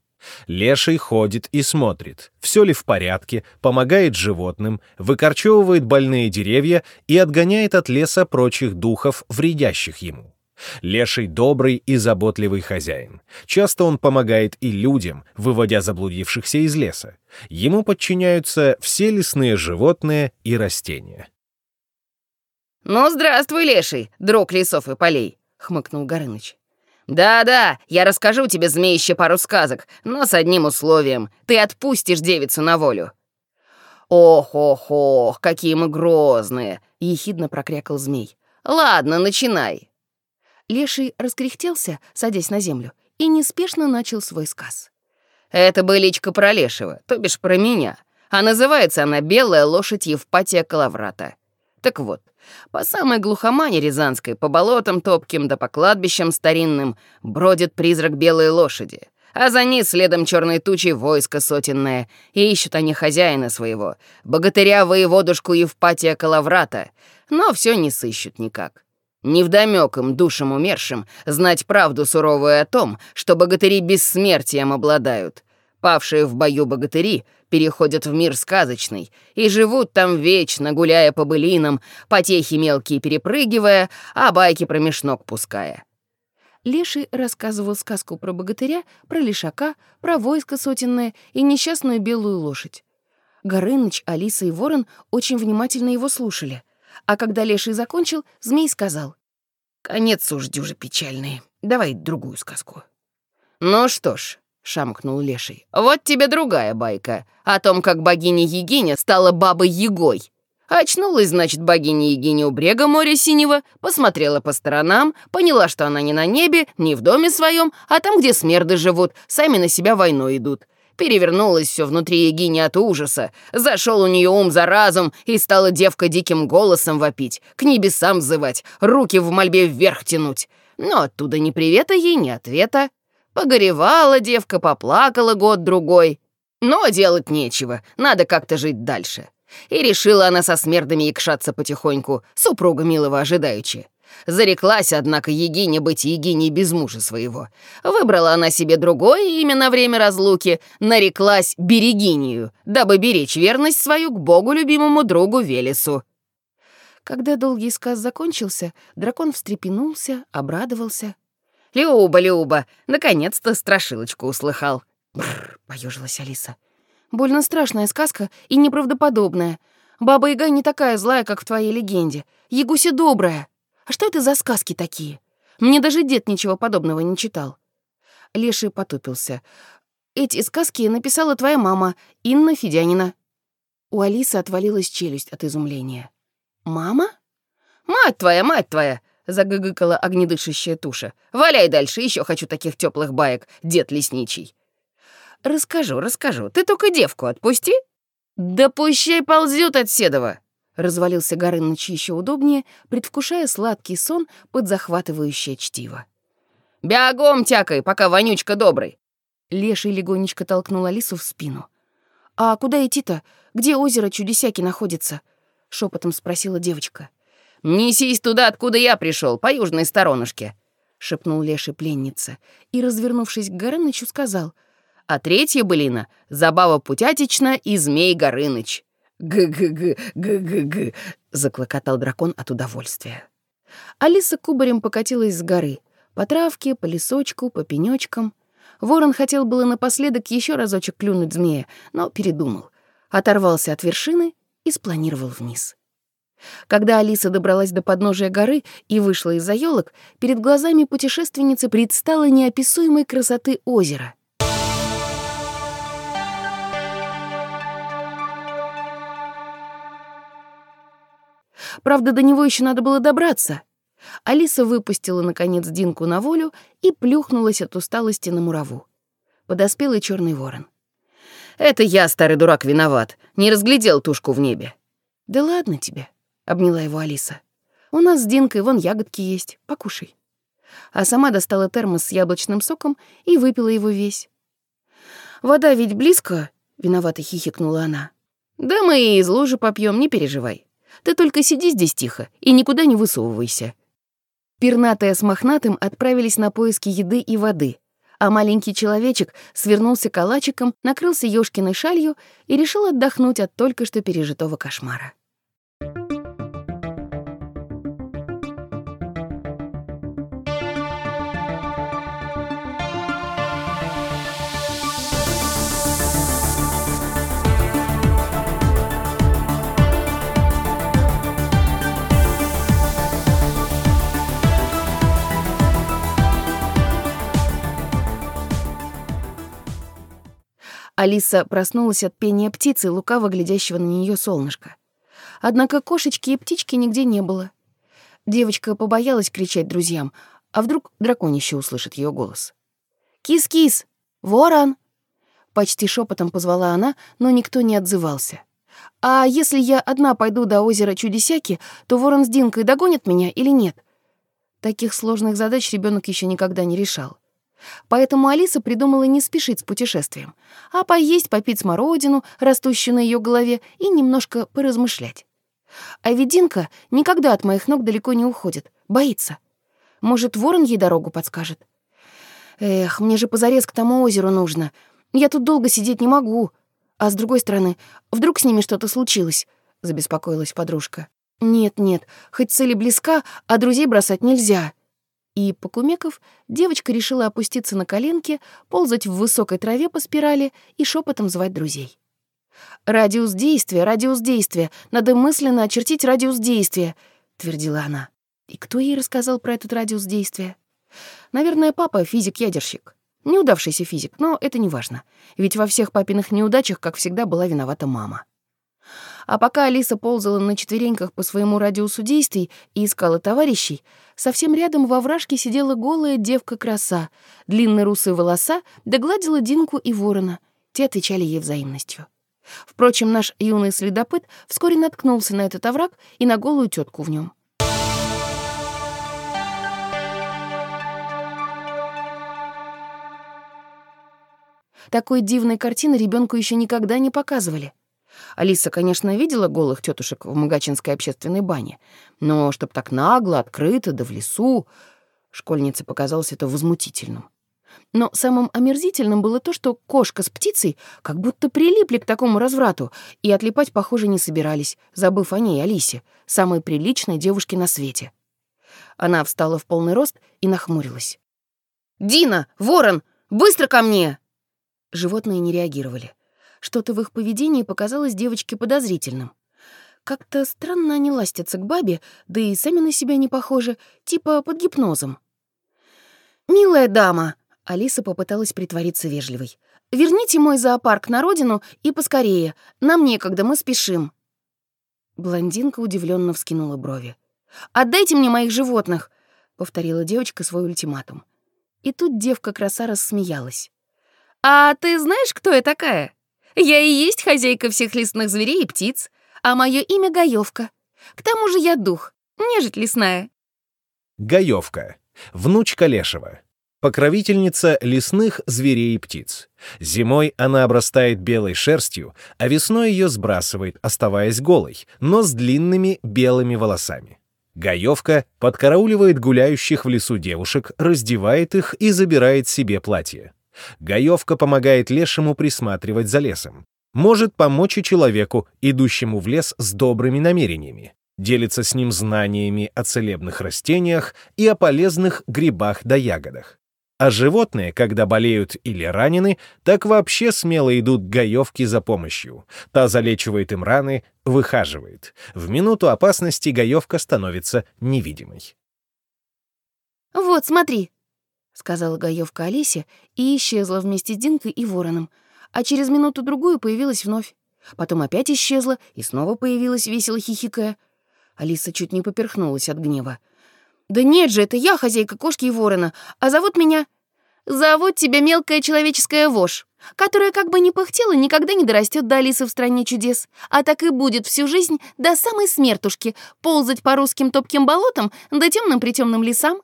Леший ходит и смотрит, все ли в порядке, помогает животным, выкорчевывает больные деревья и отгоняет от леса прочих духов, вредящих ему. Леший добрый и заботливый хозяин. Часто он помогает и людям, выводя заблудившихся из леса. Ему подчиняются все лесные животные и растения.
«Ну, здравствуй, Леший, друг лесов и полей», — хмыкнул Горыныч. «Да-да, я расскажу тебе, змеище, пару сказок, но с одним условием. Ты отпустишь девицу на волю». «Ох-ох-ох, какие мы грозные!» — ехидно прокрякал змей. «Ладно, начинай».
Леший раскряхтелся, садясь на землю, и неспешно начал свой сказ.
«Это быличка про Лешего, то бишь про меня, а называется она «Белая лошадь Евпатия Калаврата». Так вот, по самой глухомане Рязанской, по болотам топким да по кладбищам старинным бродит призрак белой лошади, а за ней следом черной тучей войско сотенное, и ищут они хозяина своего, богатыря-воеводушку Евпатия Калаврата, но все не сыщут никак. Невдомёк им, душам умершим, знать правду суровую о том, что богатыри бессмертием обладают. Павшие в бою богатыри переходят в мир сказочный и живут там вечно, гуляя по былинам, потехи мелкие перепрыгивая, а байки промеж ног пуская.
Леший рассказывал сказку про богатыря, про лишака, про войско сотенное и несчастную белую лошадь. Горыныч, Алиса и Ворон очень внимательно его слушали. А когда Леший закончил, змей сказал. «Конец уж дюже печальный. Давай другую сказку».
«Ну что ж, — шамкнул Леший. «Вот тебе другая байка о том, как богиня Егиня стала бабой Егой. Очнулась, значит, богиня Егиня у брега моря синего, посмотрела по сторонам, поняла, что она не на небе, не в доме своем, а там, где смерды живут, сами на себя войной идут. Перевернулось все внутри Егини от ужаса. Зашел у нее ум за разум, и стала девка диким голосом вопить, к небесам взывать, руки в мольбе вверх тянуть. Но оттуда ни привета ей, ни ответа. Погоревала девка, поплакала год-другой. Но делать нечего, надо как-то жить дальше. И решила она со смердами якшаться потихоньку, супруга милого ожидаючи. Зареклась, однако, Егине быть Егиней без мужа своего. Выбрала она себе другое имя на время разлуки, нареклась Берегинию, дабы беречь верность свою к богу любимому другу Велесу.
Когда долгий сказ закончился, дракон встрепенулся, обрадовался.
Люба, Люба, наконец-то страшилочку услыхал. Бррр, поежилась Алиса.
Больно страшная сказка и неправдоподобная. Баба Яга не такая злая, как в твоей легенде. Ягуся добрая. А что это за сказки такие? Мне даже дед ничего подобного не читал. Леший потупился. Эти сказки написала твоя мама, Инна Федянина. У Алисы отвалилась челюсть от изумления. «Мама?»
«Мать твоя, мать твоя!» — загыгыкала огнедышащая туша. «Валяй дальше, еще хочу таких теплых баек, дед лесничий». «Расскажу, расскажу. Ты только девку отпусти». «Да пущай ползет от Седова!» Развалился Горыныч еще удобнее, предвкушая сладкий сон под захватывающее чтиво. «Бегом тякай, пока вонючка добрый!»
Леший легонечко толкнул Алису в спину. «А куда идти-то? Где озеро Чудесяки находится?» — шепотом спросила девочка.
«Несись туда, откуда я пришел, по южной сторонушке», — шепнул Леший пленница и, развернувшись к Горынычу, сказал. «А третья былина — забава путятична и змей Горыныч». «Г-г-г, г-г-г», — заклокотал дракон от удовольствия.
Алиса кубарем покатилась с горы, по травке, по лесочку, по пенечкам. Ворон хотел было напоследок еще разочек клюнуть змея, но передумал. Оторвался от вершины и спланировал вниз. Когда Алиса добралась до подножия горы и вышла из-за елок, перед глазами путешественницы предстало неописуемой красоты озеро. Правда, до него еще надо было добраться. Алиса выпустила, наконец, Динку на волю и плюхнулась от усталости на мураву. Подоспел и черный ворон.
«Это я, старый дурак, виноват. Не разглядел тушку в небе».
«Да ладно тебе», — обняла его Алиса. «У нас с Динкой вон ягодки есть, покушай». А сама достала термос с яблочным соком и выпила его весь. «Вода ведь близко», — виновато хихикнула она. «Да мы и из лужи попьем, не переживай. Ты только сиди здесь тихо и никуда не высовывайся». Пернатая с мохнатым отправились на поиски еды и воды, а маленький человечек свернулся калачиком, накрылся ёшкиной шалью и решил отдохнуть от только что пережитого кошмара. Алиса проснулась от пения птицы, лукаво глядящего на нее солнышко. Однако кошечки и птички нигде не было. Девочка побоялась кричать друзьям, а вдруг драконище услышит ее голос. «Кис-кис! Ворон!» Почти шепотом позвала она, но никто не отзывался. «А если я одна пойду до озера Чудесяки, то ворон с Динкой догонят меня или нет?» Таких сложных задач ребенок еще никогда не решал. Поэтому Алиса придумала не спешить с путешествием, а поесть, попить смородину, растущую на ее голове, и немножко поразмышлять. А Вединка никогда от моих ног далеко не уходит, боится. Может, ворон ей дорогу подскажет? Эх, мне же позарез к тому озеру нужно. Я тут долго сидеть не могу. А с другой стороны, вдруг с ними что-то случилось? Забеспокоилась подружка. Нет-нет, хоть цели близка, а друзей бросать нельзя. И, покумеков, девочка решила опуститься на коленки, ползать в высокой траве по спирали и шепотом звать друзей. «Радиус действия, радиус действия, надо мысленно очертить радиус действия», — твердила она. И кто ей рассказал про этот радиус действия? Наверное, папа — физик-ядерщик. Неудавшийся физик, но это не важно, ведь во всех папиных неудачах, как всегда, была виновата мама. А пока Алиса ползала на четвереньках по своему радиусу действий и искала товарищей, совсем рядом во вражке сидела голая девка-краса, длинные русые волоса, догладила Динку и ворона. Те отвечали ей взаимностью. Впрочем, наш юный следопыт вскоре наткнулся на этот овраг и на голую тетку в нем. Такой дивной картины ребенку еще никогда не показывали — Алиса, конечно, видела голых тетушек в Магачинской общественной бане, но чтоб так нагло, открыто, да в лесу... Школьнице показалось это возмутительным. Но самым омерзительным было то, что кошка с птицей как будто прилипли к такому разврату и отлипать, похоже, не собирались, забыв о ней, Алисе, самой приличной девушке на свете. Она встала в полный рост и нахмурилась.
«Дина! Ворон! Быстро ко мне!»
Животные не реагировали. Что-то в их поведении показалось девочке подозрительным. Как-то странно они ластятся к бабе, да и сами на себя не похожи, типа под гипнозом. «Милая дама!» — Алиса попыталась притвориться вежливой. «Верните мой зоопарк на родину и поскорее. Нам некогда, мы спешим». Блондинка удивленно вскинула брови. «Отдайте мне моих животных!» — повторила девочка свой ультиматум. И тут девка-краса рассмеялась. «А ты знаешь, кто я такая? Я и есть хозяйка всех лесных зверей и птиц, а мое имя — Гаевка. К тому же я дух, нежить лесная».
Гаевка. Внучка Лешего. Покровительница лесных зверей и птиц. Зимой она обрастает белой шерстью, а весной ее сбрасывает, оставаясь голой, но с длинными белыми волосами. Гаевка подкарауливает гуляющих в лесу девушек, раздевает их и забирает себе платье. Гаевка помогает лешему присматривать за лесом. Может помочь и человеку, идущему в лес с добрыми намерениями. Делится с ним знаниями о целебных растениях и о полезных грибах да ягодах. А животные, когда болеют или ранены, так вообще смело идут к гаевке за помощью. Та залечивает им раны, выхаживает. В минуту опасности гаевка становится невидимой.
«Вот, смотри», — сказала гаевка Алисе и исчезла вместе с Динкой и Вороном, а через минуту-другую появилась вновь. Потом опять исчезла и снова появилась, весело хихикая. Алиса чуть не поперхнулась от гнева. «Да нет же, это я хозяйка кошки и ворона, а зовут меня...» «Зовут тебя мелкая человеческая вошь, которая как бы не пыхтела, никогда не дорастет до Алисы в стране чудес, а так и будет всю жизнь до самой смертушки ползать по русским топким болотам да темным притемным лесам».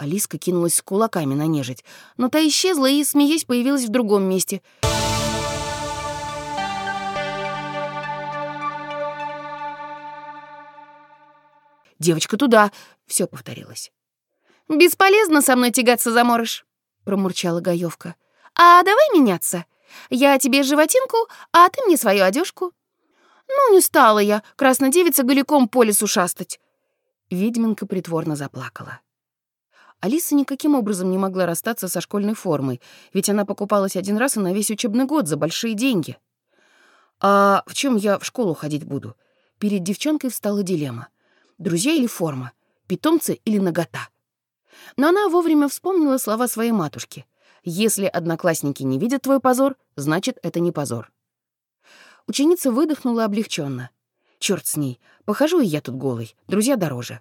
Алиска кинулась с кулаками на нежить, но та исчезла и, смеясь, появилась в другом месте. «Девочка, туда!» — все повторилось. «Бесполезно со мной тягаться, заморыш!» — промурчала Гаевка. «А давай меняться. Я тебе животинку, а ты мне свою одежку. «Ну, не стала я, краснодевица, голиком по лесу шастать!» Ведьминка притворно заплакала. Алиса никаким образом не могла расстаться со школьной формой, ведь она покупалась один раз и на весь учебный год за большие деньги. «А в чем я в школу ходить буду?» Перед девчонкой встала дилемма. Друзья или форма? Питомцы или нагота? Но она вовремя вспомнила слова своей матушки. «Если одноклассники не видят твой позор, значит, это не позор». Ученица выдохнула облегченно. Черт с ней, похожу и я тут голый, друзья дороже.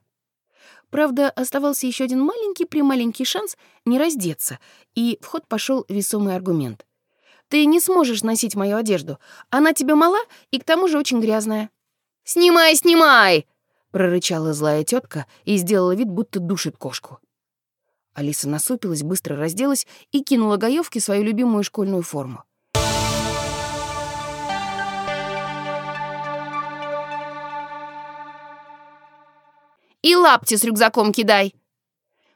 Правда, оставался еще один маленький-прималенький шанс не раздеться, и в ход пошел весомый аргумент. «Ты не сможешь носить мою одежду. Она тебе мала и к тому же очень грязная».
«Снимай, снимай!»
— прорычала злая тетка и сделала вид, будто душит кошку. Алиса насупилась, быстро разделась и кинула Гаевке свою любимую школьную форму.
«И лапти с рюкзаком кидай!»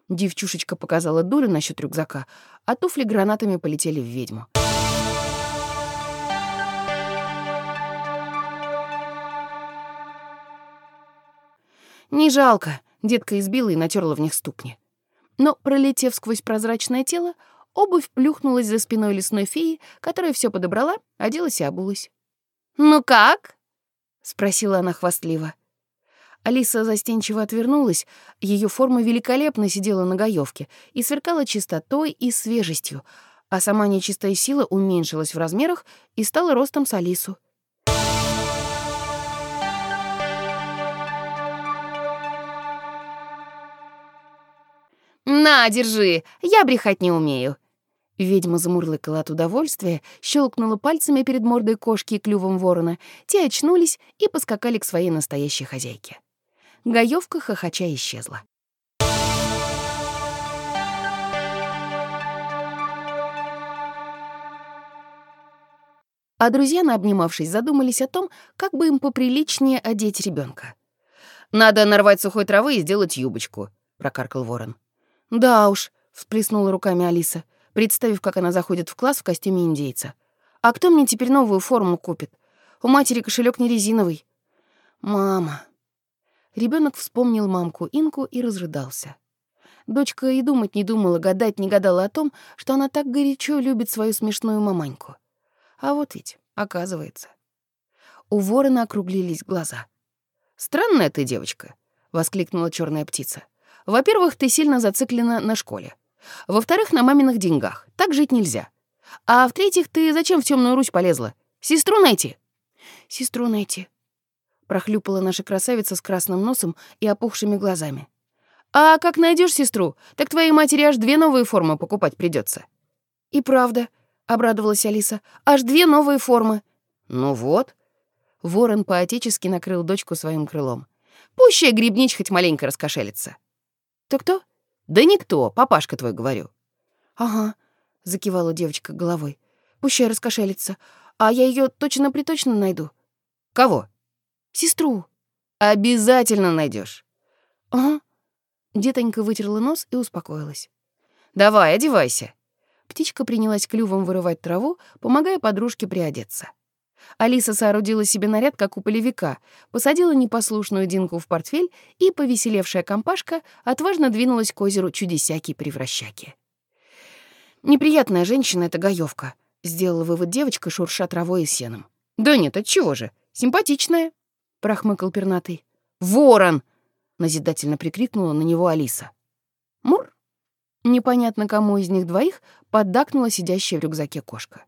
Девчушечка показала дулю насчет рюкзака, а туфли гранатами полетели в ведьму. Не жалко, детка избила и натерла в них ступни. Но, пролетев сквозь прозрачное тело, обувь плюхнулась за спиной лесной феи, которая все подобрала, оделась и обулась.
«Ну как?»
— спросила она хвастливо. Алиса застенчиво отвернулась, ее форма великолепно сидела на гаевке и сверкала чистотой и свежестью, а сама нечистая сила уменьшилась в размерах и стала ростом с Алису.
«На, держи, я брехать не умею».
Ведьма замурлыкала от удовольствия, щелкнула пальцами перед мордой кошки и клювом ворона. Те очнулись и поскакали к своей настоящей хозяйке. Гаевка хохоча исчезла. А друзья, наобнимавшись, задумались о том, как бы им поприличнее одеть ребенка.
«Надо нарвать сухой травы и сделать юбочку», — прокаркал ворон.
«Да уж», — всплеснула руками Алиса, представив, как она заходит в класс в костюме индейца. «А кто мне теперь новую форму купит? У матери кошелек не резиновый». «Мама». Ребенок вспомнил мамку Инку и разрыдался. Дочка и думать не думала, гадать не гадала о том, что она так горячо любит свою смешную маманьку. А вот ведь, оказывается. У ворона округлились глаза.
«Странная ты девочка», — воскликнула черная птица. «Во-первых, ты сильно зациклена на школе. Во-вторых, на маминых деньгах. Так жить нельзя. А в-третьих, ты зачем в темную Русь полезла? Сестру найти?»
«Сестру найти», — прохлюпала наша красавица с красным носом и опухшими глазами.
«А как найдешь сестру, так твоей матери аж две новые формы покупать придется.
«И правда», — обрадовалась Алиса, — «аж две новые формы».
«Ну вот». Ворон поотечески накрыл дочку своим крылом. «Пущая грибнич хоть маленько раскошелится».
«То кто?»
«Да никто, папашка твой, говорю».
«Ага», — закивала девочка головой. «Пущай раскошелится. А я ее точно-приточно найду».
«Кого?»
«Сестру».
«Обязательно найдешь.
«Ага», Детонька вытерла нос и успокоилась.
«Давай, одевайся».
Птичка принялась клювом вырывать траву, помогая подружке приодеться. Алиса соорудила себе наряд, как у полевика, посадила непослушную Динку в портфель, и повеселевшая компашка отважно двинулась к озеру Чудесяки-превращаки. «Неприятная женщина — это гаёвка», — сделала вывод девочка, шурша травой и сеном.
«Да нет, отчего же? Симпатичная», —
прохмыкал пернатый.
«Ворон!» назидательно прикрикнула на него Алиса.
«Мур!» Непонятно, кому из них двоих поддакнула сидящая в рюкзаке кошка.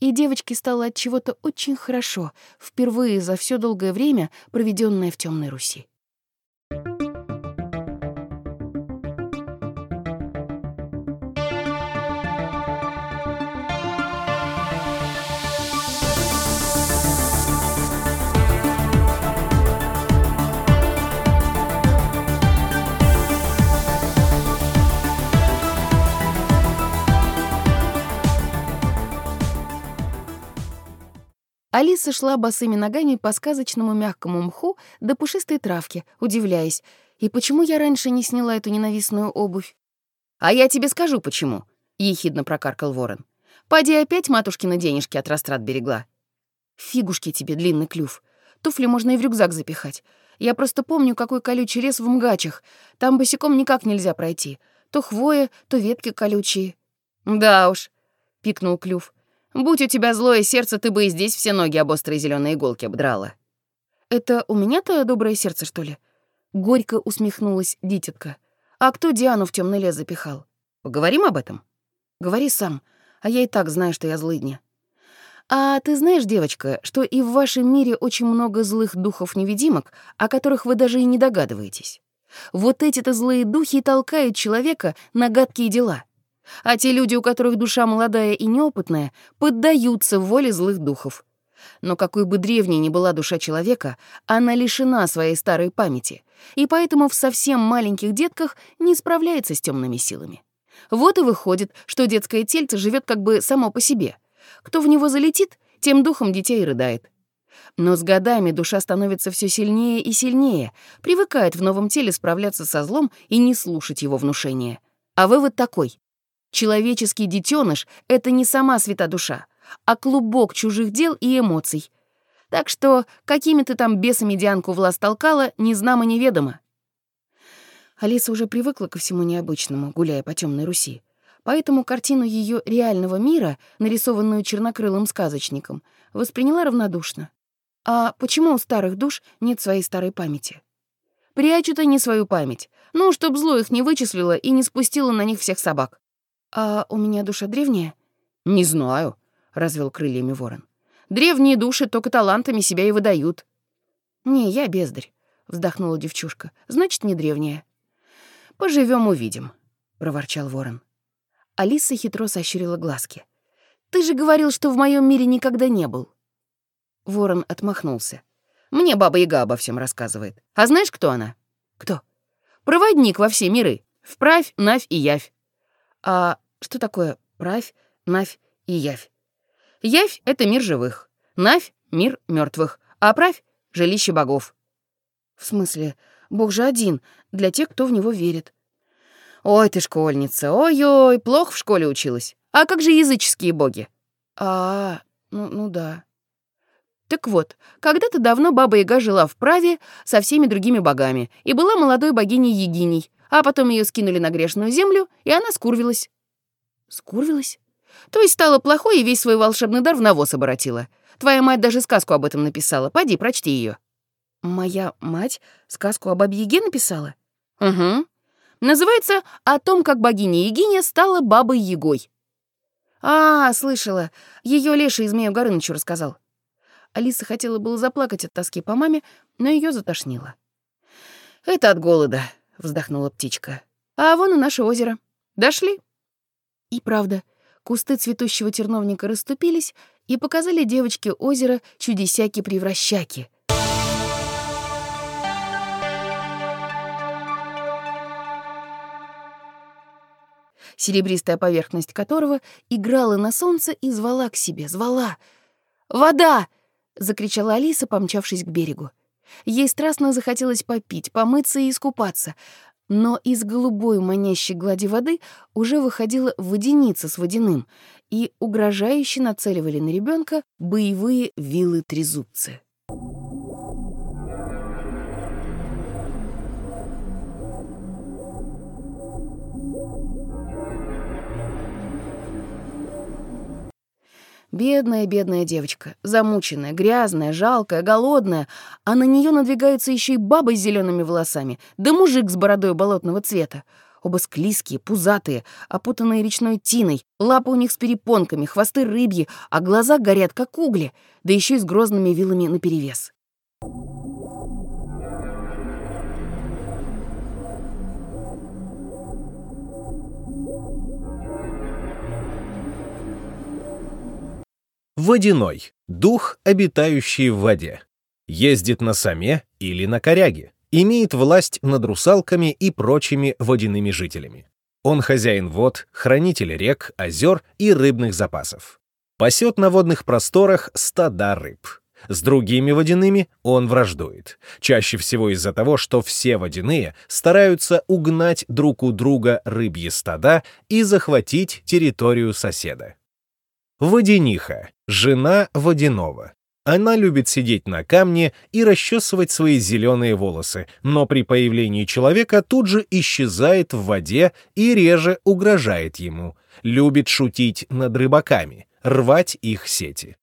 И девочке стало от чего-то очень хорошо, впервые за все долгое время, проведенное в темной Руси. Алиса шла босыми ногами по сказочному мягкому мху до пушистой травки, удивляясь, и почему я раньше не сняла эту ненавистную обувь?
«А я тебе скажу, почему», — ехидно прокаркал ворон. «Поди опять матушкины денежки от растрат берегла».
«Фигушки тебе, длинный клюв. Туфли можно и в рюкзак запихать. Я просто помню, какой колючий лес в Мгачах. Там босиком никак нельзя пройти. То хвоя, то ветки колючие».
«Да уж», — пикнул клюв. Будь у тебя злое сердце, ты бы и здесь все ноги об острые зеленые иголки обдрала.
Это у меня-то доброе сердце, что ли? Горько усмехнулась дитятка. А кто Диану в темный лес запихал?
Поговорим об этом?
Говори сам, а я и так знаю, что я злыдня. А ты знаешь, девочка, что и в вашем мире очень много злых духов-невидимок, о которых вы даже и не догадываетесь? Вот эти-то злые духи толкают человека на гадкие дела — а те люди, у которых душа молодая и неопытная, поддаются воле злых духов. Но какой бы древней ни была душа человека, она лишена своей старой памяти, и поэтому в совсем маленьких детках не справляется с темными силами. Вот и выходит, что детское тельце живет как бы само по себе. Кто в него залетит, тем духом детей рыдает. Но с годами душа становится все сильнее и сильнее, привыкает в новом теле справляться со злом и не слушать его внушения. А вывод такой. Человеческий детеныш — это не сама свята душа, а клубок чужих дел и эмоций. Так что какими ты там бесами Дианку власть толкала, незнамо неведомо. Алиса уже привыкла ко всему необычному, гуляя по темной Руси. Поэтому картину ее реального мира, нарисованную чернокрылым сказочником, восприняла равнодушно. А почему у старых душ нет своей старой памяти? Прячут они свою память, ну, чтоб зло их не вычислило и не спустило на них всех собак. «А у меня душа древняя?»
«Не знаю», — развел крыльями ворон. «Древние души только талантами себя и выдают».
«Не, я бездарь», — вздохнула девчушка. «Значит, не древняя».
Поживем, увидим», — проворчал ворон.
Алиса хитро сощурила глазки. «Ты же говорил, что в моем мире никогда не был».
Ворон отмахнулся. «Мне Баба-Яга обо всем рассказывает. А знаешь, кто она?»
«Кто?»
«Проводник во все миры. Вправь, навь и явь.
А что такое правь, навь и явь?
Явь — это мир живых, навь — мир мертвых, а правь — жилище богов.
В смысле, бог же один, для тех, кто в него верит.
Ой ты школьница, ой-ой, плохо в школе училась. А как же языческие боги?
А, ну, ну да.
Так вот, когда-то давно Баба Яга жила в праве со всеми другими богами и была молодой богиней Егиней,
А потом ее скинули на грешную землю, и она скурвилась. Скурвилась? То есть стала плохой и весь свой волшебный дар в навоз оборотила. Твоя мать даже сказку об этом написала. Пойди, прочти ее. Моя мать сказку об Бабе-Яге написала? Угу. Называется «О том, как богиня Егиня стала бабой Егой». А, слышала. Ее Леша из Змею Горынычу рассказал. Алиса хотела было заплакать от тоски по маме, но ее затошнило. «Это от голода», — вздохнула птичка. «А вон и наше озеро. Дошли?» И правда, кусты цветущего терновника расступились и показали девочке озеро чудесяки-превращаки. серебристая поверхность которого играла на солнце и звала к себе, звала. «Вода!» — закричала Алиса, помчавшись к берегу. Ей страстно захотелось попить, помыться и искупаться, но из голубой манящей глади воды уже выходила водяница с водяным, и угрожающе нацеливали на ребенка боевые вилы-трезубцы. Бедная, бедная девочка, замученная, грязная, жалкая, голодная, а на нее надвигаются еще и баба с зелеными волосами, да мужик с бородой болотного цвета. Оба склизкие, пузатые, опутанные речной тиной, лапы у них с перепонками, хвосты рыбьи, а глаза горят, как угли, да еще и с грозными вилами наперевес.
Водяной — дух, обитающий в воде. Ездит на саме или на коряге. Имеет власть над русалками и прочими водяными жителями. Он хозяин вод, хранитель рек, озер и рыбных запасов. Пасет на водных просторах стада рыб. С другими водяными он враждует. Чаще всего из-за того, что все водяные стараются угнать друг у друга рыбьи стада и захватить территорию соседа. Водяниха — жена водяного. Она любит сидеть на камне и расчесывать свои зеленые волосы, но при появлении человека тут же исчезает в воде и реже угрожает ему. Любит шутить над рыбаками, рвать их сети.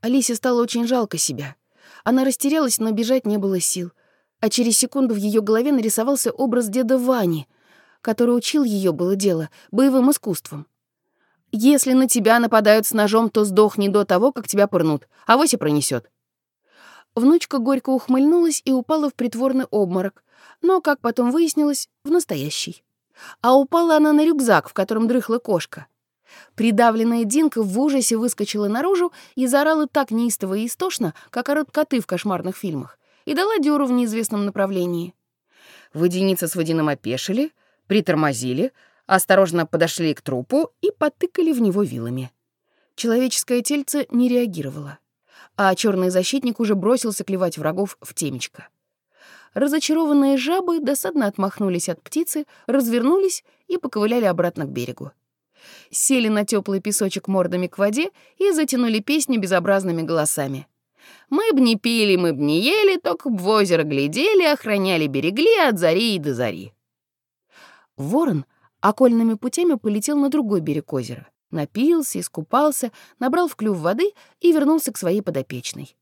Алисе стало очень жалко себя. Она растерялась, но бежать не было сил. А через секунду в ее голове нарисовался образ деда Вани, который учил ее было дело, боевым искусством. Если на тебя нападают с ножом, то сдохни до того, как тебя пырнут, а и пронесет. Внучка горько ухмыльнулась и упала в притворный обморок, но, как потом выяснилось, в настоящий. А упала она на рюкзак, в котором дрыхла кошка. Придавленная Динка в ужасе выскочила наружу и заорала так неистово и истошно, как орут коты в кошмарных фильмах, и дала дёру в неизвестном направлении. Водяница с водяным опешили, притормозили, осторожно подошли к трупу и потыкали в него вилами. Человеческое тельце не реагировало, а черный защитник уже бросился клевать врагов в темечко. Разочарованные жабы досадно отмахнулись от птицы, развернулись и поковыляли обратно к берегу. Сели на теплый песочек мордами к воде и затянули песню безобразными голосами. «Мы б не пили, мы б не ели, только б в озеро глядели, охраняли берегли от зари и до зари». Ворон — окольными путями полетел на другой берег озера. Напился, искупался, набрал в клюв воды и вернулся к своей подопечной.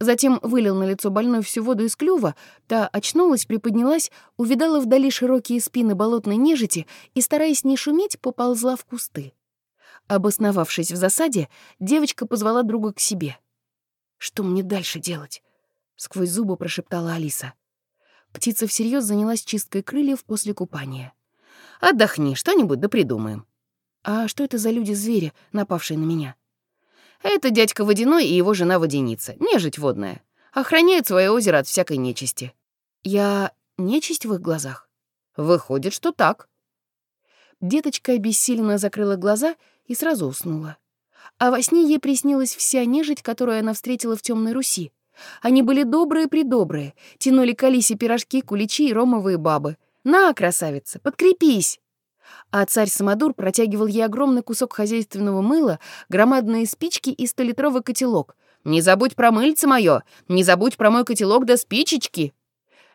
Затем вылил на лицо больной всю воду из клюва, та очнулась, приподнялась, увидала вдали широкие спины болотной нежити и, стараясь не шуметь, поползла в кусты. Обосновавшись в засаде, девочка позвала друга к себе. «Что мне дальше делать?» — сквозь зубы прошептала Алиса. Птица всерьез занялась чисткой крыльев после купания. Отдохни, что-нибудь да придумаем. А что это за люди-звери, напавшие на меня? Это дядька Водяной и его жена Водяница, нежить водная. Охраняют свое озеро от всякой нечисти. Я нечисть в их глазах? Выходит, что так. Деточка обессиленно закрыла глаза и сразу уснула. А во сне ей приснилась вся нежить, которую она встретила в темной Руси. Они были добрые-предобрые, тянули к Алисе пирожки, куличи и ромовые бабы. «На, красавица, подкрепись!» А царь Самодур протягивал ей огромный кусок хозяйственного мыла, громадные спички и столитровый котелок. «Не забудь про мыльце мое! Не забудь про мой котелок да спичечки!»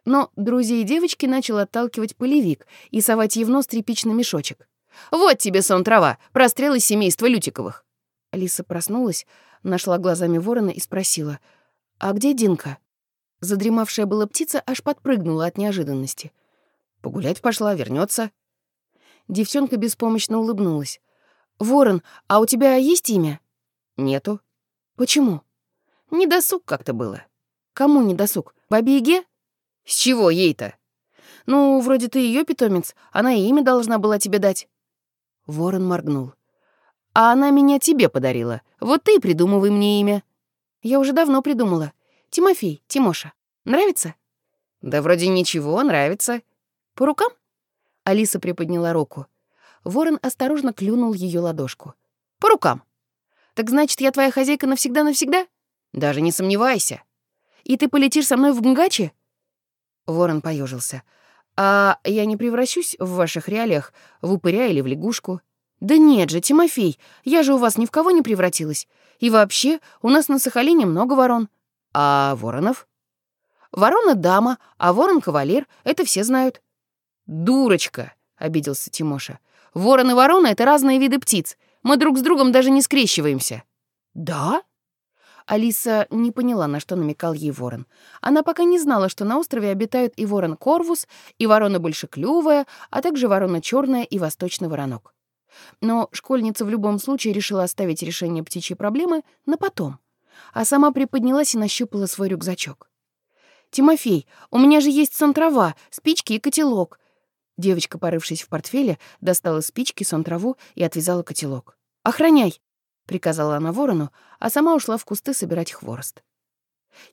Но друзей девочки начал отталкивать полевик и совать ей в нос тряпичный мешочек. «Вот тебе сон трава, прострел из семейства Лютиковых». Алиса проснулась, нашла глазами ворона и спросила, «А где Динка?» Задремавшая была птица аж подпрыгнула от неожиданности. «Погулять пошла, вернется. Девчонка беспомощно улыбнулась. «Ворон, а у тебя есть имя?» «Нету». «Почему?» «Не досуг как-то было». «Кому не досуг? Бабе-яге?» «С чего ей-то?» «Ну, вроде ты ее питомец, она и имя должна была тебе дать». Ворон моргнул. «А она меня тебе подарила. Вот ты придумывай мне имя». «Я уже давно придумала. Тимофей, Тимоша. Нравится?» «Да вроде ничего, нравится». «По рукам?» Алиса приподняла руку. Ворон осторожно клюнул ее ладошку. «По рукам!» «Так значит, я твоя хозяйка навсегда-навсегда?» «Даже не сомневайся!» «И ты полетишь со мной в Мгачи?» Ворон поежился. «А я не превращусь в ваших реалиях в упыря или в лягушку?» «Да нет же, Тимофей, я же у вас ни в кого не превратилась. И вообще, у нас на Сахалине много ворон. А воронов?» «Ворона — дама, а ворон — кавалер, это все знают». «Дурочка!» — обиделся Тимоша. «Ворон и ворона — это разные виды птиц. Мы друг с другом даже не скрещиваемся». «Да?» Алиса не поняла, на что намекал ей ворон. Она пока не знала, что на острове обитают и ворон Корвус, и ворона большеклювая, а также ворона черная и восточный воронок. Но школьница в любом случае решила оставить решение птичьей проблемы на потом, а сама приподнялась и нащупала свой рюкзачок. «Тимофей, у меня же есть сон спички и котелок. Девочка, порывшись в портфеле, достала спички, сон траву и отвязала котелок. «Охраняй!» — приказала она ворону, а сама ушла в кусты собирать хворост.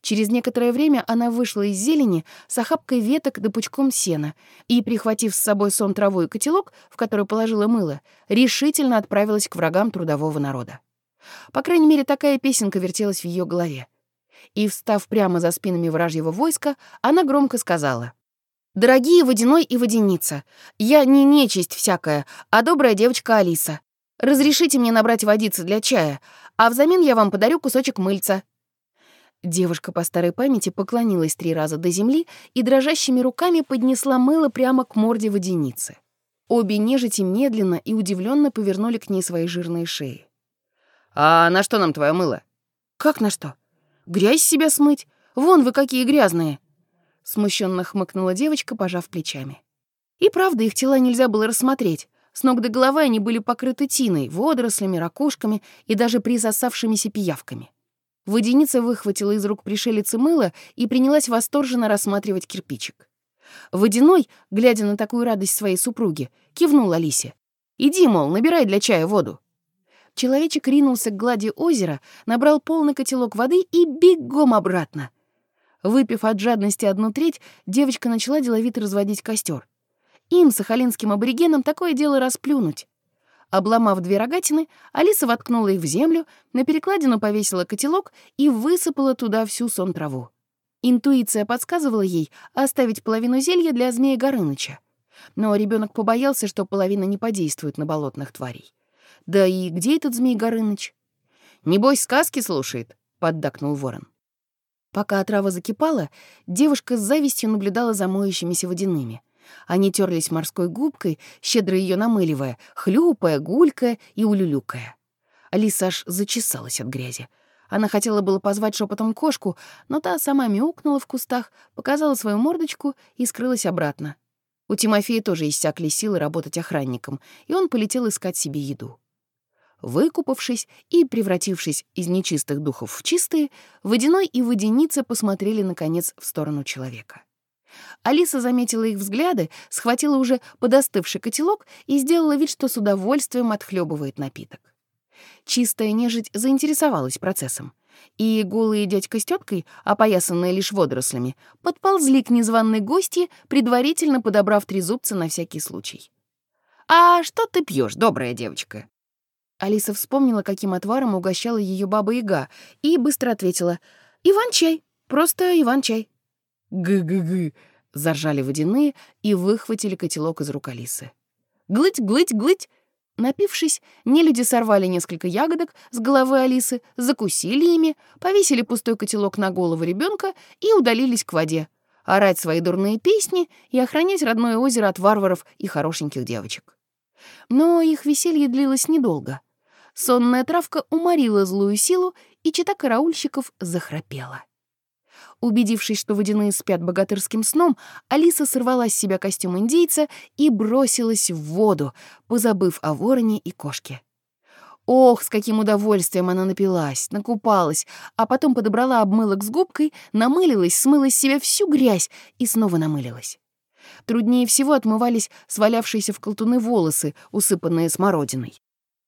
Через некоторое время она вышла из зелени с охапкой веток да пучком сена и, прихватив с собой сон траву и котелок, в который положила мыло, решительно отправилась к врагам трудового народа. По крайней мере, такая песенка вертелась в ее голове. И, встав прямо за спинами вражьего войска, она громко сказала — Дорогие Водяной и Водяница, я не нечисть всякая, а добрая девочка Алиса. Разрешите мне набрать водицы для чая, а взамен я вам подарю кусочек мыльца». Девушка по старой памяти поклонилась три раза до земли и дрожащими руками поднесла мыло прямо к морде водяницы. Обе нежити медленно и удивленно повернули к ней свои жирные шеи. «А на что нам твое мыло?» «Как на что? Грязь себя смыть? Вон вы какие грязные!» Смущенно хмыкнула девочка, пожав плечами. И правда, их тела нельзя было рассмотреть. С ног до головы они были покрыты тиной, водорослями, ракушками и даже присосавшимися пиявками. Водяница выхватила из рук пришелицы мыло и принялась восторженно рассматривать кирпичик. Водяной, глядя на такую радость своей супруги, кивнул Алисе. «Иди, мол, набирай для чая воду». Человечек ринулся к глади озера, набрал полный котелок воды и бегом обратно. Выпив от жадности одну треть, девочка начала деловито разводить костер. Им, сахалинским аборигенам, такое дело расплюнуть. Обломав две рогатины, Алиса воткнула их в землю, на перекладину повесила котелок и высыпала туда всю сон траву. Интуиция подсказывала ей оставить половину зелья для змея Горыныча. Но ребенок побоялся, что половина не подействует на болотных тварей. Да и где этот змей Горыныч? «Небось, сказки слушает», — поддакнул ворон. Пока отрава закипала, девушка с завистью наблюдала за моющимися водяными. Они терлись морской губкой, щедро ее намыливая, хлюпая, гулькая и улюлюкая. Алиса аж зачесалась от грязи. Она хотела было позвать шепотом кошку, но та сама мяукнула в кустах, показала свою мордочку и скрылась обратно. У Тимофея тоже иссякли силы работать охранником, и он полетел искать себе еду. Выкупавшись и превратившись из нечистых духов в чистые, Водяной и Водяница посмотрели, наконец, в сторону человека. Алиса заметила их взгляды, схватила уже подостывший котелок и сделала вид, что с удовольствием отхлебывает напиток. Чистая нежить заинтересовалась процессом, и голые дядька с теткой, опоясанные лишь водорослями, подползли к незваной гости, предварительно подобрав три зубца на всякий случай. «А что ты пьешь, добрая девочка?» Алиса вспомнила, каким отваром угощала ее баба-яга, и быстро ответила «Иван-чай, просто Иван-чай». «Гы-гы-гы», — заржали водяные и выхватили котелок из рук Алисы. «Глыть, глыть, глыть!» Напившись, нелюди сорвали несколько ягодок с головы Алисы, закусили ими, повесили пустой котелок на голову ребенка и удалились к воде. орать свои дурные песни и охранять родное озеро от варваров и хорошеньких девочек. Но их веселье длилось недолго. Сонная травка уморила злую силу, и чита караульщиков захрапела. Убедившись, что водяные спят богатырским сном, Алиса сорвала с себя костюм индейца и бросилась в воду, позабыв о вороне и кошке. Ох, с каким удовольствием она напилась, накупалась, а потом подобрала обмылок с губкой, намылилась, смыла с себя всю грязь и снова намылилась. Труднее всего отмывались свалявшиеся в колтуны волосы, усыпанные смородиной.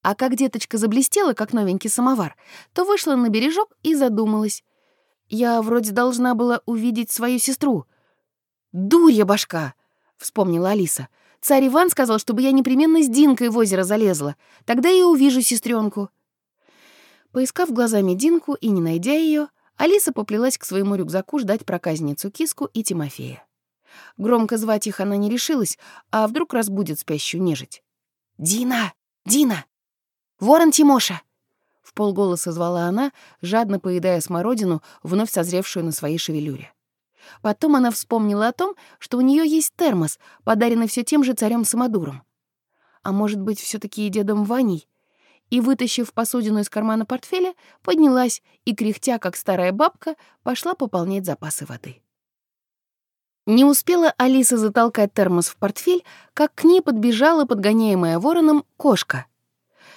А как деточка заблестела, как новенький самовар, то вышла на бережок и задумалась. Я вроде должна была увидеть свою сестру. «Дурья башка!» — вспомнила Алиса. «Царь Иван сказал, чтобы я непременно с Динкой в озеро залезла. Тогда я увижу сестренку. Поискав глазами Динку и не найдя ее, Алиса поплелась к своему рюкзаку ждать проказницу Киску и Тимофея. Громко звать их она не решилась, а вдруг разбудит спящую нежить. «Дина! Дина! Ворон Тимоша!» В полголоса звала она, жадно поедая смородину, вновь созревшую на своей шевелюре. Потом она вспомнила о том, что у нее есть термос, подаренный все тем же царем Самодуром. А может быть, все таки и дедом Ваней? И, вытащив посудину из кармана портфеля, поднялась и, кряхтя, как старая бабка, пошла пополнять запасы воды. Не успела Алиса затолкать термос в портфель, как к ней подбежала, подгоняемая вороном, кошка —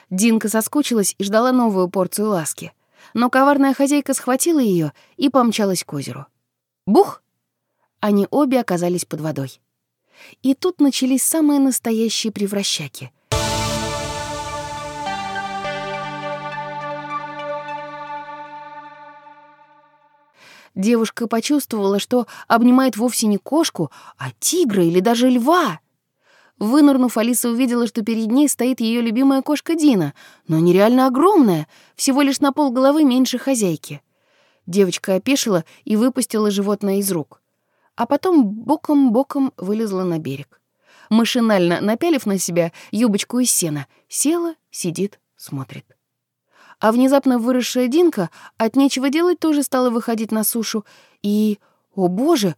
Динка соскучилась и ждала новую порцию ласки. Но коварная хозяйка схватила ее и помчалась к озеру. Бух! Они обе оказались под водой. И тут начались самые настоящие превращаки. Девушка почувствовала, что обнимает вовсе не кошку, а тигра или даже льва — Вынырнув, Алиса увидела, что перед ней стоит ее любимая кошка Дина, но нереально огромная, всего лишь на пол головы меньше хозяйки. Девочка опешила и выпустила животное из рук. А потом боком-боком вылезла на берег. Машинально напялив на себя юбочку из сена, села, сидит, смотрит. А внезапно выросшая Динка от нечего делать тоже стала выходить на сушу. И, о боже,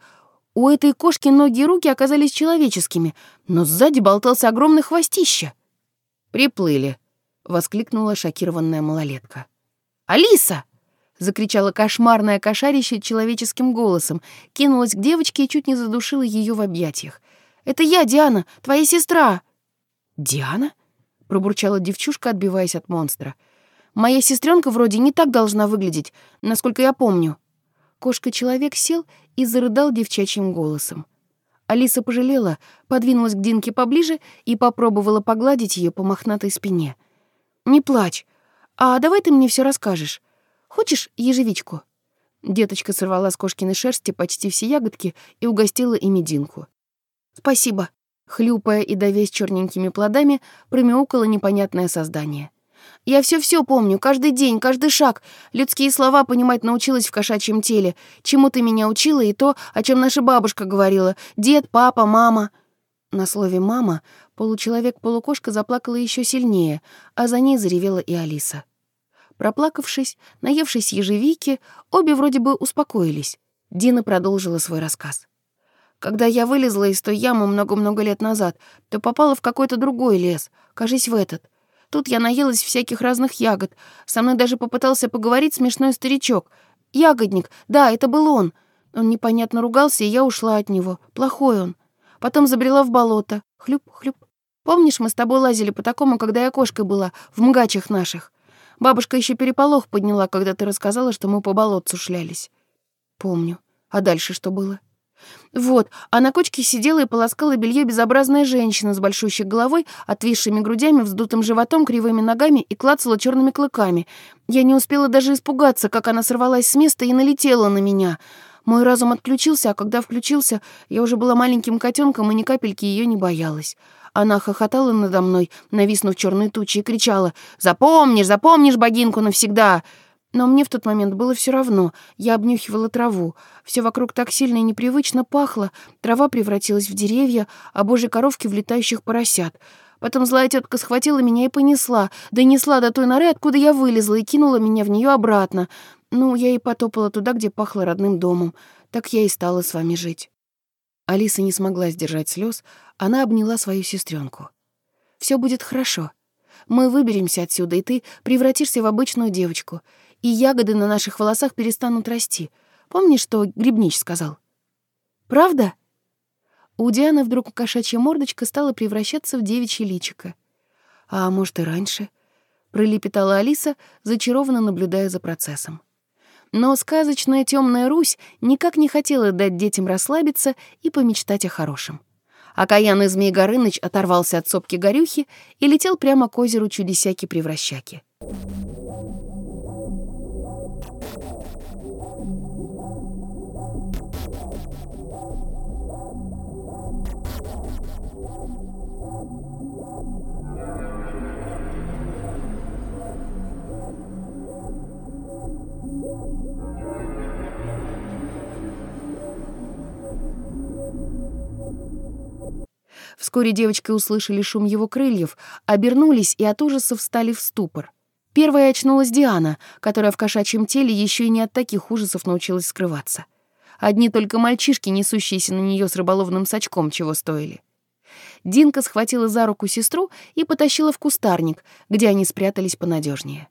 у этой кошки ноги и руки оказались человеческими, но сзади болтался огромный хвостище. «Приплыли», — воскликнула шокированная малолетка. «Алиса!» — закричала кошмарное кошарище человеческим голосом, кинулась к девочке и чуть не задушила ее в объятиях. «Это я, Диана, твоя сестра!» «Диана?» — пробурчала девчушка, отбиваясь от монстра. «Моя сестренка вроде не так должна выглядеть, насколько я помню». Кошка-человек сел и зарыдал девчачьим голосом. Алиса пожалела, подвинулась к Динке поближе и попробовала погладить ее по мохнатой спине. «Не плачь. А давай ты мне все расскажешь. Хочешь ежевичку?» Деточка сорвала с кошкиной шерсти почти все ягодки и угостила ими Динку. «Спасибо», — хлюпая и давясь черненькими плодами, промяукало непонятное создание — я все-все помню, каждый день, каждый шаг. Людские слова понимать научилась в кошачьем теле. Чему ты меня учила и то, о чем наша бабушка говорила. Дед, папа, мама. На слове «мама» получеловек-полукошка заплакала еще сильнее, а за ней заревела и Алиса. Проплакавшись, наевшись ежевики, обе вроде бы успокоились. Дина продолжила свой рассказ. Когда я вылезла из той ямы много-много лет назад, то попала в какой-то другой лес, кажись, в этот. Тут я наелась всяких разных ягод. Со мной даже попытался поговорить смешной старичок. Ягодник, да, это был он. Он непонятно ругался, и я ушла от него. Плохой он. Потом забрела в болото. Хлюп-хлюп. Помнишь, мы с тобой лазили по такому, когда я кошкой была, в мгачах наших? Бабушка еще переполох подняла, когда ты рассказала, что мы по болотцу шлялись. Помню. А дальше что было? Вот, а на кочке сидела и полоскала белье безобразная женщина с большущей головой, отвисшими грудями, вздутым животом, кривыми ногами и клацала черными клыками. Я не успела даже испугаться, как она сорвалась с места и налетела на меня. Мой разум отключился, а когда включился, я уже была маленьким котенком и ни капельки ее не боялась. Она хохотала надо мной, нависнув черной тучи, и кричала «Запомнишь, запомнишь богинку навсегда!» Но мне в тот момент было все равно. Я обнюхивала траву. Все вокруг так сильно и непривычно пахло. Трава превратилась в деревья, а божьи коровки в летающих поросят. Потом злая тетка схватила меня и понесла, донесла до той норы, откуда я вылезла, и кинула меня в нее обратно. Ну, я и потопала туда, где пахло родным домом. Так я и стала с вами жить. Алиса не смогла сдержать слез, она обняла свою сестренку. Все будет хорошо. Мы выберемся отсюда, и ты превратишься в обычную девочку, и ягоды на наших волосах перестанут расти. Помнишь, что Грибнич сказал? Правда? У Дианы вдруг кошачья мордочка стала превращаться в девичье личико. А может, и раньше? Пролепетала Алиса, зачарованно наблюдая за процессом. Но сказочная темная Русь никак не хотела дать детям расслабиться и помечтать о хорошем. Окаянный Змей Горыныч оторвался от сопки горюхи и летел прямо к озеру Чудесяки-превращаки. Вскоре девочки услышали шум его крыльев, обернулись и от ужаса встали в ступор. Первая очнулась Диана, которая в кошачьем теле еще и не от таких ужасов научилась скрываться. Одни только мальчишки, несущиеся на нее с рыболовным сачком, чего стоили. Динка схватила за руку сестру и потащила в кустарник, где они спрятались понадежнее.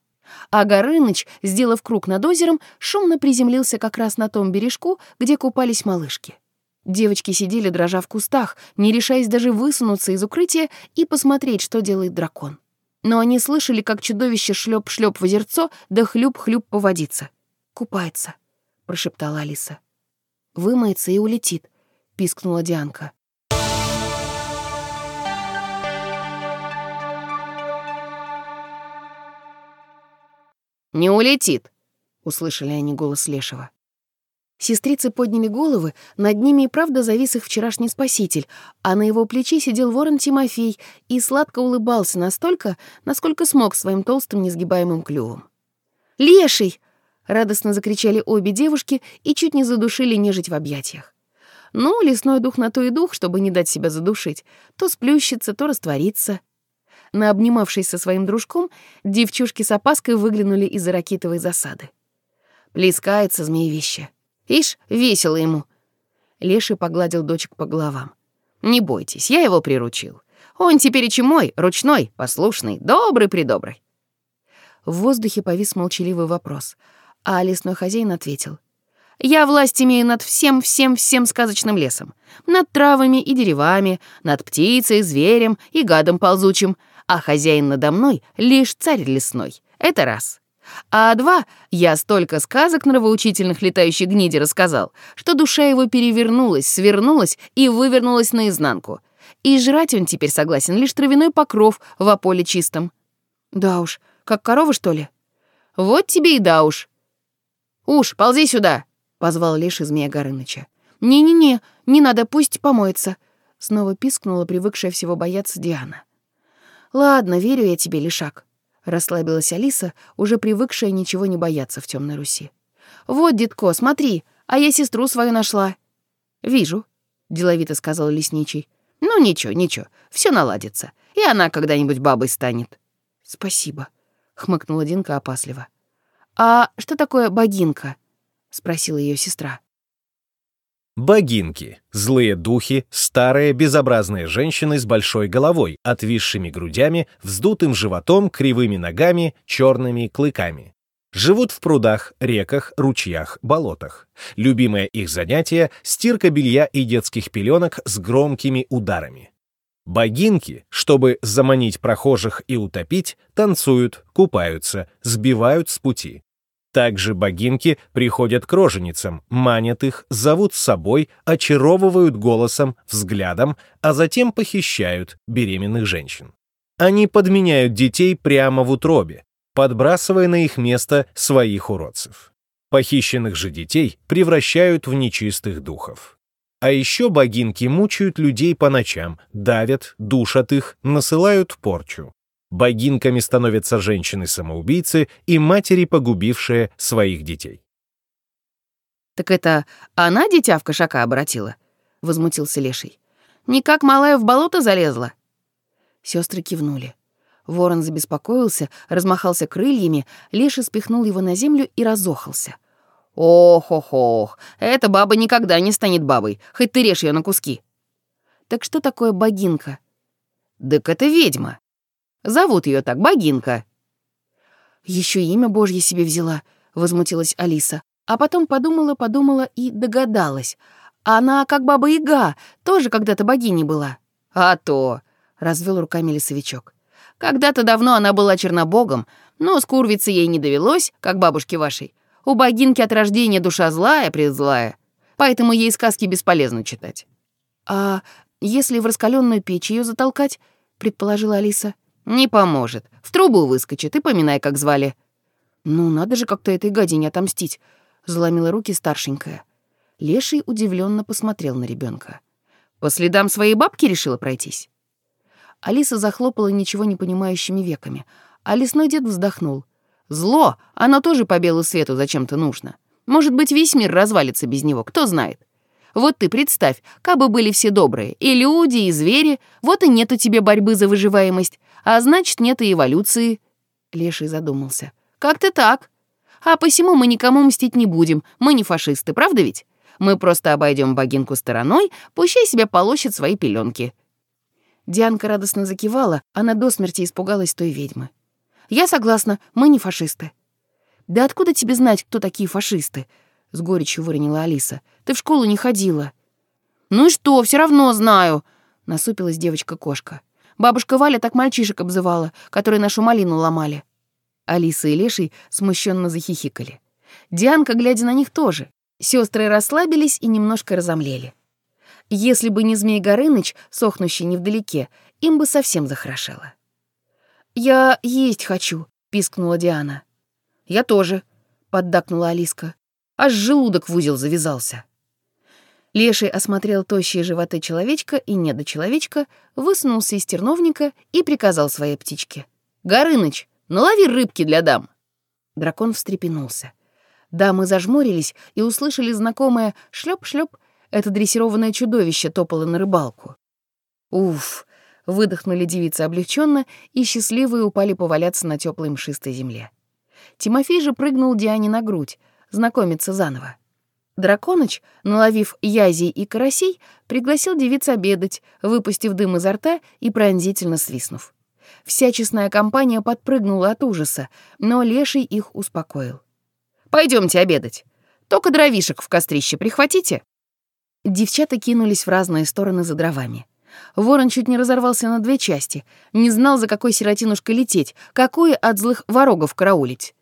А Горыныч, сделав круг над озером, шумно приземлился как раз на том бережку, где купались малышки. Девочки сидели, дрожа в кустах, не решаясь даже высунуться из укрытия и посмотреть, что делает дракон. Но они слышали, как чудовище шлеп-шлеп в озерцо, да хлюп-хлюп поводится. «Купается», — прошептала Алиса. «Вымоется и улетит», — пискнула Дианка.
«Не улетит», —
услышали они голос Лешего. Сестрицы подняли головы, над ними и правда завис их вчерашний спаситель, а на его плече сидел ворон Тимофей и сладко улыбался настолько, насколько смог своим толстым несгибаемым клювом. «Леший!» — радостно закричали обе девушки и чуть не задушили нежить в объятиях. Ну, лесной дух на то и дух, чтобы не дать себя задушить. То сплющится, то растворится. На обнимавшись со своим дружком, девчушки с опаской выглянули из-за ракитовой засады. Плескается змеевище. Ишь, весело ему. Леший погладил дочек по головам. Не бойтесь, я его приручил. Он теперь и мой, ручной, послушный, добрый-придобрый. В воздухе повис молчаливый вопрос, а лесной хозяин ответил. «Я власть имею над всем-всем-всем сказочным лесом, над травами и деревами, над птицей, зверем и гадом ползучим, а хозяин надо мной — лишь царь лесной. Это раз. А два, я столько сказок нравоучительных летающих гниди рассказал, что душа его перевернулась, свернулась и вывернулась наизнанку. И жрать он теперь согласен лишь травяной покров в ополе чистом. Да уж, как корова, что ли? Вот тебе и да уж. Уж, ползи сюда, позвал лишь Змея Горыныча. Не-не-не, не надо, пусть помоется. Снова пискнула привыкшая всего бояться Диана. Ладно, верю я тебе, Лишак. Расслабилась Алиса, уже привыкшая ничего не бояться в темной Руси. «Вот, детко, смотри, а я сестру свою нашла». «Вижу», — деловито сказал лесничий. «Ну ничего, ничего, все наладится, и она когда-нибудь бабой станет». «Спасибо», — хмыкнула Динка опасливо. «А что такое богинка?» — спросила ее сестра.
Богинки — злые духи, старые безобразные женщины с большой головой, отвисшими грудями, вздутым животом, кривыми ногами, черными клыками. Живут в прудах, реках, ручьях, болотах. Любимое их занятие — стирка белья и детских пеленок с громкими ударами. Богинки, чтобы заманить прохожих и утопить, танцуют, купаются, сбивают с пути. Также богинки приходят к роженицам, манят их, зовут с собой, очаровывают голосом, взглядом, а затем похищают беременных женщин. Они подменяют детей прямо в утробе, подбрасывая на их место своих уродцев. Похищенных же детей превращают в нечистых духов. А еще богинки мучают людей по ночам, давят, душат их, насылают порчу. Богинками становятся женщины-самоубийцы и матери, погубившие своих детей.
«Так это она дитя в кошака обратила?» — возмутился Леший. «Никак малая в болото залезла?»
Сестры кивнули. Ворон забеспокоился, размахался крыльями, Леший спихнул его на землю и разохался.
Ох-ох-ох, эта баба никогда не станет бабой, хоть ты режь ее на куски.
Так что такое богинка?
Так это ведьма. Зовут ее так богинка.
Еще имя Божье себе взяла, возмутилась Алиса. А потом подумала-подумала и догадалась. Она, как баба Яга, тоже когда-то богиней была.
А то, развел руками лесовичок. Когда-то давно она была чернобогом, но скурвиться ей не довелось, как бабушке вашей. У богинки от рождения душа злая, предзлая, поэтому ей сказки бесполезно читать.
А если в раскаленную печь ее затолкать, предположила Алиса.
Не поможет. В трубу выскочит и поминай, как звали.
Ну, надо же как-то этой гадине отомстить, заломила руки старшенькая. Леший удивленно посмотрел на ребенка.
По следам своей бабки решила пройтись?
Алиса захлопала ничего не понимающими веками, а лесной дед вздохнул.
Зло, оно тоже по белу свету зачем-то нужно. Может быть, весь мир развалится без него, кто знает. Вот ты представь, как бы были все добрые, и люди, и звери, вот и нет у тебя борьбы за выживаемость, а значит, нет и эволюции.
Леший задумался.
Как-то так. А посему мы никому мстить не будем, мы не фашисты, правда ведь? Мы просто обойдем богинку стороной, пущай себя полощет свои пеленки.
Дианка радостно закивала, она до смерти испугалась той ведьмы. «Я согласна, мы не фашисты». «Да откуда тебе знать, кто такие фашисты?» — с горечью выронила Алиса. «Ты в школу не ходила».
«Ну и что, все равно знаю», —
насупилась девочка-кошка. «Бабушка Валя так мальчишек обзывала, которые нашу малину ломали». Алиса и Леший смущенно захихикали. Дианка, глядя на них, тоже. Сестры расслабились и немножко разомлели. Если бы не Змей Горыныч, сохнущий невдалеке, им бы совсем захорошело. «Я есть хочу», — пискнула Диана.
«Я тоже», —
поддакнула Алиска.
Аж желудок в узел завязался.
Леший осмотрел тощие животы человечка и недочеловечка, высунулся из терновника и приказал своей птичке.
«Горыныч, налови рыбки для дам!»
Дракон встрепенулся. Дамы зажмурились и услышали знакомое шлеп-шлеп это дрессированное чудовище топало на рыбалку. Уф! Выдохнули девицы облегченно и счастливые упали поваляться на теплой мшистой земле. Тимофей же прыгнул Диане на грудь, знакомиться заново. Драконыч, наловив язей и карасей, пригласил девиц обедать, выпустив дым изо рта и пронзительно свистнув. Вся честная компания подпрыгнула от ужаса, но Леший их успокоил.
Пойдемте обедать. Только дровишек в кострище прихватите».
Девчата кинулись в разные стороны за дровами. Ворон чуть не разорвался на две части, не знал, за какой сиротинушкой лететь, какую от злых ворогов караулить.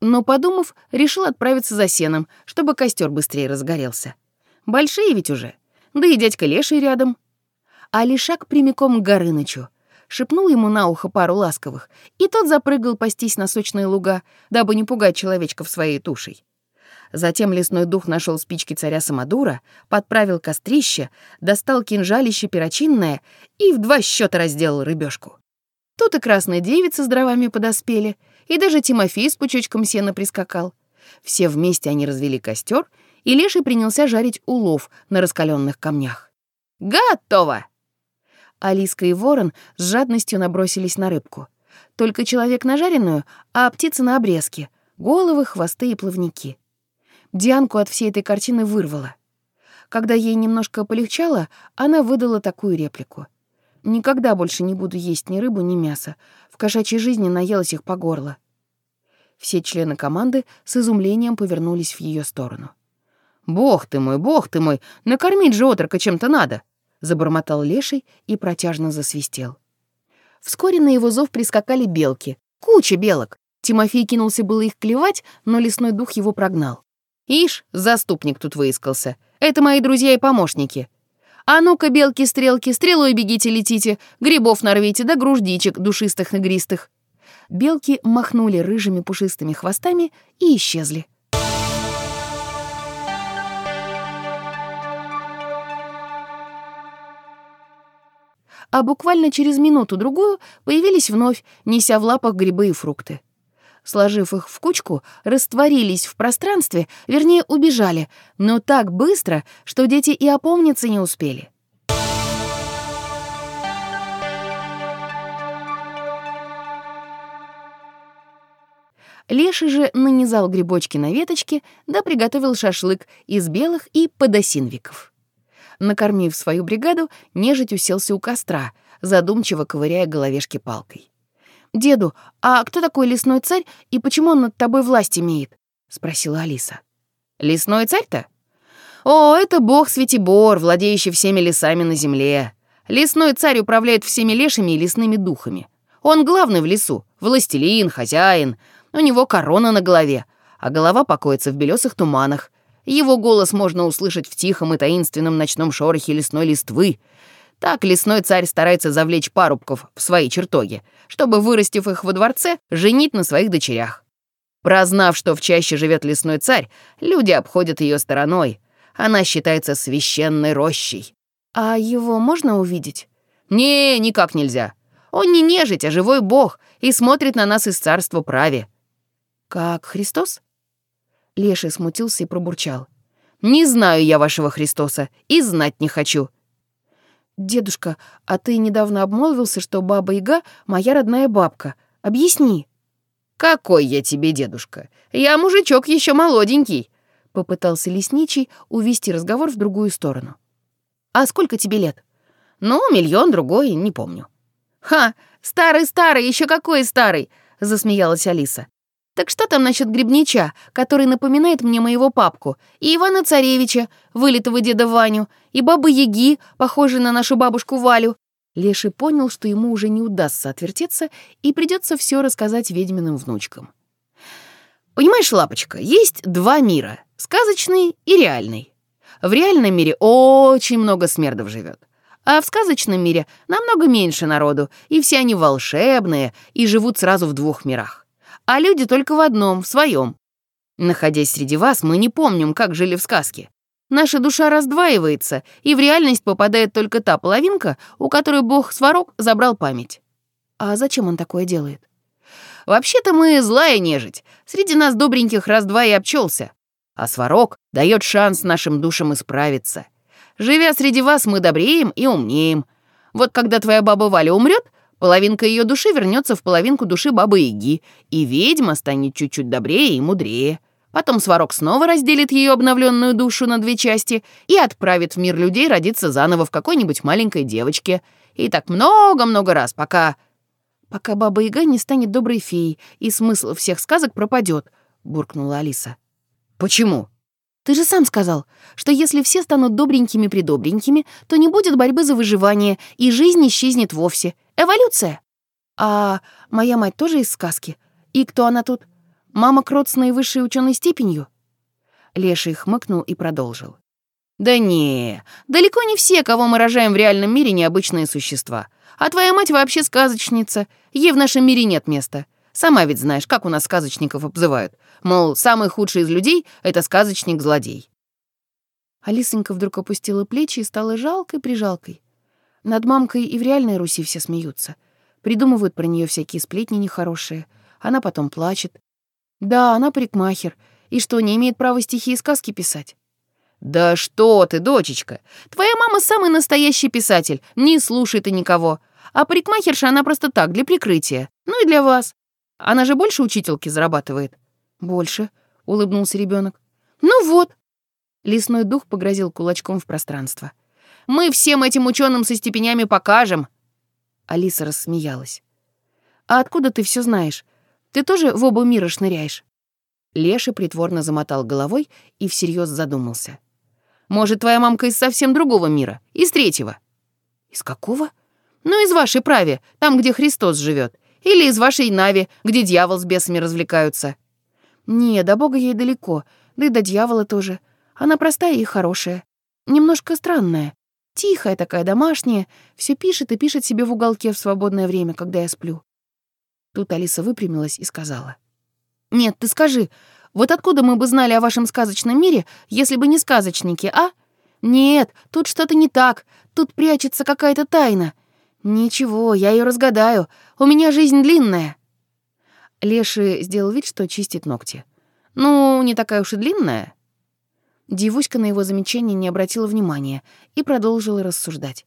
Но, подумав, решил отправиться за сеном, чтобы костер быстрее разгорелся. Большие ведь уже, да и дядька Леший рядом. А Лишак прямиком к Горынычу. Шепнул ему на ухо пару ласковых, и тот запрыгал пастись на сочные луга, дабы не пугать человечков своей тушей. Затем лесной дух нашел спички царя Самодура, подправил кострище, достал кинжалище перочинное и в два счета разделал рыбешку. Тут и красная девица с дровами подоспели, и даже Тимофей с пучочком сена прискакал. Все вместе они развели костер, и Леший принялся жарить улов на раскаленных камнях.
«Готово!»
Алиска и ворон с жадностью набросились на рыбку. Только человек на жареную, а птица на обрезки, головы, хвосты и плавники. Дианку от всей этой картины вырвало. Когда ей немножко полегчало, она выдала такую реплику. «Никогда больше не буду есть ни рыбу, ни мясо. В кошачьей жизни наелась их по горло». Все члены команды с изумлением повернулись в ее сторону.
«Бог ты мой, бог ты мой, накормить же отрока чем-то надо!»
Забормотал леший и протяжно засвистел. Вскоре на его зов прискакали белки. Куча белок. Тимофей кинулся было их клевать, но лесной дух его прогнал.
Ишь, заступник тут выискался. Это мои друзья и помощники. А ну-ка, белки-стрелки, стрелой бегите, летите, грибов нарвите, да груждичек душистых-негристых.
Белки махнули рыжими пушистыми хвостами и исчезли. А буквально через минуту-другую появились вновь, неся в лапах грибы и фрукты сложив их в кучку, растворились в пространстве, вернее, убежали, но так быстро, что дети и опомниться не успели.
Леша же нанизал грибочки на веточки, да приготовил шашлык из белых и подосинвиков. Накормив свою бригаду, нежить уселся у костра, задумчиво ковыряя головешки палкой. «Деду, а кто такой лесной царь и почему он над тобой власть имеет?» — спросила Алиса.
«Лесной царь-то? О, это бог Светибор, владеющий всеми лесами на земле. Лесной царь управляет всеми лешими и лесными духами. Он главный в лесу, властелин, хозяин. У него корона на голове, а голова покоится в белесых туманах. Его голос можно услышать в тихом и таинственном ночном шорохе лесной листвы. Так лесной царь старается завлечь парубков в свои чертоги, чтобы, вырастив их во дворце, женить на своих дочерях. Прознав, что в чаще живет лесной царь, люди обходят ее стороной. Она считается священной рощей.
«А его можно увидеть?»
«Не, никак нельзя. Он не нежить, а живой бог и смотрит на нас из царства праве».
«Как Христос?» Леший смутился и пробурчал.
«Не знаю я вашего Христоса и знать не хочу».
«Дедушка, а ты недавно обмолвился, что Баба-Яга — моя родная бабка. Объясни».
«Какой я тебе дедушка? Я мужичок еще молоденький», — попытался лесничий увести разговор в другую сторону.
«А сколько тебе лет?»
«Ну, миллион другой, не помню». «Ха, старый-старый, еще какой старый!» — засмеялась Алиса. Так что там насчет Грибнича, который напоминает мне моего папку, и Ивана Царевича, вылитого деда Ваню, и бабы Яги, похожей на нашу бабушку Валю? Леший понял, что ему уже не удастся отвертеться, и придется все рассказать ведьминым внучкам. Понимаешь, Лапочка, есть два мира — сказочный и реальный. В реальном мире очень много смердов живет. А в сказочном мире намного меньше народу, и все они волшебные и живут сразу в двух мирах а люди только в одном, в своем. Находясь среди вас, мы не помним, как жили в сказке. Наша душа раздваивается, и в реальность попадает только та половинка, у которой бог Сварог забрал память.
А зачем он такое делает?
Вообще-то мы злая нежить. Среди нас добреньких раз-два и обчелся. А Сварог дает шанс нашим душам исправиться. Живя среди вас, мы добреем и умнеем. Вот когда твоя баба Валя умрет, Половинка ее души вернется в половинку души Бабы-Яги, и ведьма станет чуть-чуть добрее и мудрее. Потом Сварог снова разделит ее обновленную душу на две части и отправит в мир людей родиться заново в какой-нибудь маленькой девочке. И так много-много раз, пока...
«Пока Баба-Яга не станет доброй феей, и смысл всех сказок пропадет», — буркнула Алиса.
«Почему?»
«Ты же сам сказал, что если все станут добренькими-придобренькими, то не будет борьбы за выживание, и жизнь исчезнет вовсе. Эволюция. А моя мать тоже из сказки? И кто она тут? Мама Крот с наивысшей ученой степенью?»
Леший хмыкнул и продолжил. «Да не, далеко не все, кого мы рожаем в реальном мире, необычные существа. А твоя мать вообще сказочница. Ей в нашем мире нет места. Сама ведь знаешь, как у нас сказочников обзывают. Мол, самый худший из людей — это сказочник-злодей».
Алисонька вдруг опустила плечи и стала жалкой-прижалкой. Над мамкой и в реальной Руси все смеются. Придумывают про нее всякие сплетни нехорошие. Она потом плачет. Да, она парикмахер. И что, не имеет права стихи и сказки писать?
«Да что ты, дочечка! Твоя мама самый настоящий писатель, не слушай ты никого. А парикмахерша она просто так, для прикрытия. Ну и для вас. Она же больше учительки зарабатывает».
«Больше», — улыбнулся ребенок.
«Ну вот».
Лесной дух погрозил кулачком в пространство.
Мы всем этим ученым со степенями покажем».
Алиса рассмеялась. «А откуда ты все знаешь? Ты тоже в оба мира шныряешь?»
Леша притворно замотал головой и всерьез задумался. «Может, твоя мамка из совсем другого мира? Из третьего?»
«Из какого?»
«Ну, из вашей праве, там, где Христос живет. Или из вашей Нави, где дьявол с бесами развлекаются».
«Не, до Бога ей далеко, да и до дьявола тоже. Она простая и хорошая. Немножко странная. Тихая такая, домашняя, все пишет и пишет себе в уголке в свободное время, когда я сплю. Тут Алиса выпрямилась и сказала. «Нет, ты скажи, вот откуда мы бы знали о вашем сказочном мире, если бы не сказочники, а? Нет, тут что-то не так, тут прячется какая-то тайна. Ничего, я ее разгадаю, у меня жизнь длинная». Леший сделал вид, что чистит ногти. «Ну, не такая уж и длинная», Девуська на его замечание не обратила внимания и продолжила рассуждать.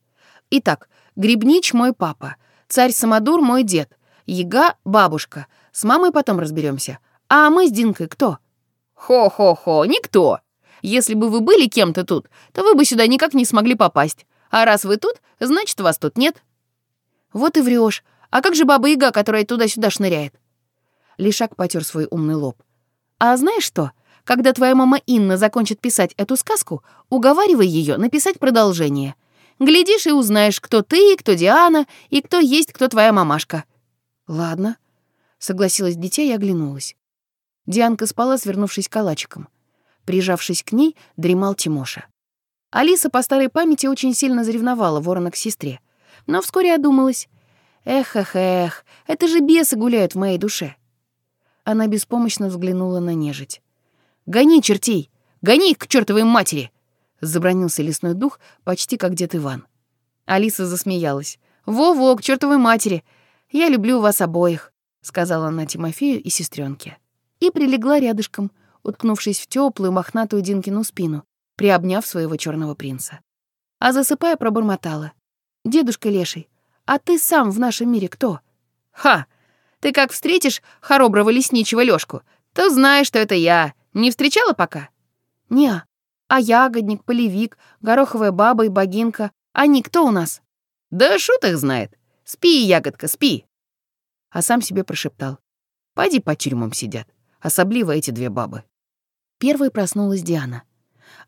«Итак, Грибнич — мой папа, царь Самодур — мой дед, Яга — бабушка, с мамой потом разберемся.
А мы с Динкой кто?
Хо-хо-хо, никто. Если бы вы были кем-то тут, то вы бы сюда никак не смогли попасть. А раз вы тут, значит, вас тут нет.
Вот и врешь. А как же баба-яга, которая туда-сюда шныряет? Лишак потер свой умный лоб. А знаешь что? Когда твоя мама Инна закончит писать эту сказку, уговаривай ее написать продолжение. Глядишь и узнаешь, кто ты, кто Диана и кто есть кто твоя мамашка. Ладно, согласилась дитя и оглянулась. Дианка спала, свернувшись калачиком. Прижавшись к ней, дремал Тимоша. Алиса по старой памяти очень сильно заревновала ворона к сестре, но вскоре одумалась. Эх-эх-эх, это же бесы гуляют в моей душе. Она беспомощно взглянула на нежить. «Гони чертей! Гони их к чертовой матери!» — забронился лесной дух, почти как дед Иван. Алиса засмеялась. «Во-во, к чертовой матери! Я люблю вас обоих!» — сказала она Тимофею и сестренке. И прилегла рядышком, уткнувшись в теплую мохнатую Динкину спину, приобняв своего черного принца. А засыпая, пробормотала. «Дедушка Леший, а ты сам в нашем мире кто?»
«Ха! Ты как встретишь хороброго лесничего Лёшку, то знаешь, что это я. Не встречала пока?»
«Не, а ягодник, полевик, гороховая баба и богинка, они кто у нас?»
«Да шут их знает. Спи, ягодка, спи!»
А сам себе прошептал. «Пойди по тюрьмам сидят, особливо эти две бабы». Первой проснулась Диана.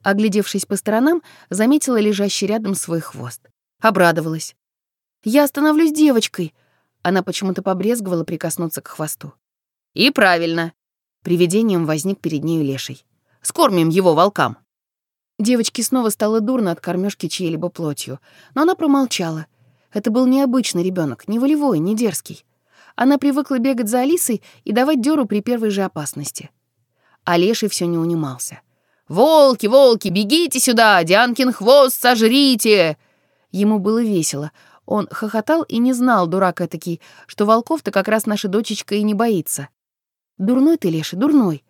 Оглядевшись по сторонам, заметила лежащий рядом свой хвост. Обрадовалась. «Я становлюсь девочкой!» Она почему-то побрезговала прикоснуться к хвосту.
«И правильно!»
Привидением возник перед нею леший.
«Скормим его волкам!»
Девочке снова стало дурно от кормежки чьей-либо плотью, но она промолчала. Это был необычный ребенок, не волевой, не дерзкий. Она привыкла бегать за Алисой и давать дёру при первой же опасности. А леший все не унимался.
«Волки, волки, бегите сюда! Дианкин хвост сожрите!»
Ему было весело. Он хохотал и не знал, дурак этакий, что волков-то как раз наша дочечка и не боится. Дурной ты, Леша, дурной.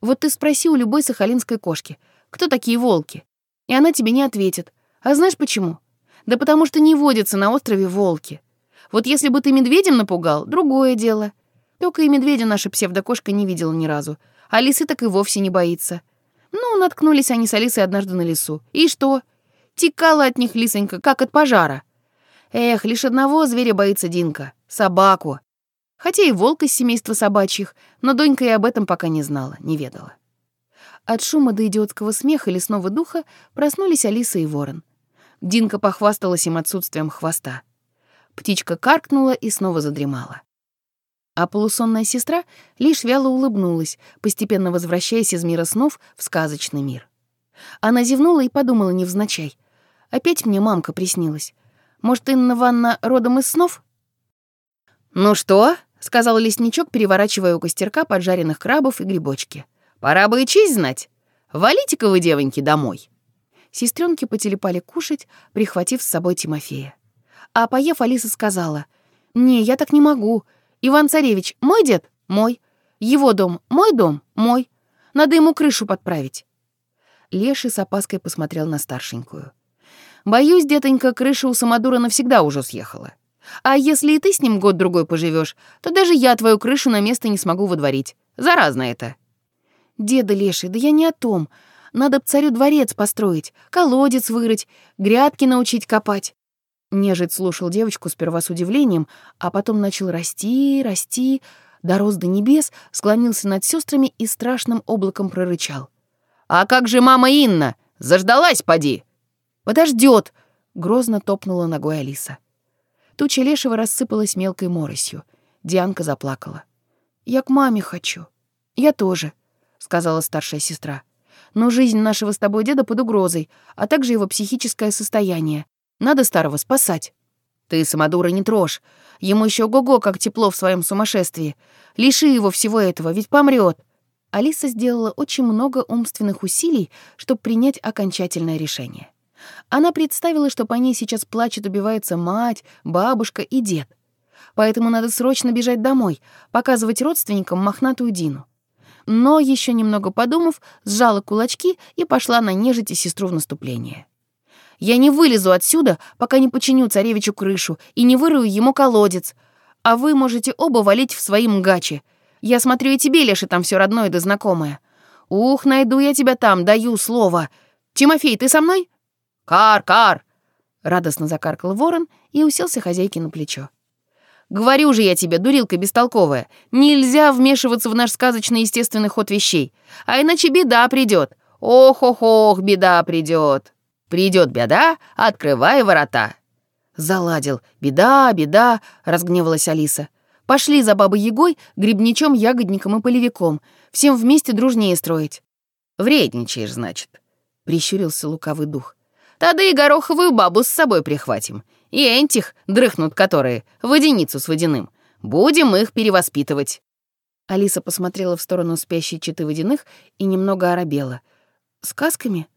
Вот ты спроси у любой сахалинской кошки, кто такие волки? И она тебе не ответит. А знаешь почему? Да потому что не водятся на острове волки. Вот если бы ты медведем напугал, другое дело. Только и медведя наша псевдокошка не видела ни разу. А лисы так и вовсе не боится. Ну, наткнулись они с Алисой однажды на лесу. И что? Текала от них лисонька, как от пожара. Эх, лишь одного зверя боится Динка — собаку. Хотя и волк из семейства собачьих, но Донька и об этом пока не знала, не ведала. От шума до идиотского смеха лесного духа проснулись Алиса и Ворон. Динка похвасталась им отсутствием хвоста. Птичка каркнула и снова задремала. А полусонная сестра лишь вяло улыбнулась, постепенно возвращаясь из мира снов в сказочный мир. Она зевнула и подумала невзначай. «Опять мне мамка приснилась. Может, Инна Ванна родом из снов?»
«Ну что?» — сказал лесничок, переворачивая у костерка поджаренных крабов и грибочки. «Пора бы и честь знать. Валите-ка вы, девоньки, домой».
Сестренки потелепали кушать, прихватив с собой Тимофея. А поев, Алиса сказала, «Не, я так не могу. Иван-царевич мой дед? Мой. Его дом мой дом? Мой. Надо ему крышу подправить». Леший с опаской посмотрел на старшенькую. «Боюсь, детонька, крыша у Самодура навсегда уже съехала. А если и ты с ним год-другой поживешь, то даже я твою крышу на место не смогу водворить. Заразно это». «Деда Леший, да я не о том. Надо б царю дворец построить, колодец вырыть, грядки научить копать». Нежить слушал девочку сперва с удивлением, а потом начал расти, расти, дорос до небес, склонился над сестрами и страшным облаком прорычал.
«А как же мама Инна? Заждалась, поди!»
«Подождет!» — грозно топнула ногой Алиса. Туча лешего рассыпалась мелкой моросью. Дианка заплакала. «Я к маме хочу». «Я тоже», — сказала старшая сестра. «Но жизнь нашего с тобой деда под угрозой, а также его психическое состояние. Надо старого спасать». «Ты, самодура, не трожь. Ему еще го-го, как тепло в своем сумасшествии. Лиши его всего этого, ведь помрет. Алиса сделала очень много умственных усилий, чтобы принять окончательное решение. Она представила, что по ней сейчас плачет, убивается мать, бабушка и дед. Поэтому надо срочно бежать домой, показывать родственникам мохнатую Дину. Но, еще немного подумав, сжала кулачки и пошла на нежить и сестру в наступление. «Я не вылезу отсюда, пока не починю царевичу крышу и не вырую ему колодец, а вы можете оба валить в свои мгачи. Я смотрю, и тебе, Леша, там все родное да знакомое. Ух, найду я тебя там, даю слово. Тимофей, ты со мной? Кар, кар! Радостно закаркал ворон и уселся хозяйке на плечо. Говорю же я тебе, дурилка бестолковая, нельзя вмешиваться в наш сказочный естественный ход вещей, а иначе беда придет. Ох-ох-ох, беда придет. Придет беда, открывай ворота. Заладил. Беда, беда, разгневалась Алиса. Пошли за бабой Егой, грибничом, ягодником и полевиком. Всем вместе дружнее строить. Вредничаешь, значит, прищурился лукавый дух. Тогда и гороховую бабу с собой прихватим. И энтих, дрыхнут которые, водяницу с водяным. Будем их перевоспитывать. Алиса посмотрела в сторону спящей читы водяных и немного оробела. «Сказками?»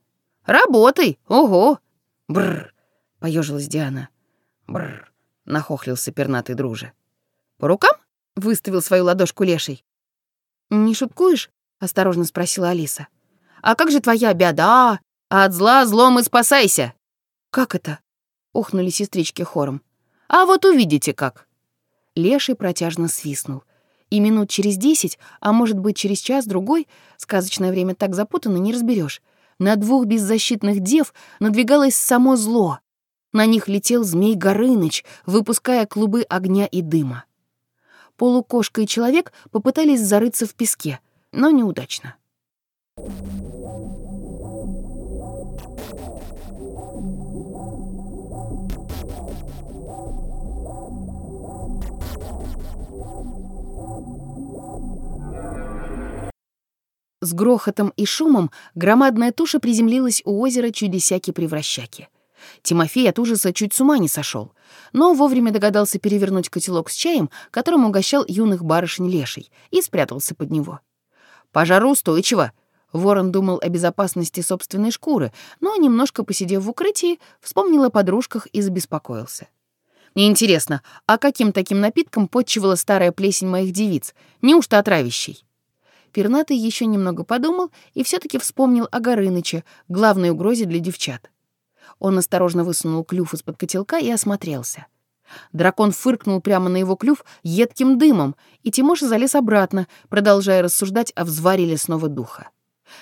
«Работай! Ого!» «Бррр!» — поежилась Диана. «Бррр!» — нахохлился пернатый друже. «По рукам?» — выставил свою ладошку леший. «Не шуткуешь?» — осторожно спросила Алиса. «А как же твоя беда? А от зла злом и спасайся!» «Как это?» — ухнули сестрички хором. «А вот увидите как!» Леший протяжно свистнул. И минут через десять, а может быть через час-другой, сказочное время так запутано, не разберешь. На двух беззащитных дев надвигалось само зло. На них летел змей Горыныч, выпуская клубы огня и дыма. Полукошка и человек попытались зарыться в песке, но неудачно. С грохотом и шумом громадная туша приземлилась у озера Чудесяки-превращаки. Тимофей от ужаса чуть с ума не сошел, но вовремя догадался перевернуть котелок с чаем, которым угощал юных барышень леший, и спрятался под него. «Пожару устойчиво!» Ворон думал о безопасности собственной шкуры, но, немножко посидев в укрытии, вспомнил о подружках и забеспокоился. «Мне интересно, а каким таким напитком подчивала старая плесень моих девиц? Неужто отравящий?» Пернатый еще немного подумал и все таки вспомнил о Горыныче, главной угрозе для девчат. Он осторожно высунул клюв из-под котелка и осмотрелся. Дракон фыркнул прямо на его клюв едким дымом, и Тимоша залез обратно, продолжая рассуждать о взваре лесного духа.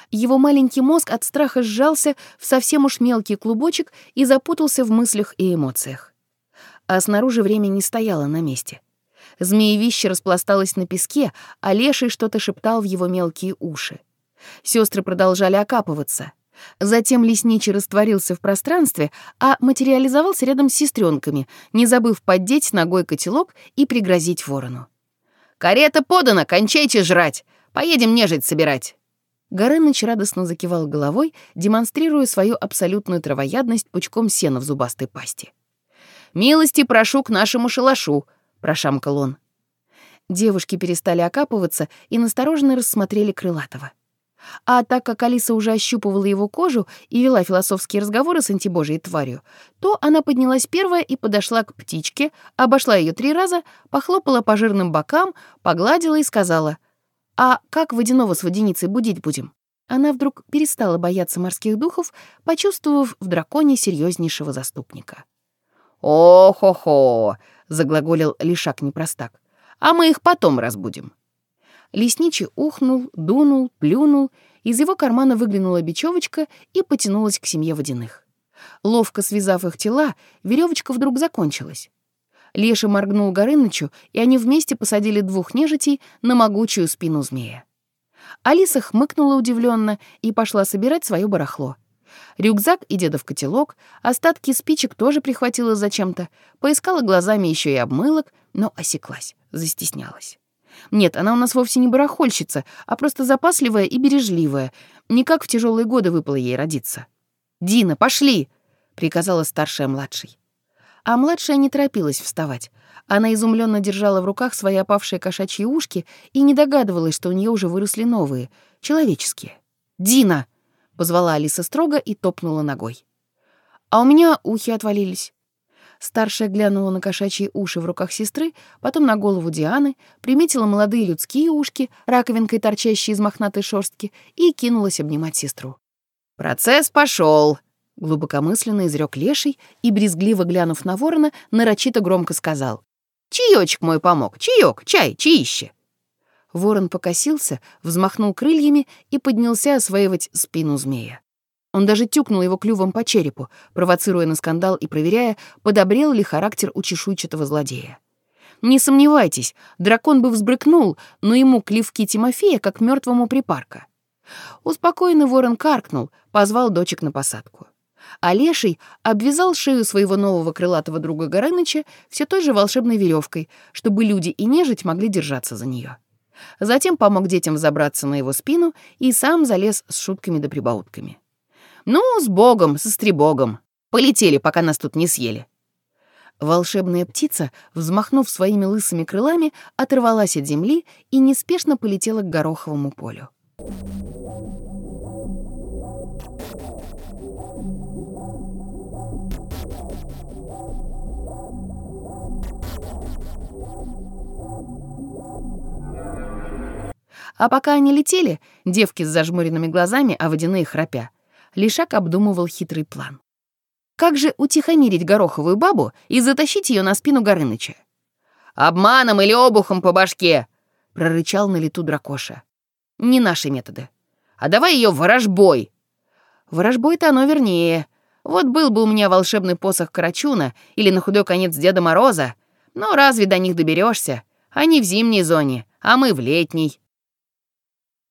Его маленький мозг от страха сжался в совсем уж мелкий клубочек и запутался в мыслях и эмоциях. А снаружи время не стояло на месте — Змеевище распласталось на песке, а леший что-то шептал в его мелкие уши. Сестры продолжали окапываться. Затем лесничий растворился в пространстве, а материализовался рядом с сестренками, не забыв поддеть ногой котелок и пригрозить ворону. «Карета подана, кончайте жрать! Поедем нежить собирать!» Горыныч радостно закивал головой, демонстрируя свою абсолютную травоядность пучком сена в зубастой пасти. «Милости прошу к нашему шалашу», прошамкал он. Девушки перестали окапываться и настороженно рассмотрели Крылатого. А так как Алиса уже ощупывала его кожу и вела философские разговоры с антибожьей тварью, то она поднялась первая и подошла к птичке, обошла ее три раза, похлопала по жирным бокам, погладила и сказала, «А как водяного с водяницей будить будем?» Она вдруг перестала бояться морских духов, почувствовав в драконе серьезнейшего заступника. «О-хо-хо!» Заглаголил лишак-непростак. «А мы их потом разбудим». Лесничий ухнул, дунул, плюнул, из его кармана выглянула бечевочка и потянулась к семье водяных. Ловко связав их тела, веревочка вдруг закончилась. Леша моргнул Горынычу, и они вместе посадили двух нежитей на могучую спину змея. Алиса хмыкнула удивленно и пошла собирать свое барахло. Рюкзак и дедов котелок, остатки спичек тоже прихватила зачем-то, поискала глазами еще и обмылок, но осеклась, застеснялась. Нет, она у нас вовсе не барахольщица, а просто запасливая и бережливая. Никак в тяжелые годы выпало ей родиться. «Дина, пошли!» — приказала старшая младшей. А младшая не торопилась вставать. Она изумленно держала в руках свои опавшие кошачьи ушки и не догадывалась, что у нее уже выросли новые, человеческие. «Дина!» Позвала Алиса строго и топнула ногой. А у меня ухи отвалились. Старшая глянула на кошачьи уши в руках сестры, потом на голову Дианы, приметила молодые людские ушки, раковинкой торчащие из мохнатой шерстки, и кинулась обнимать сестру. «Процесс пошел, глубокомысленно изрек леший и, брезгливо глянув на ворона, нарочито громко сказал. «Чаёчек мой помог, чаёк, чай, чаище». Ворон покосился, взмахнул крыльями и поднялся осваивать спину змея. Он даже тюкнул его клювом по черепу, провоцируя на скандал и проверяя, подобрел ли характер у чешуйчатого злодея. Не сомневайтесь, дракон бы взбрыкнул, но ему клевки Тимофея как мертвому припарка. Успокоенный ворон каркнул, позвал дочек на посадку. А леший обвязал шею своего нового крылатого друга Горыныча все той же волшебной веревкой, чтобы люди и нежить могли держаться за нее. Затем помог детям взобраться на его спину и сам залез с шутками да прибаутками. «Ну, с Богом, со стребогом. Полетели, пока нас тут не съели». Волшебная птица, взмахнув своими лысыми крылами, оторвалась от земли и неспешно полетела к гороховому полю. А пока они летели, девки с зажмуренными глазами, а водяные храпя, Лишак обдумывал хитрый план. Как же утихомирить гороховую бабу и затащить ее на спину Горыныча? «Обманом или обухом по башке!» — прорычал на лету дракоша. «Не наши методы. А давай ее ворожбой!» «Ворожбой-то оно вернее. Вот был бы у меня волшебный посох Карачуна или на худой конец Деда Мороза. Но разве до них доберешься? Они в зимней зоне, а мы в летней.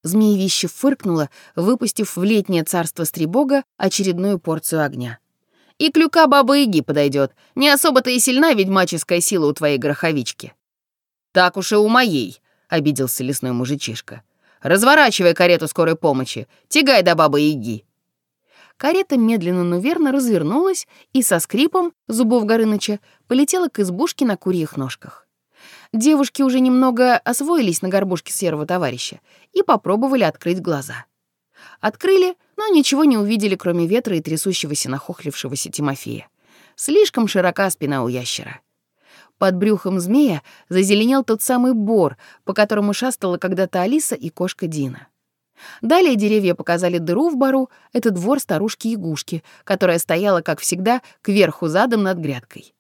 Змеевище фыркнуло, выпустив в летнее царство Стребога очередную порцию огня. «И клюка бабы-яги подойдет. Не особо-то и сильна ведьмаческая сила у твоей гроховички». «Так уж и у моей», — обиделся лесной мужичишка. «Разворачивай карету скорой помощи, тягай до бабы-яги». Карета медленно, но верно развернулась и со скрипом зубов Горыныча полетела к избушке на курьих ножках. Девушки уже немного освоились на горбушке серого товарища и попробовали открыть глаза. Открыли, но ничего не увидели, кроме ветра и трясущегося нахохлившегося Тимофея. Слишком широка спина у ящера. Под брюхом змея зазеленел тот самый бор, по которому шастала когда-то Алиса и кошка Дина. Далее деревья показали дыру в бору, это двор старушки-ягушки, которая стояла, как всегда, кверху задом над грядкой.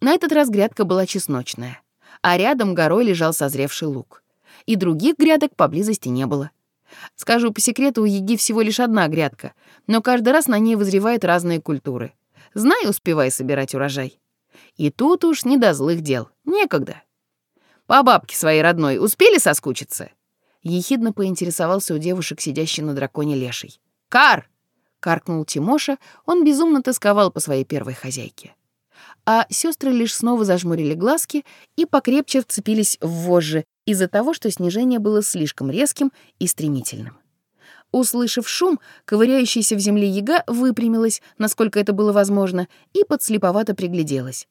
На этот раз грядка была чесночная а рядом горой лежал созревший лук. И других грядок поблизости не было. Скажу по секрету, у Еги всего лишь одна грядка, но каждый раз на ней вызревают разные культуры. Знай, успевай собирать урожай. И тут уж не до злых дел, некогда. По бабке своей родной успели соскучиться? Ехидно поинтересовался у девушек, сидящей на драконе леший. «Кар!» — каркнул Тимоша, он безумно тосковал по своей первой хозяйке а сестры лишь снова зажмурили глазки и покрепче вцепились в вожжи из-за того, что снижение было слишком резким и стремительным. Услышав шум, ковыряющаяся в земле яга выпрямилась, насколько это было возможно, и подслеповато пригляделась.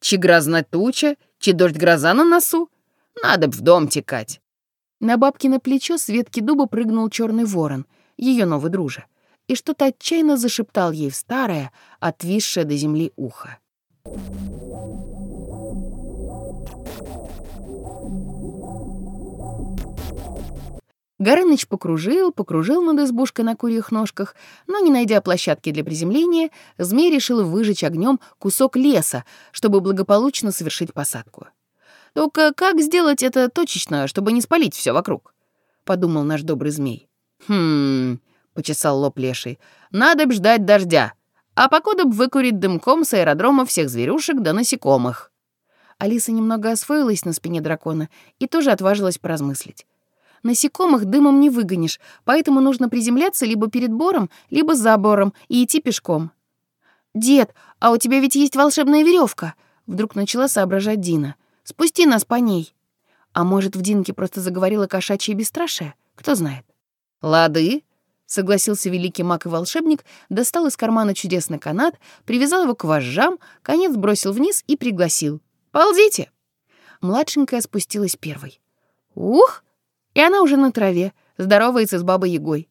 «Чи грозна туча, чи дождь гроза на носу? Надо б в дом текать!» На бабкино плечо с ветки дуба прыгнул черный ворон, ее новый дружа, и что-то отчаянно зашептал ей в старое, отвисшее до земли ухо. Горыныч покружил, покружил над избушкой на курьих ножках, но, не найдя площадки для приземления, змей решил выжечь огнем кусок леса, чтобы благополучно совершить посадку. «Только как сделать это точечно, чтобы не спалить все вокруг?» — подумал наш добрый змей. «Хм...» — почесал лоб леший. «Надо б ждать дождя. А покуда б выкурить дымком с аэродрома всех зверюшек да насекомых. Алиса немного освоилась на спине дракона и тоже отважилась поразмыслить. Насекомых дымом не выгонишь, поэтому нужно приземляться либо перед бором, либо за бором и идти пешком. «Дед, а у тебя ведь есть волшебная веревка, вдруг начала соображать Дина. «Спусти нас по ней». А может, в Динке просто заговорила кошачье бесстрашие? Кто знает. «Лады», согласился великий маг и волшебник, достал из кармана чудесный канат, привязал его к вожжам, конец бросил вниз и пригласил. «Ползите!» Младшенькая спустилась первой. «Ух!» И она уже на траве, здоровается с бабой Егой.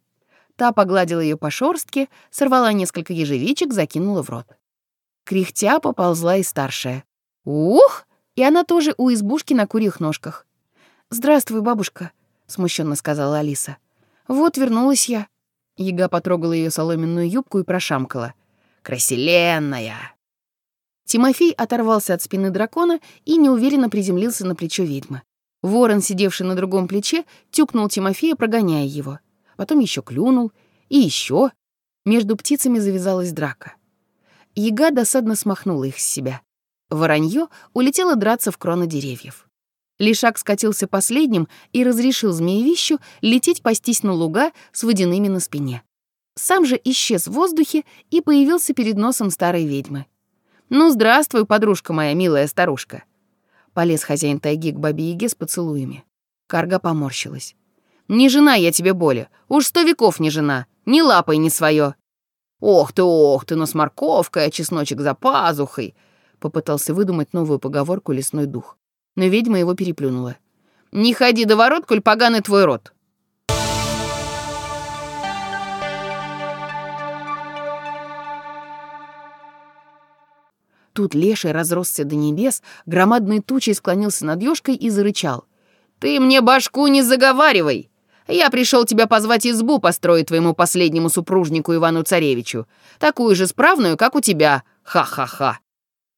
Та погладила ее по шорстке, сорвала несколько ежевичек, закинула в рот. Кряхтя поползла и старшая. «Ух!» И она тоже у избушки на курьих ножках. «Здравствуй, бабушка», — смущенно сказала Алиса. «Вот вернулась я. Яга потрогала ее соломенную юбку и прошамкала. «Красиленная!» Тимофей оторвался от спины дракона и неуверенно приземлился на плечо ведьмы. Ворон, сидевший на другом плече, тюкнул Тимофея, прогоняя его. Потом еще клюнул. И еще. Между птицами завязалась драка. Яга досадно смахнула их с себя. Воронье улетело драться в кроны деревьев. Лишак скатился последним и разрешил змеевищу лететь пастись на луга с водяными на спине. Сам же исчез в воздухе и появился перед носом старой ведьмы. «Ну, здравствуй, подружка моя, милая старушка!» Полез хозяин тайги к бабе-яге с поцелуями. Карга поморщилась. «Не жена я тебе боли. Уж сто веков не жена. Ни лапой не свое. «Ох ты, ох ты, но с морковкой, а чесночек за пазухой!» Попытался выдумать новую поговорку лесной дух. Но ведьма его переплюнула. «Не ходи до ворот, коль поганый твой рот!» Тут леший разросся до небес, громадной тучей склонился над ёшкой и зарычал. «Ты мне башку не заговаривай! Я пришел тебя позвать избу построить твоему последнему супружнику Ивану-Царевичу, такую же справную, как у тебя. Ха-ха-ха!»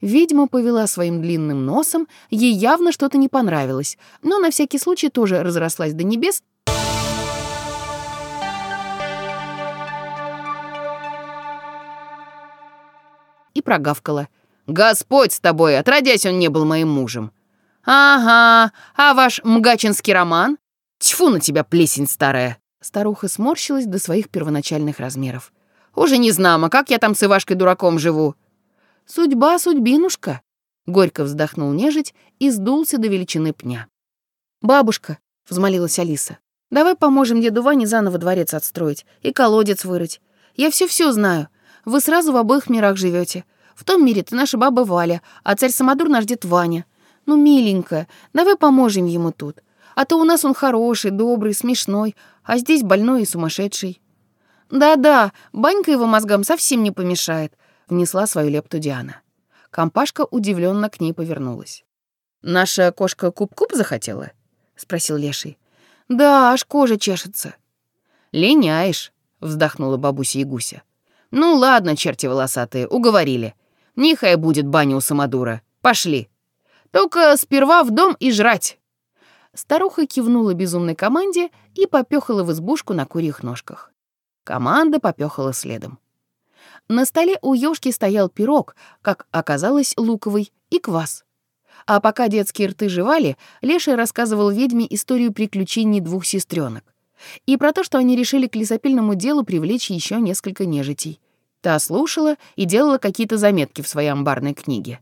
Ведьма повела своим длинным носом, ей явно что-то не понравилось, но на всякий случай тоже разрослась до небес и прогавкала — Господь с тобой, отродясь он не был моим мужем. Ага, а ваш мгачинский роман? Тьфу на тебя, плесень старая. Старуха сморщилась до своих первоначальных размеров. Уже не знамо, как я там с Ивашкой дураком живу. Судьба, судьбинушка. Горько вздохнул нежить и сдулся до величины пня. «Бабушка», — взмолилась Алиса, — «давай поможем деду Ване заново дворец отстроить и колодец вырыть. Я все-все знаю. Вы сразу в обоих мирах живете. В том мире ты наша баба Валя, а царь Самодур наш дед Ваня. Ну, миленькая, давай поможем ему тут. А то у нас он хороший, добрый, смешной, а здесь больной и сумасшедший». «Да-да, банька его мозгам совсем не помешает», — внесла свою лепту Диана. Компашка удивленно к ней повернулась. «Наша кошка куб-куб захотела?» — спросил Леший. «Да, аж кожа чешется». «Линяешь», — вздохнула бабуся Ягуся. «Ну ладно, черти волосатые, уговорили. Нехай будет баня у самодура. Пошли. Только сперва в дом и жрать». Старуха кивнула безумной команде и попёхала в избушку на курьих ножках. Команда попёхала следом. На столе у ёшки стоял пирог, как оказалось, луковый, и квас. А пока детские рты жевали, Леша рассказывал ведьме историю приключений двух сестренок и про то, что они решили к лесопильному делу привлечь еще несколько нежитей. Та слушала и делала какие-то заметки в своей амбарной книге.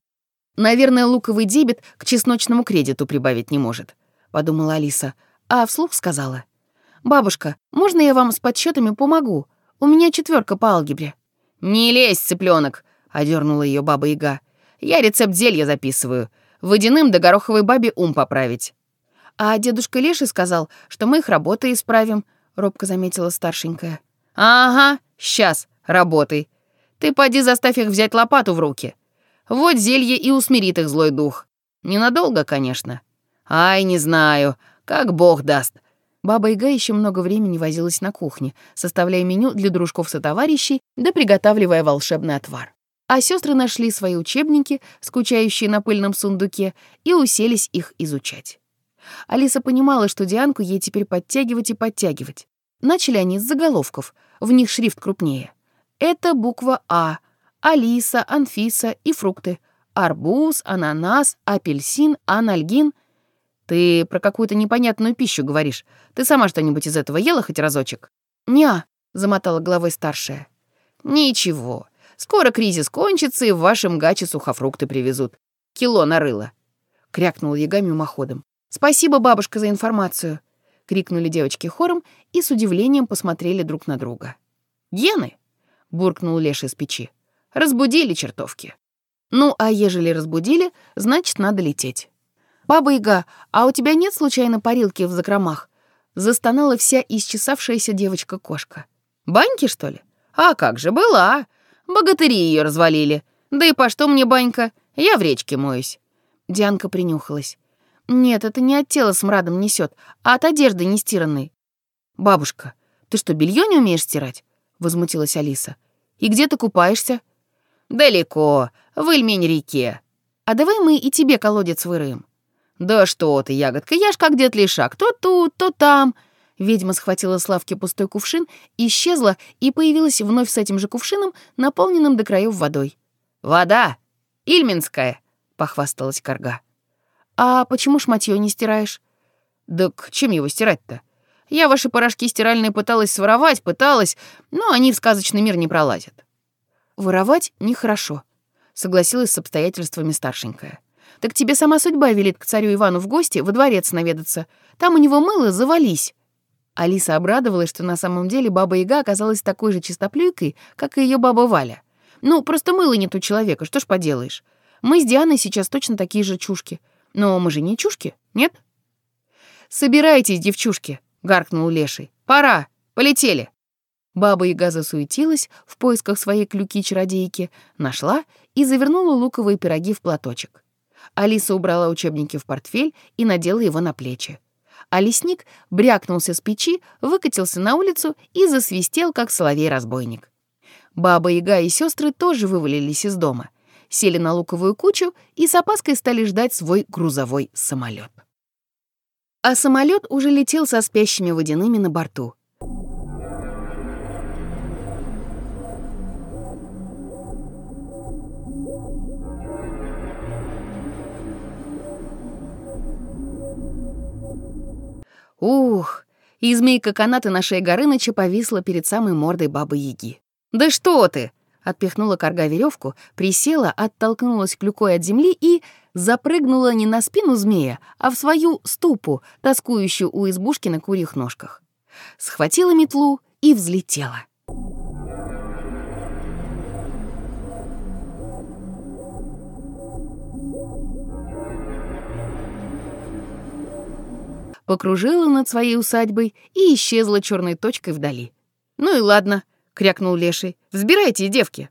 «Наверное, луковый дебет к чесночному кредиту прибавить не может», — подумала Алиса, а вслух сказала. «Бабушка, можно я вам с подсчетами помогу? У меня четверка по алгебре». «Не лезь, цыпленок, одернула ее баба Яга. «Я рецепт зелья записываю. Водяным да гороховой бабе ум поправить». «А дедушка Леший сказал, что мы их работой исправим», — робко заметила старшенькая. «Ага, сейчас, работай. Ты поди заставь их взять лопату в руки. Вот зелье и усмирит их злой дух. Ненадолго, конечно. Ай, не знаю, как бог даст». Баба Яга еще много времени возилась на кухне, составляя меню для дружков-сотоварищей да приготавливая волшебный отвар. А сестры нашли свои учебники, скучающие на пыльном сундуке, и уселись их изучать. Алиса понимала, что Дианку ей теперь подтягивать и подтягивать. Начали они с заголовков, в них шрифт крупнее. Это буква А. Алиса, Анфиса и фрукты. Арбуз, ананас, апельсин, анальгин. Ты про какую-то непонятную пищу говоришь. Ты сама что-нибудь из этого ела хоть разочек? Ня, замотала головой старшая. Ничего. Скоро кризис кончится, и в вашем гаче сухофрукты привезут. Кило нарыло. Крякнул яга мимоходом. «Спасибо, бабушка, за информацию!» — крикнули девочки хором и с удивлением посмотрели друг на друга. «Гены!» — буркнул Леша из печи. «Разбудили чертовки!» «Ну, а ежели разбудили, значит, надо лететь». «Баба Яга, а у тебя нет случайно парилки в закромах?» Застонала вся исчесавшаяся девочка-кошка. «Баньки, что ли? А как же, была! Богатыри ее развалили. Да и по что мне банька? Я в речке моюсь». Дианка принюхалась. «Нет, это не от тела смрадом несет, а от одежды нестиранной». «Бабушка, ты что, белье не умеешь стирать?» — возмутилась Алиса. «И где ты купаешься?» «Далеко, в Ильмень-реке». «А давай мы и тебе колодец вырыем».
«Да что ты, ягодка, я ж как дед Лишак, то тут, то там». Ведьма схватила с лавки пустой кувшин, исчезла и появилась вновь с этим же кувшином, наполненным до краев водой. «Вода! Ильминская!» — похвасталась корга. «А почему шматьё не стираешь?» «Так чем его стирать-то? Я ваши порошки стиральные пыталась своровать, пыталась, но они в сказочный мир не пролазят».
«Воровать нехорошо», — согласилась с обстоятельствами старшенькая. «Так тебе сама судьба велит к царю Ивану в гости во дворец наведаться. Там у него мыло завались». Алиса обрадовалась, что на самом деле баба-яга оказалась такой же чистоплюйкой, как и ее баба Валя. «Ну, просто мыла нет у человека, что ж поделаешь. Мы с Дианой сейчас точно такие же чушки. Но мы же не чушки, нет?» «Собирайтесь, девчушки», — гаркнул Леший. «Пора, полетели». Баба-яга засуетилась в поисках своей клюки-чародейки, нашла и завернула луковые пироги в платочек. Алиса убрала учебники в портфель и надела его на плечи. А лесник брякнулся с печи, выкатился на улицу и засвистел, как соловей-разбойник. Баба-яга и сестры тоже вывалились из дома, сели на луковую кучу и с опаской стали ждать свой грузовой самолет. А самолет уже летел со спящими водяными на борту — Ух, и змейка каната на шее Горыныча повисла перед самой мордой бабы-яги. «Да что ты!» — отпихнула корга веревку, присела, оттолкнулась клюкой от земли и запрыгнула не на спину змея, а в свою ступу, тоскующую у избушки на курьих ножках. Схватила метлу и взлетела. Покружила над своей усадьбой и исчезла черной точкой вдали. «Ну и ладно», — крякнул Леший, — «взбирайте, девки».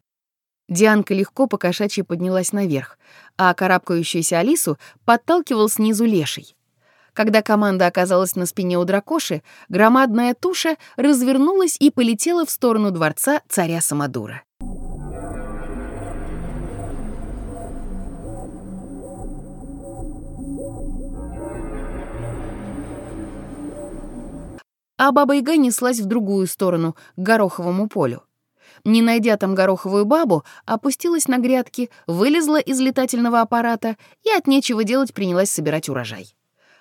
Дианка легко по кошачьи поднялась наверх, а карабкающуюся Алису подталкивал снизу Леший. Когда команда оказалась на спине у дракоши, громадная туша развернулась и полетела в сторону дворца царя Самодура. А Баба-Яга неслась в другую сторону, к Гороховому полю. Не найдя там Гороховую бабу, опустилась на грядки, вылезла из летательного аппарата и от нечего делать принялась собирать урожай.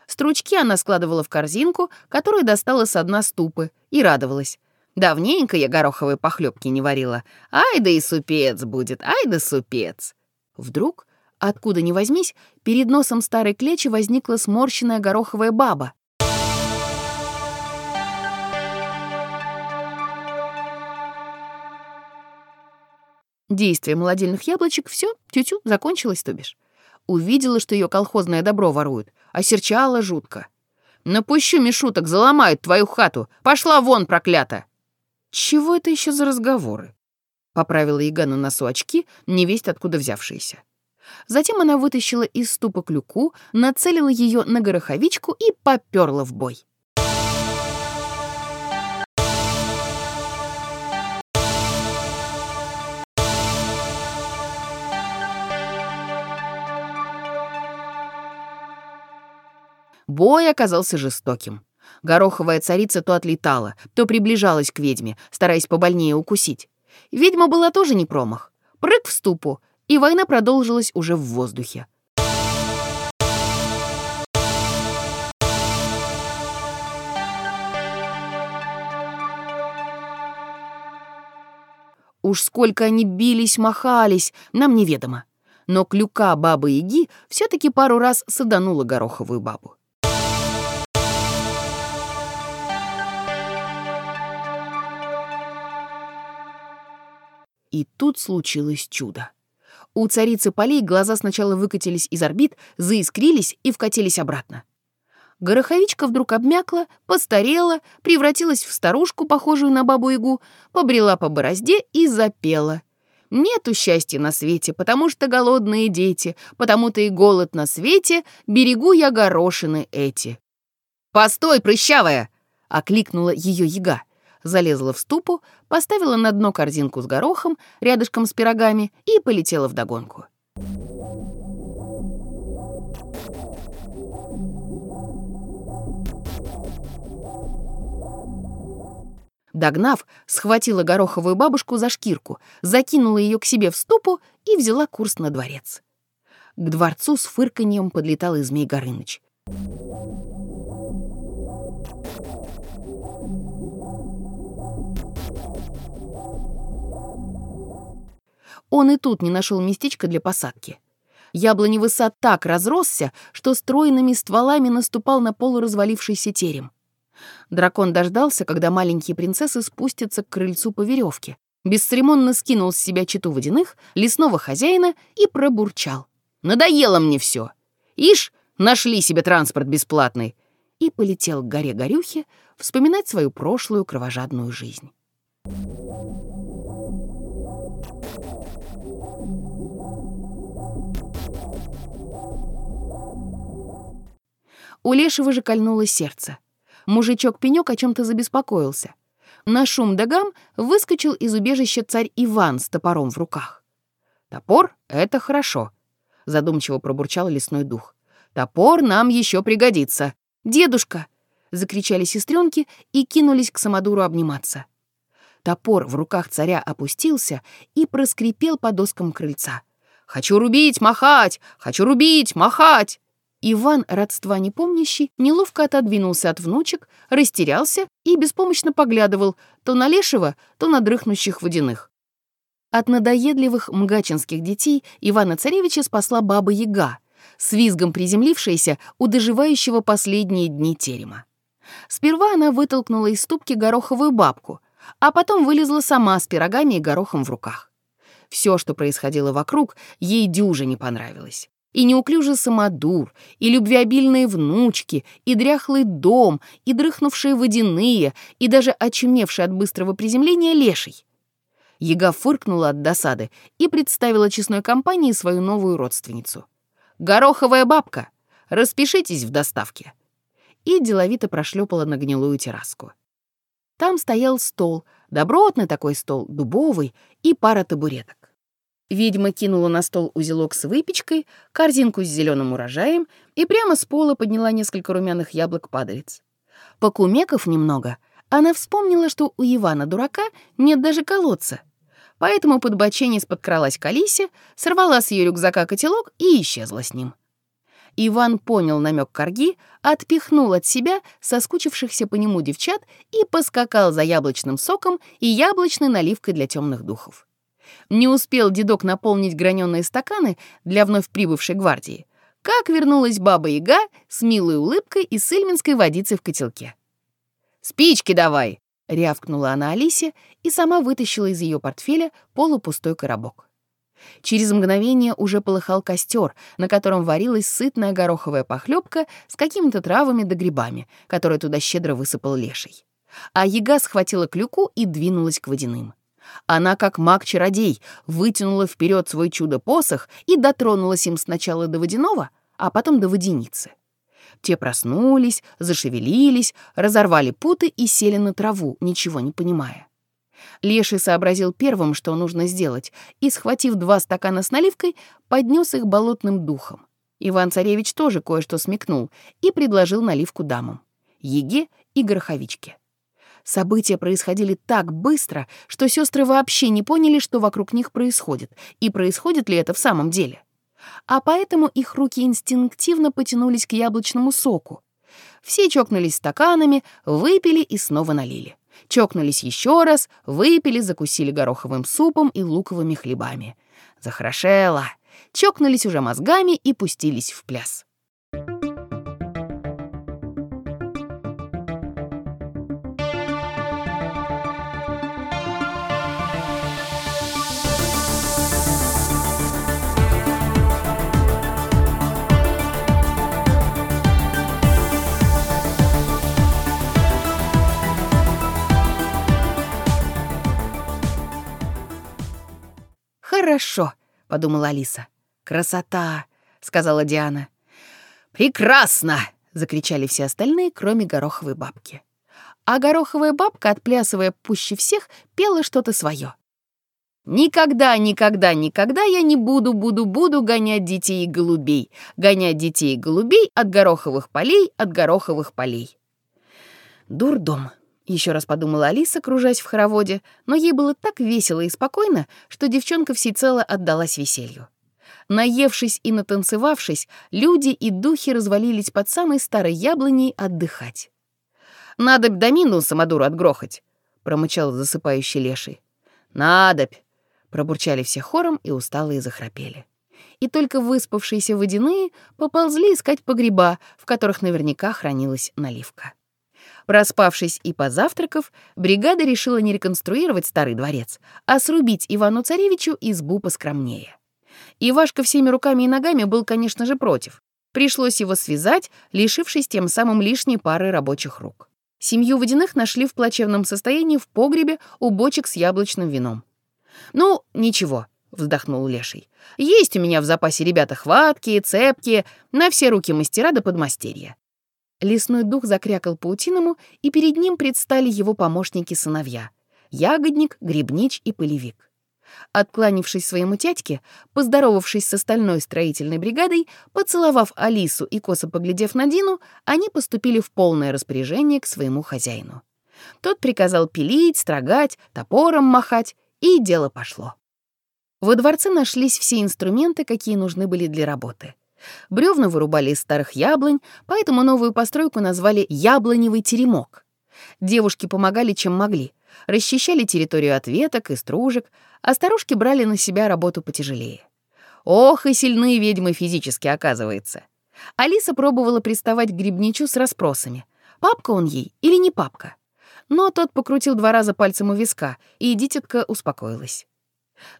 Стручки она складывала в корзинку, которую достала с дна ступы, и радовалась. Давненько я гороховой похлебки не варила. Ай да и супец будет, ай да супец. Вдруг, откуда ни возьмись, перед носом старой клечи возникла сморщенная гороховая баба. Действие молодильных яблочек все, тю-тю, закончилось, то бишь. Увидела, что ее колхозное добро воруют, осерчала жутко. «Напущу мешуток, заломают твою хату! Пошла вон, проклята!» «Чего это еще за разговоры?» Поправила Яга на носу очки, невесть откуда взявшиеся. Затем она вытащила из ступа клюку, нацелила ее на гороховичку и поперла в бой. Бой оказался жестоким. Гороховая царица то отлетала, то приближалась к ведьме, стараясь побольнее укусить. Ведьма была тоже не промах. Прыг в ступу, и война продолжилась уже в воздухе. Уж сколько они бились, махались, нам неведомо. Но клюка бабы-яги все таки пару раз саданула гороховую бабу. И тут случилось чудо. У царицы полей глаза сначала выкатились из орбит, заискрились и вкатились обратно. Гороховичка вдруг обмякла, постарела, превратилась в старушку, похожую на бабу-ягу, побрела по борозде и запела. Нету счастья на свете, потому что голодные дети, потому-то и голод на свете, берегу я горошины эти. «Постой, прыщавая!» — окликнула ее яга залезла в ступу, поставила на дно корзинку с горохом рядышком с пирогами и полетела вдогонку. Догнав, схватила гороховую бабушку за шкирку, закинула ее к себе в ступу и взяла курс на дворец. К дворцу с фырканьем подлетал и Змей Горыныч. Он и тут не нашел местечка для посадки. Яблоневый сад так разросся, что стройными стволами наступал на полуразвалившийся терем. Дракон дождался, когда маленькие принцессы спустятся к крыльцу по веревке, бесцеремонно скинул с себя читу водяных, лесного хозяина и пробурчал. «Надоело мне все. Ишь, нашли себе транспорт бесплатный!» и полетел к горе Горюхи вспоминать свою прошлую кровожадную жизнь. У Лешего же кольнуло сердце. Мужичок-пенёк о чем то забеспокоился. На шум дагам выскочил из убежища царь Иван с топором в руках. «Топор — это хорошо», — задумчиво пробурчал лесной дух. «Топор нам еще пригодится. Дедушка!» — закричали сестренки и кинулись к Самодуру обниматься. Топор в руках царя опустился и проскрипел по доскам крыльца. «Хочу рубить, махать! Хочу рубить, махать!» Иван, родства не помнящий, неловко отодвинулся от внучек, растерялся и беспомощно поглядывал то на лешего, то на дрыхнущих водяных. От надоедливых мгачинских детей Ивана Царевича спасла баба Яга, с визгом приземлившаяся у доживающего последние дни терема. Сперва она вытолкнула из ступки гороховую бабку, а потом вылезла сама с пирогами и горохом в руках. Все, что происходило вокруг, ей дюже не понравилось. И неуклюжий самодур, и любвеобильные внучки, и дряхлый дом, и дрыхнувшие водяные, и даже очумевший от быстрого приземления леший. Яга фыркнула от досады и представила честной компании свою новую родственницу. «Гороховая бабка! Распишитесь в доставке!» И деловито прошлепала на гнилую терраску. Там стоял стол, добротный такой стол, дубовый, и пара табуреток. Ведьма кинула на стол узелок с выпечкой, корзинку с зеленым урожаем и прямо с пола подняла несколько румяных яблок-падалиц. Покумеков немного, она вспомнила, что у Ивана-дурака нет даже колодца. Поэтому под боченец подкралась к Алисе, сорвала с ее рюкзака котелок и исчезла с ним. Иван понял намек корги, отпихнул от себя соскучившихся по нему девчат и поскакал за яблочным соком и яблочной наливкой для темных духов. Не успел дедок наполнить граненые стаканы для вновь прибывшей гвардии, как вернулась баба-яга с милой улыбкой и с ильминской водицей в котелке. «Спички давай!» — рявкнула она Алисе и сама вытащила из ее портфеля полупустой коробок. Через мгновение уже полыхал костер, на котором варилась сытная гороховая похлебка с какими-то травами да грибами, которые туда щедро высыпал леший. А яга схватила клюку и двинулась к водяным. Она, как маг-чародей, вытянула вперед свой чудо-посох и дотронулась им сначала до водяного, а потом до водяницы. Те проснулись, зашевелились, разорвали путы и сели на траву, ничего не понимая. Леший сообразил первым, что нужно сделать, и, схватив два стакана с наливкой, поднес их болотным духом. Иван-царевич тоже кое-что смекнул и предложил наливку дамам — Еге и Гороховичке. События происходили так быстро, что сестры вообще не поняли, что вокруг них происходит, и происходит ли это в самом деле. А поэтому их руки инстинктивно потянулись к яблочному соку. Все чокнулись стаканами, выпили и снова налили. Чокнулись еще раз, выпили, закусили гороховым супом и луковыми хлебами. Захорошело. Чокнулись уже мозгами и пустились в пляс. «Хорошо», — подумала Алиса. «Красота», — сказала Диана. «Прекрасно!» — закричали все остальные, кроме гороховой бабки. А гороховая бабка, отплясывая пуще всех, пела что-то свое. Никогда, никогда, никогда я не буду, буду, буду гонять детей и голубей. Гонять детей и голубей от гороховых полей, от гороховых полей. Дурдом. Еще раз подумала Алиса, кружась в хороводе, но ей было так весело и спокойно, что девчонка всецело отдалась веселью. Наевшись и натанцевавшись, люди и духи развалились под самой старой яблоней отдыхать. «Надобь домину самодуру отгрохать», — промычал засыпающий леший. «Надобь», — пробурчали все хором и усталые захрапели. И только выспавшиеся водяные поползли искать погреба, в которых наверняка хранилась наливка. Проспавшись и позавтракав, бригада решила не реконструировать старый дворец, а срубить Ивану-Царевичу избу поскромнее. Ивашка всеми руками и ногами был, конечно же, против. Пришлось его связать, лишившись тем самым лишней пары рабочих рук. Семью водяных нашли в плачевном состоянии в погребе у бочек с яблочным вином. «Ну, ничего», — вздохнул Леший. «Есть у меня в запасе ребята хваткие, цепкие, на все руки мастера до подмастерья. Лесной дух закрякал паутиному, и перед ним предстали его помощники-сыновья — ягодник, грибнич и полевик. Откланившись своему тятьке, поздоровавшись с остальной строительной бригадой, поцеловав Алису и косо поглядев на Дину, они поступили в полное распоряжение к своему хозяину. Тот приказал пилить, строгать, топором махать, и дело пошло. Во дворце нашлись все инструменты, какие нужны были для работы. Бревна вырубали из старых яблонь, поэтому новую постройку назвали «яблоневый теремок». Девушки помогали, чем могли. Расчищали территорию от веток и стружек, а старушки брали на себя работу потяжелее. Ох, и сильные ведьмы физически, оказывается. Алиса пробовала приставать к грибничу с расспросами. Папка он ей или не папка? Но тот покрутил два раза пальцем у виска, и дитятка успокоилась.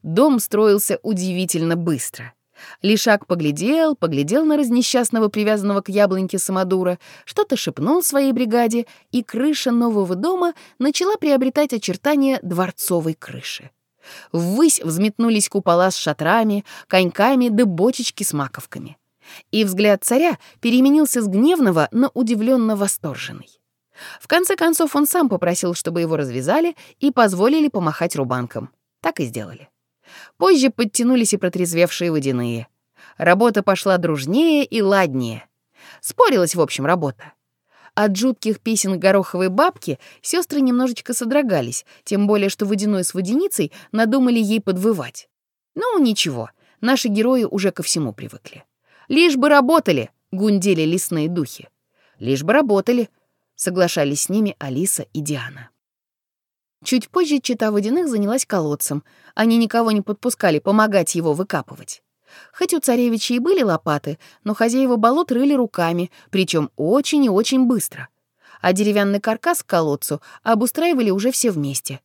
Дом строился удивительно быстро — Лишак поглядел, поглядел на разнесчастного привязанного к яблоньке самодура, что-то шепнул своей бригаде, и крыша нового дома начала приобретать очертания дворцовой крыши. Ввысь взметнулись купола с шатрами, коньками да бочечки с маковками. И взгляд царя переменился с гневного на удивленно восторженный. В конце концов он сам попросил, чтобы его развязали и позволили помахать рубанком. Так и сделали. Позже подтянулись и протрезвевшие водяные. Работа пошла дружнее и ладнее. Спорилась, в общем, работа. От жутких песен гороховой бабки сестры немножечко содрогались, тем более что водяной с водяницей надумали ей подвывать. Ну, ничего, наши герои уже ко всему привыкли. Лишь бы работали, гундели лесные духи. Лишь бы работали, соглашались с ними Алиса и Диана. Чуть позже чита водяных занялась колодцем. Они никого не подпускали помогать его выкапывать. Хоть у царевича и были лопаты, но хозяева болот рыли руками, причем очень и очень быстро. А деревянный каркас к колодцу обустраивали уже все вместе.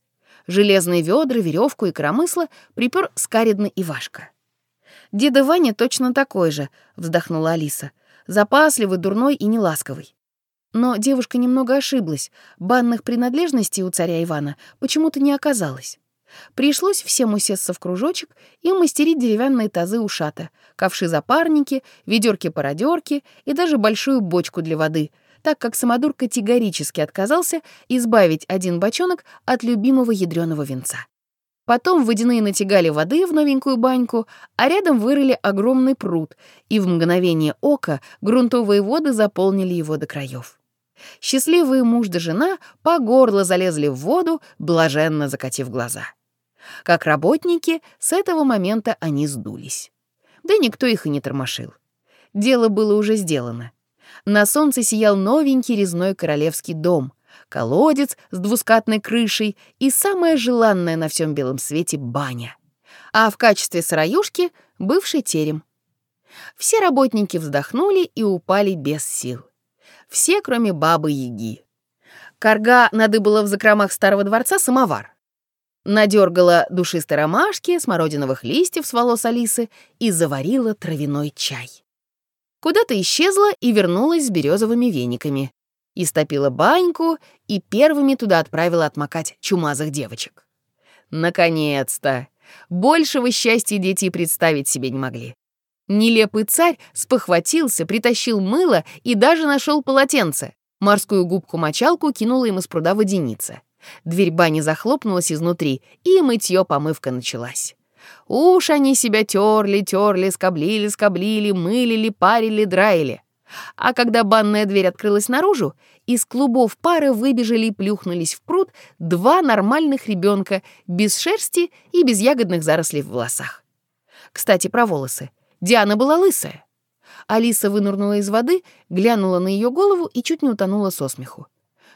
Железные ведра, веревку и коромысло припер скаридный Ивашка. «Деда Ваня точно такой же», — вздохнула Алиса. «Запасливый, дурной и неласковый». Но девушка немного ошиблась. Банных принадлежностей у царя Ивана почему-то не оказалось. Пришлось всем усесться в кружочек и мастерить деревянные тазы ушата, ковши-запарники, ведерки-пародерки и даже большую бочку для воды, так как самодур категорически отказался избавить один бочонок от любимого ядреного венца. Потом водяные натягали воды в новенькую баньку, а рядом вырыли огромный пруд, и в мгновение ока грунтовые воды заполнили его до краев. Счастливые муж да жена по горло залезли в воду, блаженно закатив глаза. Как работники, с этого момента они сдулись. Да никто их и не тормошил. Дело было уже сделано. На солнце сиял новенький резной королевский дом, колодец с двускатной крышей и самое желанное на всем белом свете — баня. А в качестве сыроюшки — бывший терем. Все работники вздохнули и упали без сил. Все, кроме бабы-яги. Карга надыбала в закромах старого дворца самовар. Надергала душистой ромашки, смородиновых листьев с волос Алисы и заварила травяной чай. Куда-то исчезла и вернулась с березовыми вениками. Истопила баньку и первыми туда отправила отмокать чумазых девочек. Наконец-то! Большего счастья дети представить себе не могли. Нелепый царь спохватился, притащил мыло и даже нашел полотенце. Морскую губку-мочалку кинула им из пруда водяница. Дверь бани захлопнулась изнутри, и мытье-помывка началась. Уж они себя терли, терли, скоблили, скоблили, мылили, парили, драили. А когда банная дверь открылась наружу, из клубов пары выбежали и плюхнулись в пруд два нормальных ребенка без шерсти и без ягодных зарослей в волосах. Кстати, про волосы. Диана была лысая. Алиса вынырнула из воды, глянула на ее голову и чуть не утонула со смеху.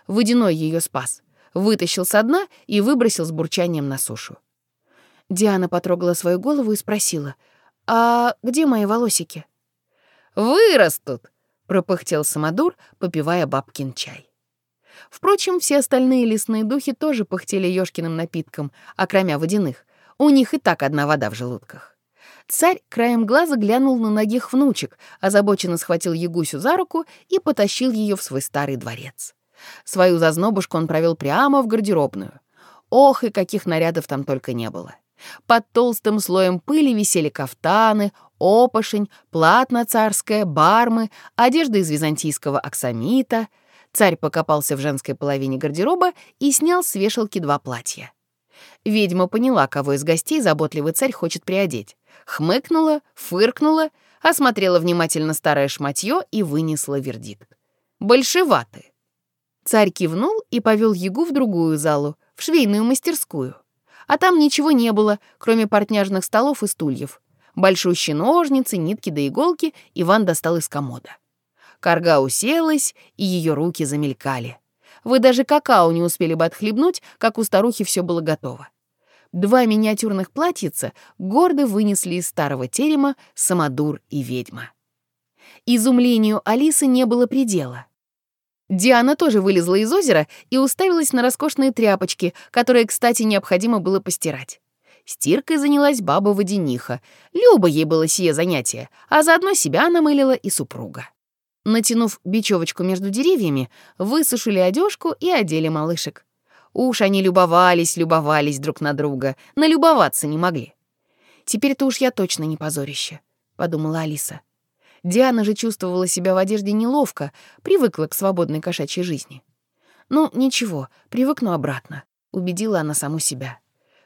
Водяной ее спас. Вытащил со дна и выбросил с бурчанием на сушу. Диана потрогала свою голову и спросила, «А где мои волосики?»
«Вырастут!»
— пропыхтел самодур, попивая бабкин чай. Впрочем, все остальные лесные духи тоже пыхтели ёшкиным напитком, окромя водяных. У них и так одна вода в желудках. Царь краем глаза глянул на ногих внучек, озабоченно схватил Ягусю за руку и потащил ее в свой старый дворец. Свою зазнобушку он провел прямо в гардеробную. Ох, и каких нарядов там только не было. Под толстым слоем пыли висели кафтаны, опошень, платно царское, бармы, одежда из византийского аксамита. Царь покопался в женской половине гардероба и снял с вешалки два платья. Ведьма поняла, кого из гостей заботливый царь хочет приодеть. Хмыкнула, фыркнула, осмотрела внимательно старое шматье и вынесла вердикт. «Большеваты». Царь кивнул и повел Ягу в другую залу, в швейную мастерскую а там ничего не было, кроме портняжных столов и стульев. Большущие ножницы, нитки да иголки Иван достал из комода. Карга уселась, и ее руки замелькали. Вы даже какао не успели бы отхлебнуть, как у старухи все было готово. Два миниатюрных платьица гордо вынесли из старого терема самодур и ведьма. Изумлению Алисы не было предела. Диана тоже вылезла из озера и уставилась на роскошные тряпочки, которые, кстати, необходимо было постирать. Стиркой занялась баба-водяниха. Любо ей было сие занятие, а заодно себя намылила и супруга. Натянув бечевочку между деревьями, высушили одежку и одели малышек. Уж они любовались, любовались друг на друга, налюбоваться не могли. «Теперь-то уж я точно не позорище», — подумала Алиса. Диана же чувствовала себя в одежде неловко, привыкла к свободной кошачьей жизни. «Ну, ничего, привыкну обратно», — убедила она саму себя.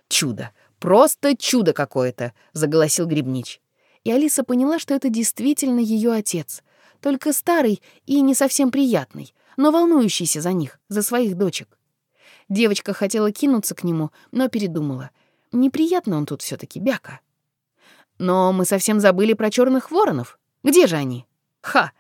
«Чудо! Просто чудо какое-то!» — заголосил Грибнич. И Алиса поняла, что это действительно ее отец, только старый и не совсем приятный, но волнующийся за них, за своих дочек. Девочка хотела кинуться к нему, но передумала. Неприятно он тут все таки бяка. Но мы совсем забыли про черных воронов, где же они? Ха!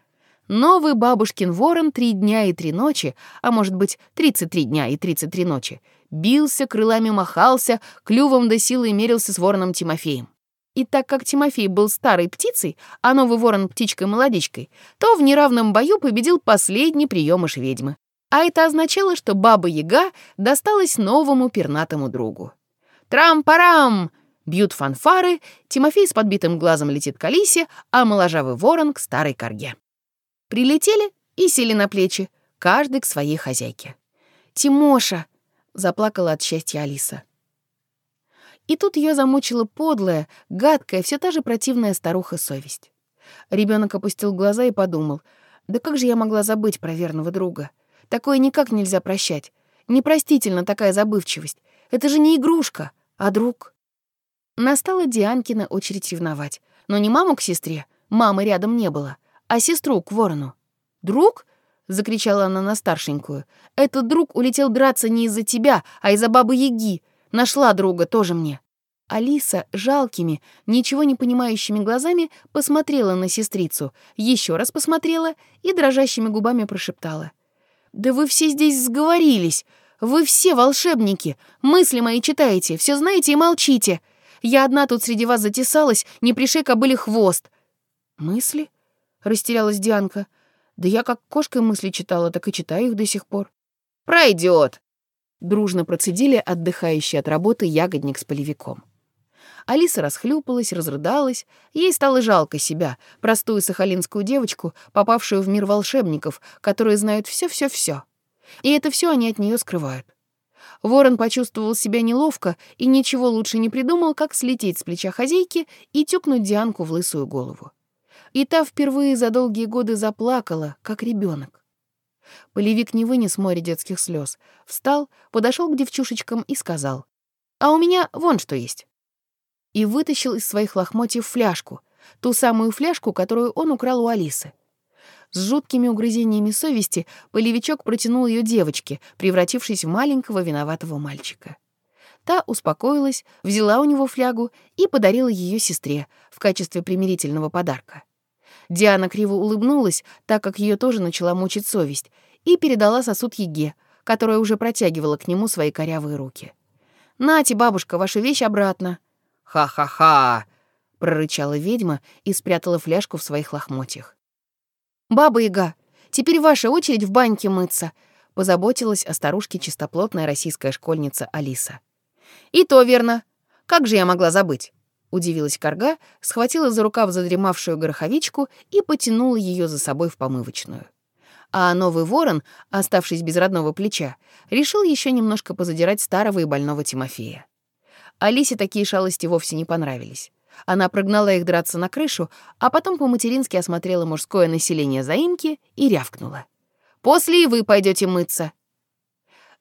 Новый бабушкин ворон три дня и три ночи, а может быть, 33 дня и 33 ночи, бился, крылами махался, клювом до силы мерился с вороном Тимофеем. И так как Тимофей был старой птицей, а новый ворон птичкой-молодичкой, то в неравном бою победил последний приемыш ведьмы. А это означало, что Баба-Яга досталась новому пернатому другу. «Трам-парам!» Бьют фанфары, Тимофей с подбитым глазом летит к Алисе, а моложавый ворон к старой корге. Прилетели и сели на плечи, каждый к своей хозяйке. «Тимоша!» — заплакала от счастья Алиса. И тут ее замучила подлая, гадкая, все та же противная старуха совесть. Ребенок опустил глаза и подумал, да как же я могла забыть про верного друга? Такое никак нельзя прощать. Непростительно такая забывчивость. Это же не игрушка, а друг. Настала Дианкина очередь ревновать. Но не маму к сестре, мамы рядом не было, а сестру к ворону. «Друг?» — закричала она на старшенькую. «Этот друг улетел драться не из-за тебя, а из-за бабы Яги. Нашла друга тоже мне». Алиса жалкими, ничего не понимающими глазами посмотрела на сестрицу, еще раз посмотрела и дрожащими губами прошептала. «Да вы все здесь сговорились! Вы все волшебники! Мысли мои читаете, все знаете и молчите! Я одна тут среди вас затесалась, не пришей кобыли хвост». «Мысли?» — растерялась Дианка. «Да я как кошкой мысли читала, так и читаю их до сих пор».
«Пройдет!»
Дружно процедили отдыхающий от работы ягодник с полевиком. Алиса расхлюпалась, разрыдалась. Ей стало жалко себя, простую сахалинскую девочку, попавшую в мир волшебников, которые знают все-все-все. И это все они от нее скрывают. Ворон почувствовал себя неловко и ничего лучше не придумал, как слететь с плеча хозяйки и тюкнуть Дианку в лысую голову. И та впервые за долгие годы заплакала, как ребенок. Полевик не вынес море детских слез, встал, подошел к девчушечкам и сказал, «А у меня вон что есть». И вытащил из своих лохмотьев фляжку, ту самую фляжку, которую он украл у Алисы. С жуткими угрызениями совести полевичок протянул ее девочке, превратившись в маленького виноватого мальчика. Та успокоилась, взяла у него флягу и подарила ее сестре в качестве примирительного подарка. Диана криво улыбнулась, так как ее тоже начала мучить совесть, и передала сосуд Еге, которая уже протягивала к нему свои корявые руки. «Нате, бабушка, вашу вещь обратно».
«Ха-ха-ха!»
— прорычала ведьма и спрятала фляжку в своих лохмотьях. «Баба Яга, теперь ваша очередь в баньке мыться», — позаботилась о старушке чистоплотная российская школьница Алиса. «И то верно. Как же я могла забыть?» Удивилась Карга, схватила за рукав задремавшую гороховичку и потянула ее за собой в помывочную. А новый ворон, оставшись без родного плеча, решил еще немножко позадирать старого и больного Тимофея. Алисе такие шалости вовсе не понравились. Она прогнала их драться на крышу, а потом по-матерински осмотрела мужское население заимки и рявкнула. «После и вы пойдете мыться!»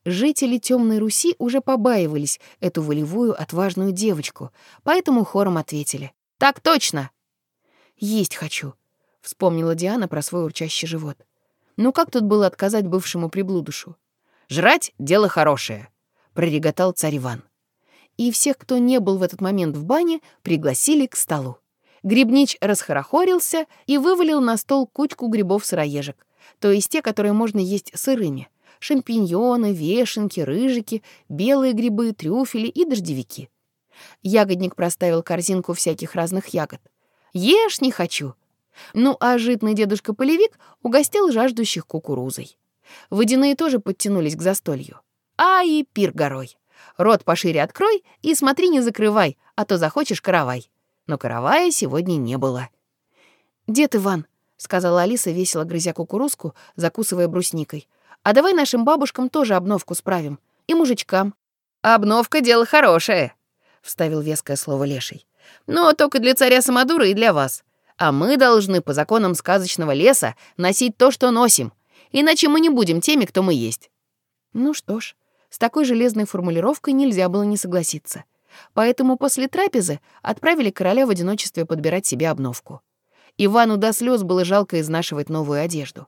Жители Темной Руси уже побаивались эту волевую, отважную девочку, поэтому хором ответили. «Так точно!» «Есть хочу», — вспомнила Диана про свой урчащий живот. «Ну как тут было отказать бывшему приблудушу?»
«Жрать — дело хорошее», —
прореготал царь Иван. И всех, кто не был в этот момент в бане, пригласили к столу. Грибнич расхорохорился и вывалил на стол кучку грибов-сыроежек, то есть те, которые можно есть сырыми — шампиньоны, вешенки, рыжики, белые грибы, трюфели и дождевики. Ягодник проставил корзинку всяких разных ягод. «Ешь не хочу!» Ну, а житный дедушка-полевик угостил жаждущих кукурузой. Водяные тоже подтянулись к застолью. А и пир горой. Рот пошире открой и смотри, не закрывай, а то захочешь каравай. Но каравая сегодня не было. «Дед Иван», — сказала Алиса, весело грызя кукурузку, закусывая брусникой, а давай нашим бабушкам тоже обновку справим. И мужичкам».
«Обновка — дело хорошее», — вставил веское слово Леший. «Но только для царя Самодура и для вас. А мы должны по законам сказочного леса носить то, что носим. Иначе мы не будем теми, кто мы есть».
Ну что ж, с такой железной формулировкой нельзя было не согласиться. Поэтому после трапезы отправили короля в одиночестве подбирать себе обновку. Ивану до слез было жалко изнашивать новую одежду.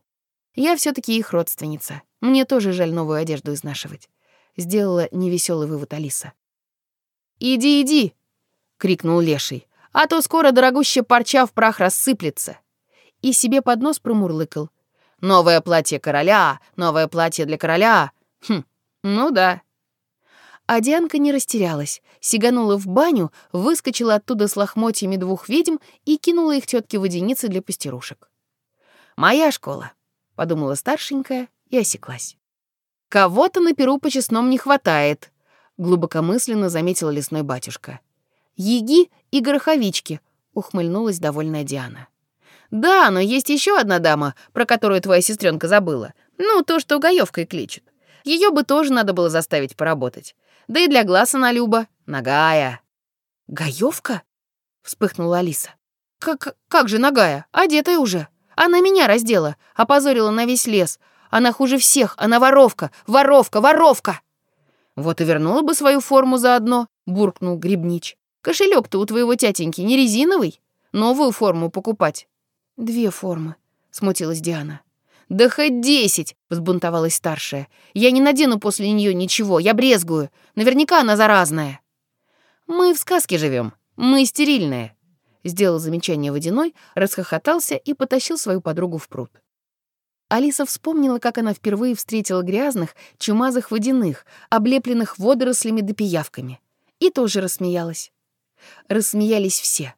Я все таки их родственница. Мне тоже жаль новую одежду изнашивать. Сделала невеселый вывод Алиса. «Иди, иди!» — крикнул Леший. «А то скоро дорогущая парча в прах рассыплется!» И себе под нос промурлыкал. «Новое платье короля! Новое платье для короля!» «Хм, ну да!» А Дианка не растерялась, сиганула в баню, выскочила оттуда с лохмотьями двух ведьм и кинула их тетке водяницы для пастерушек. «Моя школа!» — подумала старшенькая и осеклась. «Кого-то на перу по честном не хватает», — глубокомысленно заметила лесной батюшка. «Еги и гороховички», — ухмыльнулась довольная Диана. «Да, но есть еще одна дама, про которую твоя сестренка забыла. Ну, то, что гаевкой кличут. Ее бы тоже надо было заставить поработать. Да и для глаз она Люба. Нагая». «Гаевка?» — вспыхнула Алиса. «Как, как же нагая? Одетая уже». Она меня раздела, опозорила на весь лес. Она хуже всех, она воровка, воровка, воровка!» «Вот и вернула бы свою форму заодно», — буркнул Грибнич. «Кошелек-то у твоего тятеньки не резиновый? Новую форму покупать». «Две формы», — смутилась Диана. «Да хоть десять!» — взбунтовалась старшая. «Я не надену после нее ничего, я брезгую. Наверняка она заразная». «Мы в сказке живем, мы стерильные», сделал замечание водяной, расхохотался и потащил свою подругу в пруд. Алиса вспомнила, как она впервые встретила грязных, чумазых водяных, облепленных водорослями да пиявками. И тоже рассмеялась. Рассмеялись все.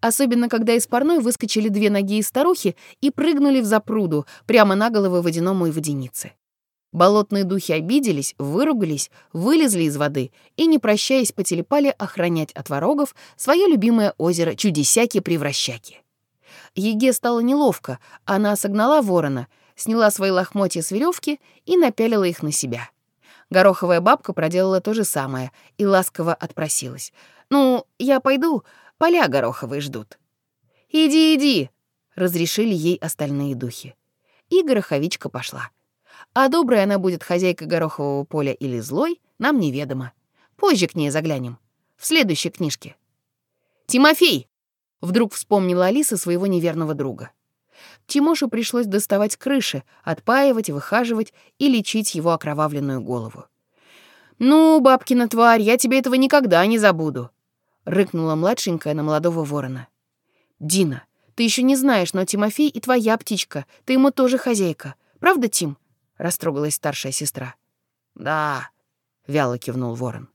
Особенно, когда из парной выскочили две ноги и старухи и прыгнули в запруду прямо на головы водяному и водянице. Болотные духи обиделись, выругались, вылезли из воды и, не прощаясь, потелепали охранять от ворогов свое любимое озеро Чудесяки-превращаки. Еге стало неловко, она согнала ворона, сняла свои лохмотья с веревки и напялила их на себя. Гороховая бабка проделала то же самое и ласково отпросилась. «Ну, я пойду, поля гороховые ждут». «Иди, иди», — разрешили ей остальные духи. И гороховичка пошла. А добрая она будет хозяйкой горохового поля или злой, нам неведомо. Позже к ней заглянем. В следующей книжке. «Тимофей!» — вдруг вспомнила Алиса своего неверного друга. Тимошу пришлось доставать крыши, отпаивать, выхаживать и лечить его окровавленную голову. «Ну, бабкина тварь, я тебе этого никогда не забуду», — рыкнула младшенькая на молодого ворона. «Дина, ты еще не знаешь, но Тимофей и твоя птичка, ты ему тоже хозяйка. Правда, Тим?» — растрогалась старшая сестра.
«Да», — вяло кивнул ворон.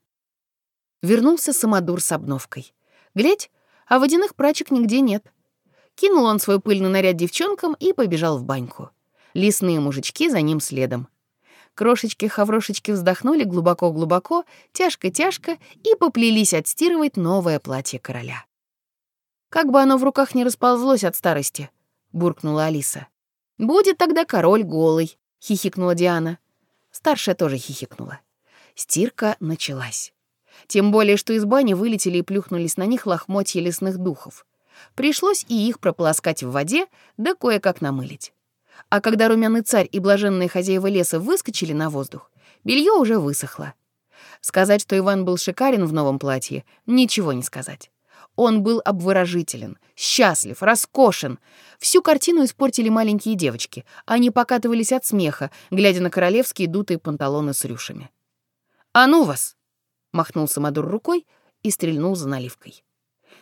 Вернулся самодур с обновкой. Глядь, а водяных прачек нигде нет. Кинул он свой пыльный наряд девчонкам и побежал в баньку. Лесные мужички за ним следом. Крошечки-хаврошечки вздохнули глубоко-глубоко, тяжко-тяжко и поплелись отстирывать новое платье короля. «Как бы оно в руках не расползлось от старости», — буркнула Алиса. «Будет тогда король голый», — хихикнула Диана. Старшая тоже хихикнула. Стирка началась. Тем более, что из бани вылетели и плюхнулись на них лохмотья лесных духов. Пришлось и их прополоскать в воде, да кое-как намылить. А когда румяный царь и блаженные хозяева леса выскочили на воздух, белье уже высохло. Сказать, что Иван был шикарен в новом платье, ничего не сказать. Он был обворожителен, счастлив, роскошен. Всю картину испортили маленькие девочки. Они покатывались от смеха, глядя на королевские дутые панталоны с рюшами. «А ну вас!» — махнул Самодур рукой и стрельнул за наливкой.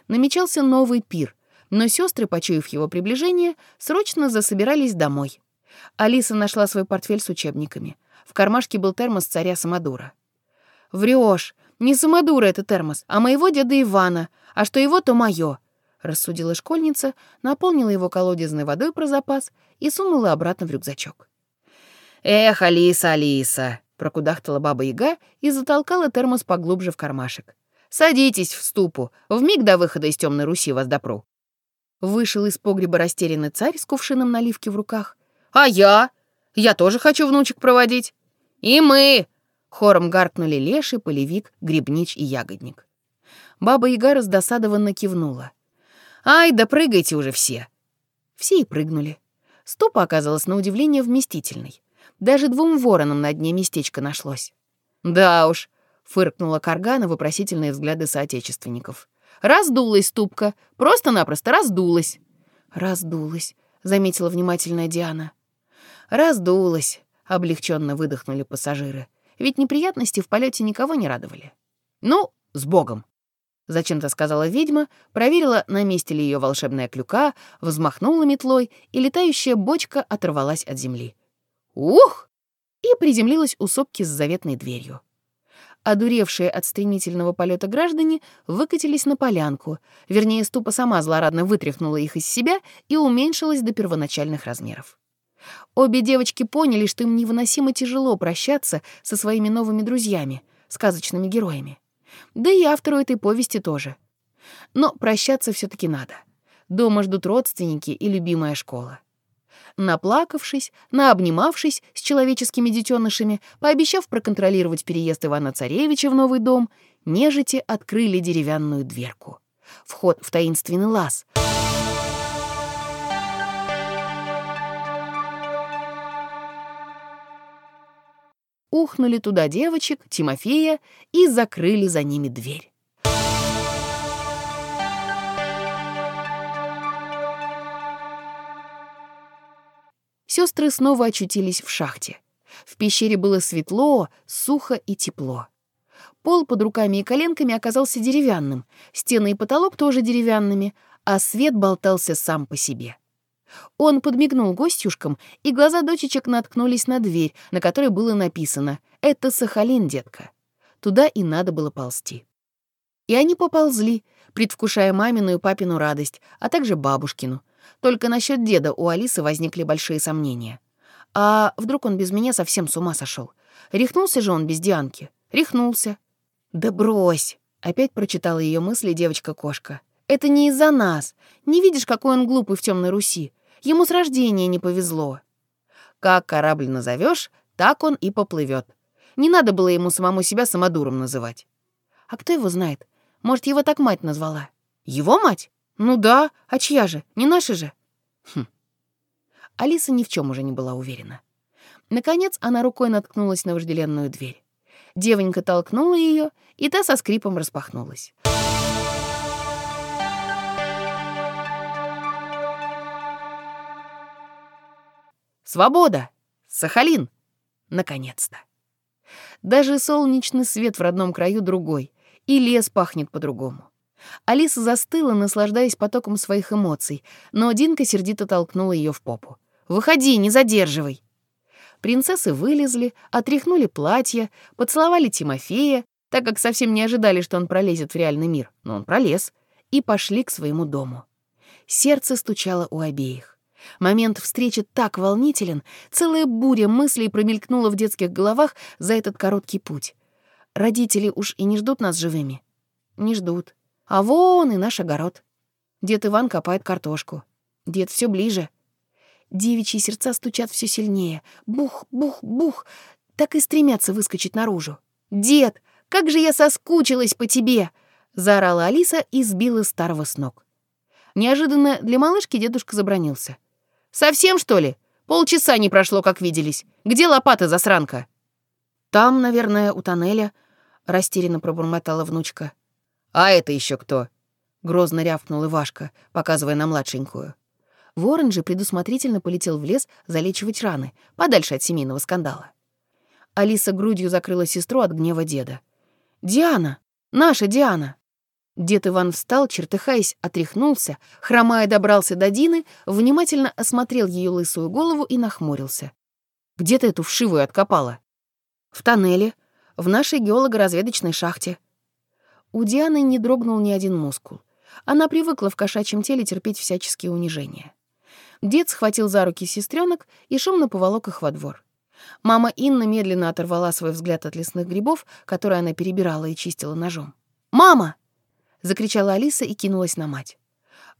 Намечался новый пир, но сестры, почуяв его приближение, срочно засобирались домой. Алиса нашла свой портфель с учебниками. В кармашке был термос царя Самодура. «Врёшь! Не Самодура это термос, а моего деда Ивана, а что его, то моё», — рассудила школьница, наполнила его колодезной водой про запас и сунула обратно в рюкзачок.
«Эх, Алиса, Алиса!»
— прокудахтала баба-яга и затолкала термос поглубже в кармашек. «Садитесь в ступу, вмиг до выхода из темной Руси вас допру». Вышел из погреба растерянный царь с кувшином наливки в руках. «А я? Я тоже хочу внучек проводить». «И мы!» — хором гаркнули леший, полевик, грибнич и ягодник. Баба-яга раздосадованно кивнула. «Ай, да прыгайте уже все!» Все и прыгнули. Ступа оказалась на удивление вместительной. Даже двум воронам на дне местечко нашлось. «Да уж», — фыркнула Каргана вопросительные взгляды соотечественников. Раздулась ступка, просто-напросто раздулась. Раздулась, заметила внимательная Диана. Раздулась, облегченно выдохнули пассажиры. Ведь неприятности в полете никого не радовали. Ну, с Богом. Зачем-то сказала ведьма, проверила, на месте ли ее волшебная клюка, взмахнула метлой, и летающая бочка оторвалась от земли. Ух! И приземлилась у сопки с заветной дверью. Одуревшие от стремительного полета граждане выкатились на полянку, вернее, ступа сама злорадно вытряхнула их из себя и уменьшилась до первоначальных размеров. Обе девочки поняли, что им невыносимо тяжело прощаться со своими новыми друзьями, сказочными героями. Да и автору этой повести тоже. Но прощаться все таки надо. Дома ждут родственники и любимая школа наплакавшись, наобнимавшись с человеческими детенышами, пообещав проконтролировать переезд Ивана Царевича в новый дом, нежити открыли деревянную дверку. Вход в таинственный лаз. Ухнули туда девочек, Тимофея, и закрыли за ними дверь. Сестры снова очутились в шахте. В пещере было светло, сухо и тепло. Пол под руками и коленками оказался деревянным, стены и потолок тоже деревянными, а свет болтался сам по себе. Он подмигнул гостюшкам, и глаза дочечек наткнулись на дверь, на которой было написано «Это Сахалин, детка». Туда и надо было ползти. И они поползли, предвкушая мамину и папину радость, а также бабушкину, только насчет деда у Алисы возникли большие сомнения. А вдруг он без меня совсем с ума сошел? Рехнулся же он без Дианки. Рехнулся. Да брось. Опять прочитала ее мысли девочка-кошка. Это не из-за нас. Не видишь, какой он глупый в темной Руси. Ему с рождения не повезло. Как корабль назовешь, так он и поплывет. Не надо было ему самому себя самодуром называть. А кто его знает? Может, его так мать назвала? Его мать? «Ну да, а чья же? Не наша же?» Хм. Алиса ни в чем уже не была уверена. Наконец она рукой наткнулась на вожделенную дверь. Девонька толкнула ее, и та со скрипом распахнулась. Свобода! Сахалин! Наконец-то! Даже солнечный свет в родном краю другой, и лес пахнет по-другому. Алиса застыла, наслаждаясь потоком своих эмоций, но Динка сердито толкнула ее в попу. «Выходи, не задерживай!» Принцессы вылезли, отряхнули платья, поцеловали Тимофея, так как совсем не ожидали, что он пролезет в реальный мир, но он пролез, и пошли к своему дому. Сердце стучало у обеих. Момент встречи так волнителен, целая буря мыслей промелькнула в детских головах за этот короткий путь. Родители уж и не ждут нас живыми. Не ждут. А вон и наш огород. Дед Иван копает картошку. Дед все ближе. Девичьи сердца стучат все сильнее. Бух, бух, бух. Так и стремятся выскочить наружу. «Дед, как же я соскучилась по тебе!» — заорала Алиса и сбила старого с ног. Неожиданно для малышки дедушка забронился. «Совсем, что ли? Полчаса не прошло, как виделись. Где лопата, засранка?» «Там, наверное, у тоннеля», — растерянно пробормотала внучка. «А это еще кто?» — грозно рявкнул Ивашка, показывая на младшенькую. Ворон же предусмотрительно полетел в лес залечивать раны, подальше от семейного скандала. Алиса грудью закрыла сестру от гнева деда. «Диана! Наша Диана!» Дед Иван встал, чертыхаясь, отряхнулся, хромая добрался до Дины, внимательно осмотрел ее лысую голову и нахмурился. «Где ты эту вшивую откопала?» «В тоннеле, в нашей геолого-разведочной шахте», у Дианы не дрогнул ни один мускул. Она привыкла в кошачьем теле терпеть всяческие унижения. Дед схватил за руки сестренок и шумно поволок их во двор. Мама Инна медленно оторвала свой взгляд от лесных грибов, которые она перебирала и чистила ножом. «Мама!» — закричала Алиса и кинулась на мать.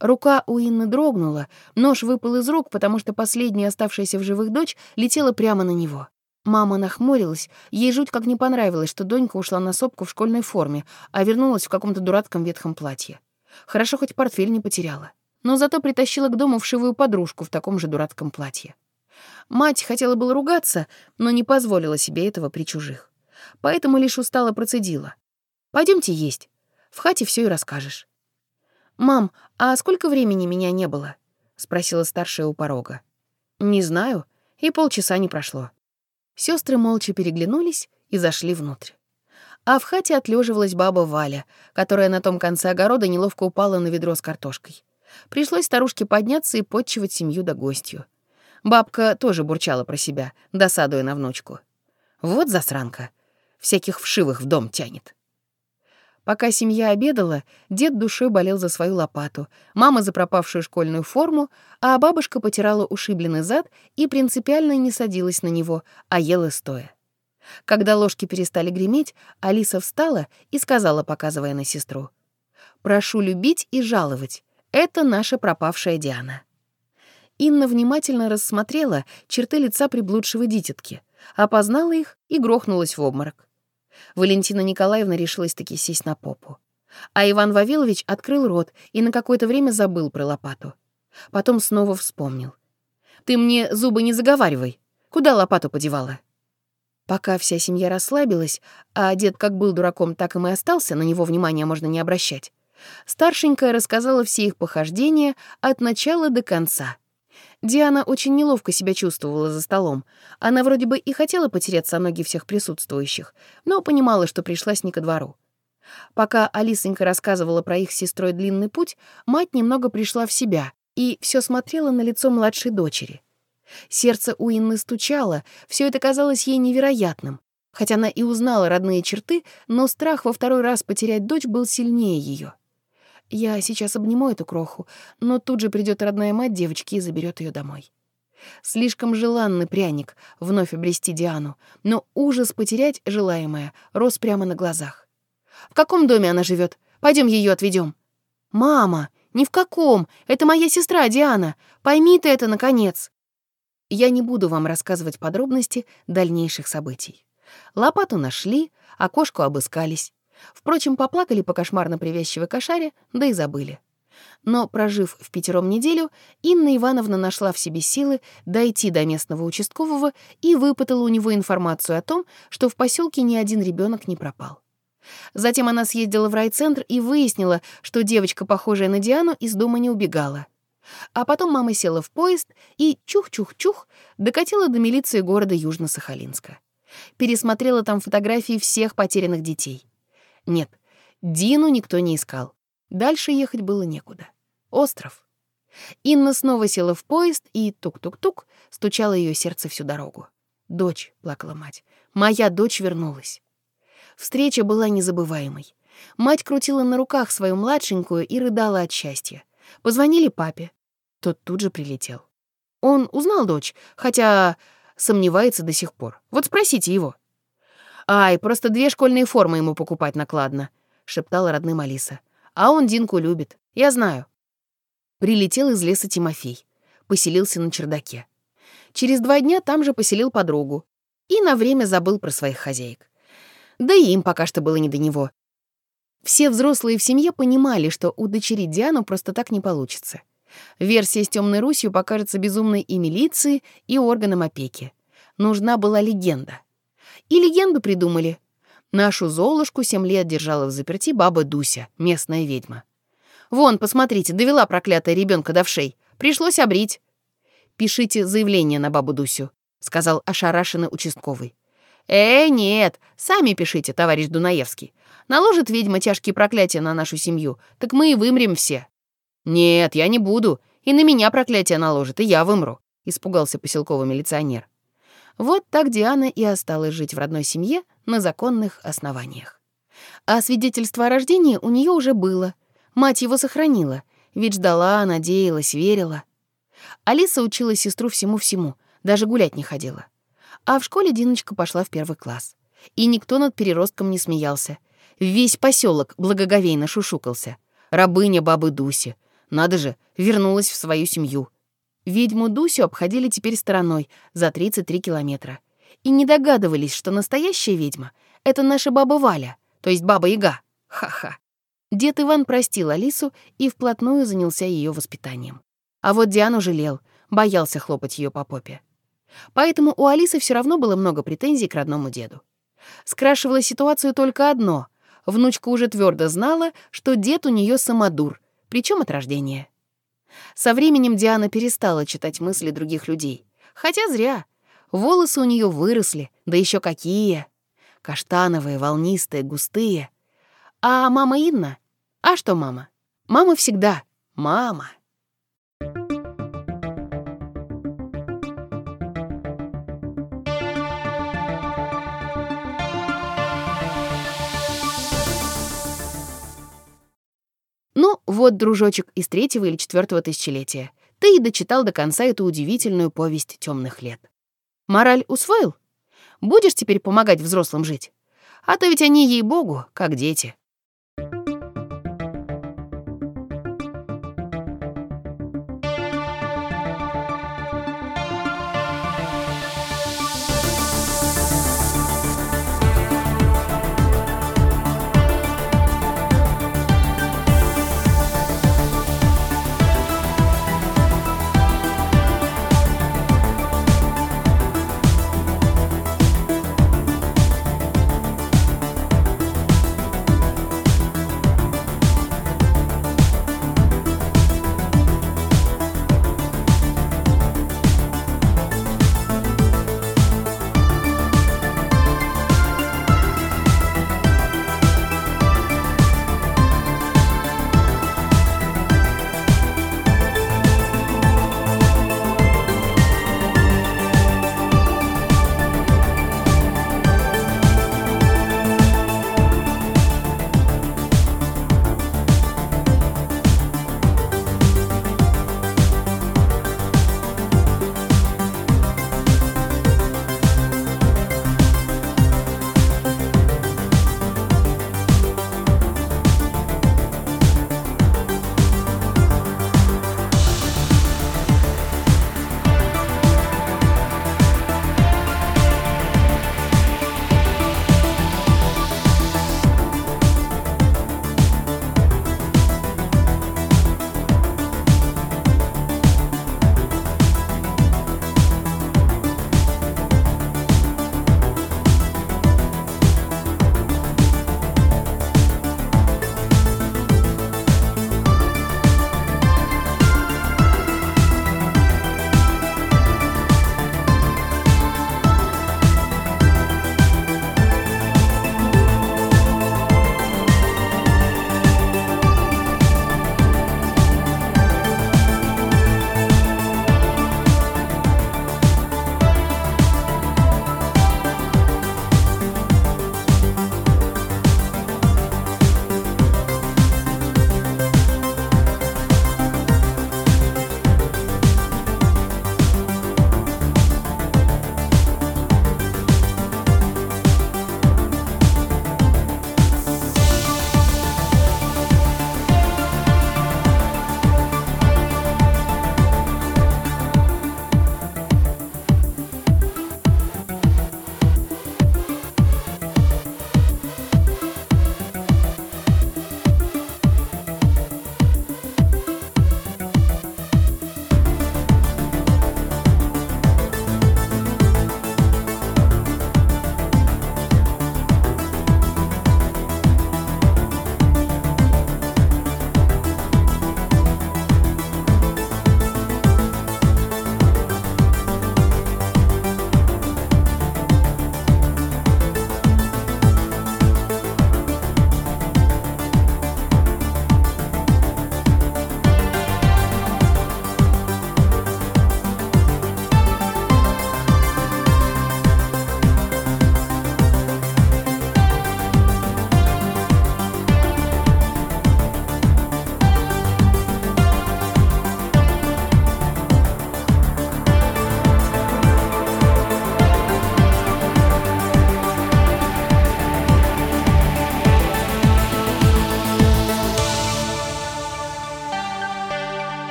Рука у Инны дрогнула, нож выпал из рук, потому что последняя оставшаяся в живых дочь летела прямо на него. Мама нахмурилась, ей жуть как не понравилось, что донька ушла на сопку в школьной форме, а вернулась в каком-то дурацком ветхом платье. Хорошо, хоть портфель не потеряла. Но зато притащила к дому вшивую подружку в таком же дурацком платье. Мать хотела было ругаться, но не позволила себе этого при чужих. Поэтому лишь устало процедила. Пойдемте есть. В хате все и расскажешь». «Мам, а сколько времени меня не было?» — спросила старшая у порога. «Не знаю, и полчаса не прошло». Сестры молча переглянулись и зашли внутрь. А в хате отлеживалась баба Валя, которая на том конце огорода неловко упала на ведро с картошкой. Пришлось старушке подняться и подчивать семью до гостью. Бабка тоже бурчала про себя, досадуя на внучку. Вот засранка. Всяких вшивых в дом тянет. Пока семья обедала, дед душой болел за свою лопату, мама за пропавшую школьную форму, а бабушка потирала ушибленный зад и принципиально не садилась на него, а ела стоя. Когда ложки перестали греметь, Алиса встала и сказала, показывая на сестру, «Прошу любить и жаловать. Это наша пропавшая Диана». Инна внимательно рассмотрела черты лица приблудшего дитятки, опознала их и грохнулась в обморок. Валентина Николаевна решилась таки сесть на попу. А Иван Вавилович открыл рот и на какое-то время забыл про лопату. Потом снова вспомнил. «Ты мне зубы не заговаривай. Куда лопату подевала?» Пока вся семья расслабилась, а дед как был дураком, так и мы остался, на него внимания можно не обращать, старшенькая рассказала все их похождения от начала до конца — Диана очень неловко себя чувствовала за столом. Она вроде бы и хотела потеряться о ноги всех присутствующих, но понимала, что пришлась не ко двору. Пока Алисонька рассказывала про их с сестрой длинный путь, мать немного пришла в себя и все смотрела на лицо младшей дочери. Сердце у Инны стучало, все это казалось ей невероятным. Хотя она и узнала родные черты, но страх во второй раз потерять дочь был сильнее ее. Я сейчас обниму эту кроху, но тут же придет родная мать девочки и заберет ее домой. Слишком желанный пряник вновь обрести Диану, но ужас потерять желаемое рос прямо на глазах. В каком доме она живет? Пойдем ее отведем. Мама, ни в каком. Это моя сестра Диана. Пойми ты это наконец. Я не буду вам рассказывать подробности дальнейших событий. Лопату нашли, окошко обыскались. Впрочем, поплакали по кошмарно привязчивой кошаре, да и забыли. Но, прожив в пятером неделю, Инна Ивановна нашла в себе силы дойти до местного участкового и выпытала у него информацию о том, что в поселке ни один ребенок не пропал. Затем она съездила в райцентр и выяснила, что девочка, похожая на Диану, из дома не убегала. А потом мама села в поезд и чух-чух-чух докатила до милиции города Южно-Сахалинска. Пересмотрела там фотографии всех потерянных детей. Нет, Дину никто не искал. Дальше ехать было некуда. Остров. Инна снова села в поезд и тук-тук-тук стучало ее сердце всю дорогу. «Дочь», — плакала мать, — «моя дочь вернулась». Встреча была незабываемой. Мать крутила на руках свою младшенькую и рыдала от счастья. Позвонили папе. Тот тут же прилетел. Он узнал дочь, хотя сомневается до сих пор. Вот спросите его. «Ай, просто две школьные формы ему покупать накладно», — шептала родным Алиса. «А он Динку любит, я знаю». Прилетел из леса Тимофей. Поселился на чердаке. Через два дня там же поселил подругу. И на время забыл про своих хозяек. Да и им пока что было не до него. Все взрослые в семье понимали, что удочерить Диану просто так не получится. Версия с Темной Русью покажется безумной и милиции, и органам опеки. Нужна была легенда. И легенду придумали. Нашу Золушку семь лет держала в заперти баба Дуся, местная ведьма. Вон, посмотрите, довела проклятая ребенка до вшей. Пришлось обрить. Пишите заявление на бабу Дусю, сказал ошарашенный участковый. «Э, нет, сами пишите, товарищ Дунаевский. Наложит ведьма тяжкие проклятия на нашу семью, так мы и вымрем все». «Нет, я не буду. И на меня проклятие наложит, и я вымру», — испугался поселковый милиционер. Вот так Диана и осталась жить в родной семье на законных основаниях. А свидетельство о рождении у нее уже было. Мать его сохранила, ведь ждала, надеялась, верила. Алиса учила сестру всему-всему, даже гулять не ходила. А в школе Диночка пошла в первый класс. И никто над переростком не смеялся. Весь поселок благоговейно шушукался. Рабыня бабы Дуси, надо же, вернулась в свою семью. Ведьму Дусю обходили теперь стороной за 33 километра. И не догадывались, что настоящая ведьма — это наша баба Валя, то есть баба Яга. Ха-ха. Дед Иван простил Алису и вплотную занялся ее воспитанием. А вот Диану жалел, боялся хлопать ее по попе. Поэтому у Алисы все равно было много претензий к родному деду. Скрашивало ситуацию только одно. Внучка уже твердо знала, что дед у нее самодур — причем от рождения. Со временем Диана перестала читать мысли других людей. Хотя зря. Волосы у нее выросли, да еще какие. Каштановые, волнистые, густые. А мама Инна? А что мама? Мама всегда. Мама. Вот, дружочек, из третьего или четвертого тысячелетия. Ты и дочитал до конца эту удивительную повесть темных лет. Мораль усвоил? Будешь теперь помогать взрослым жить? А то ведь они, ей-богу, как дети.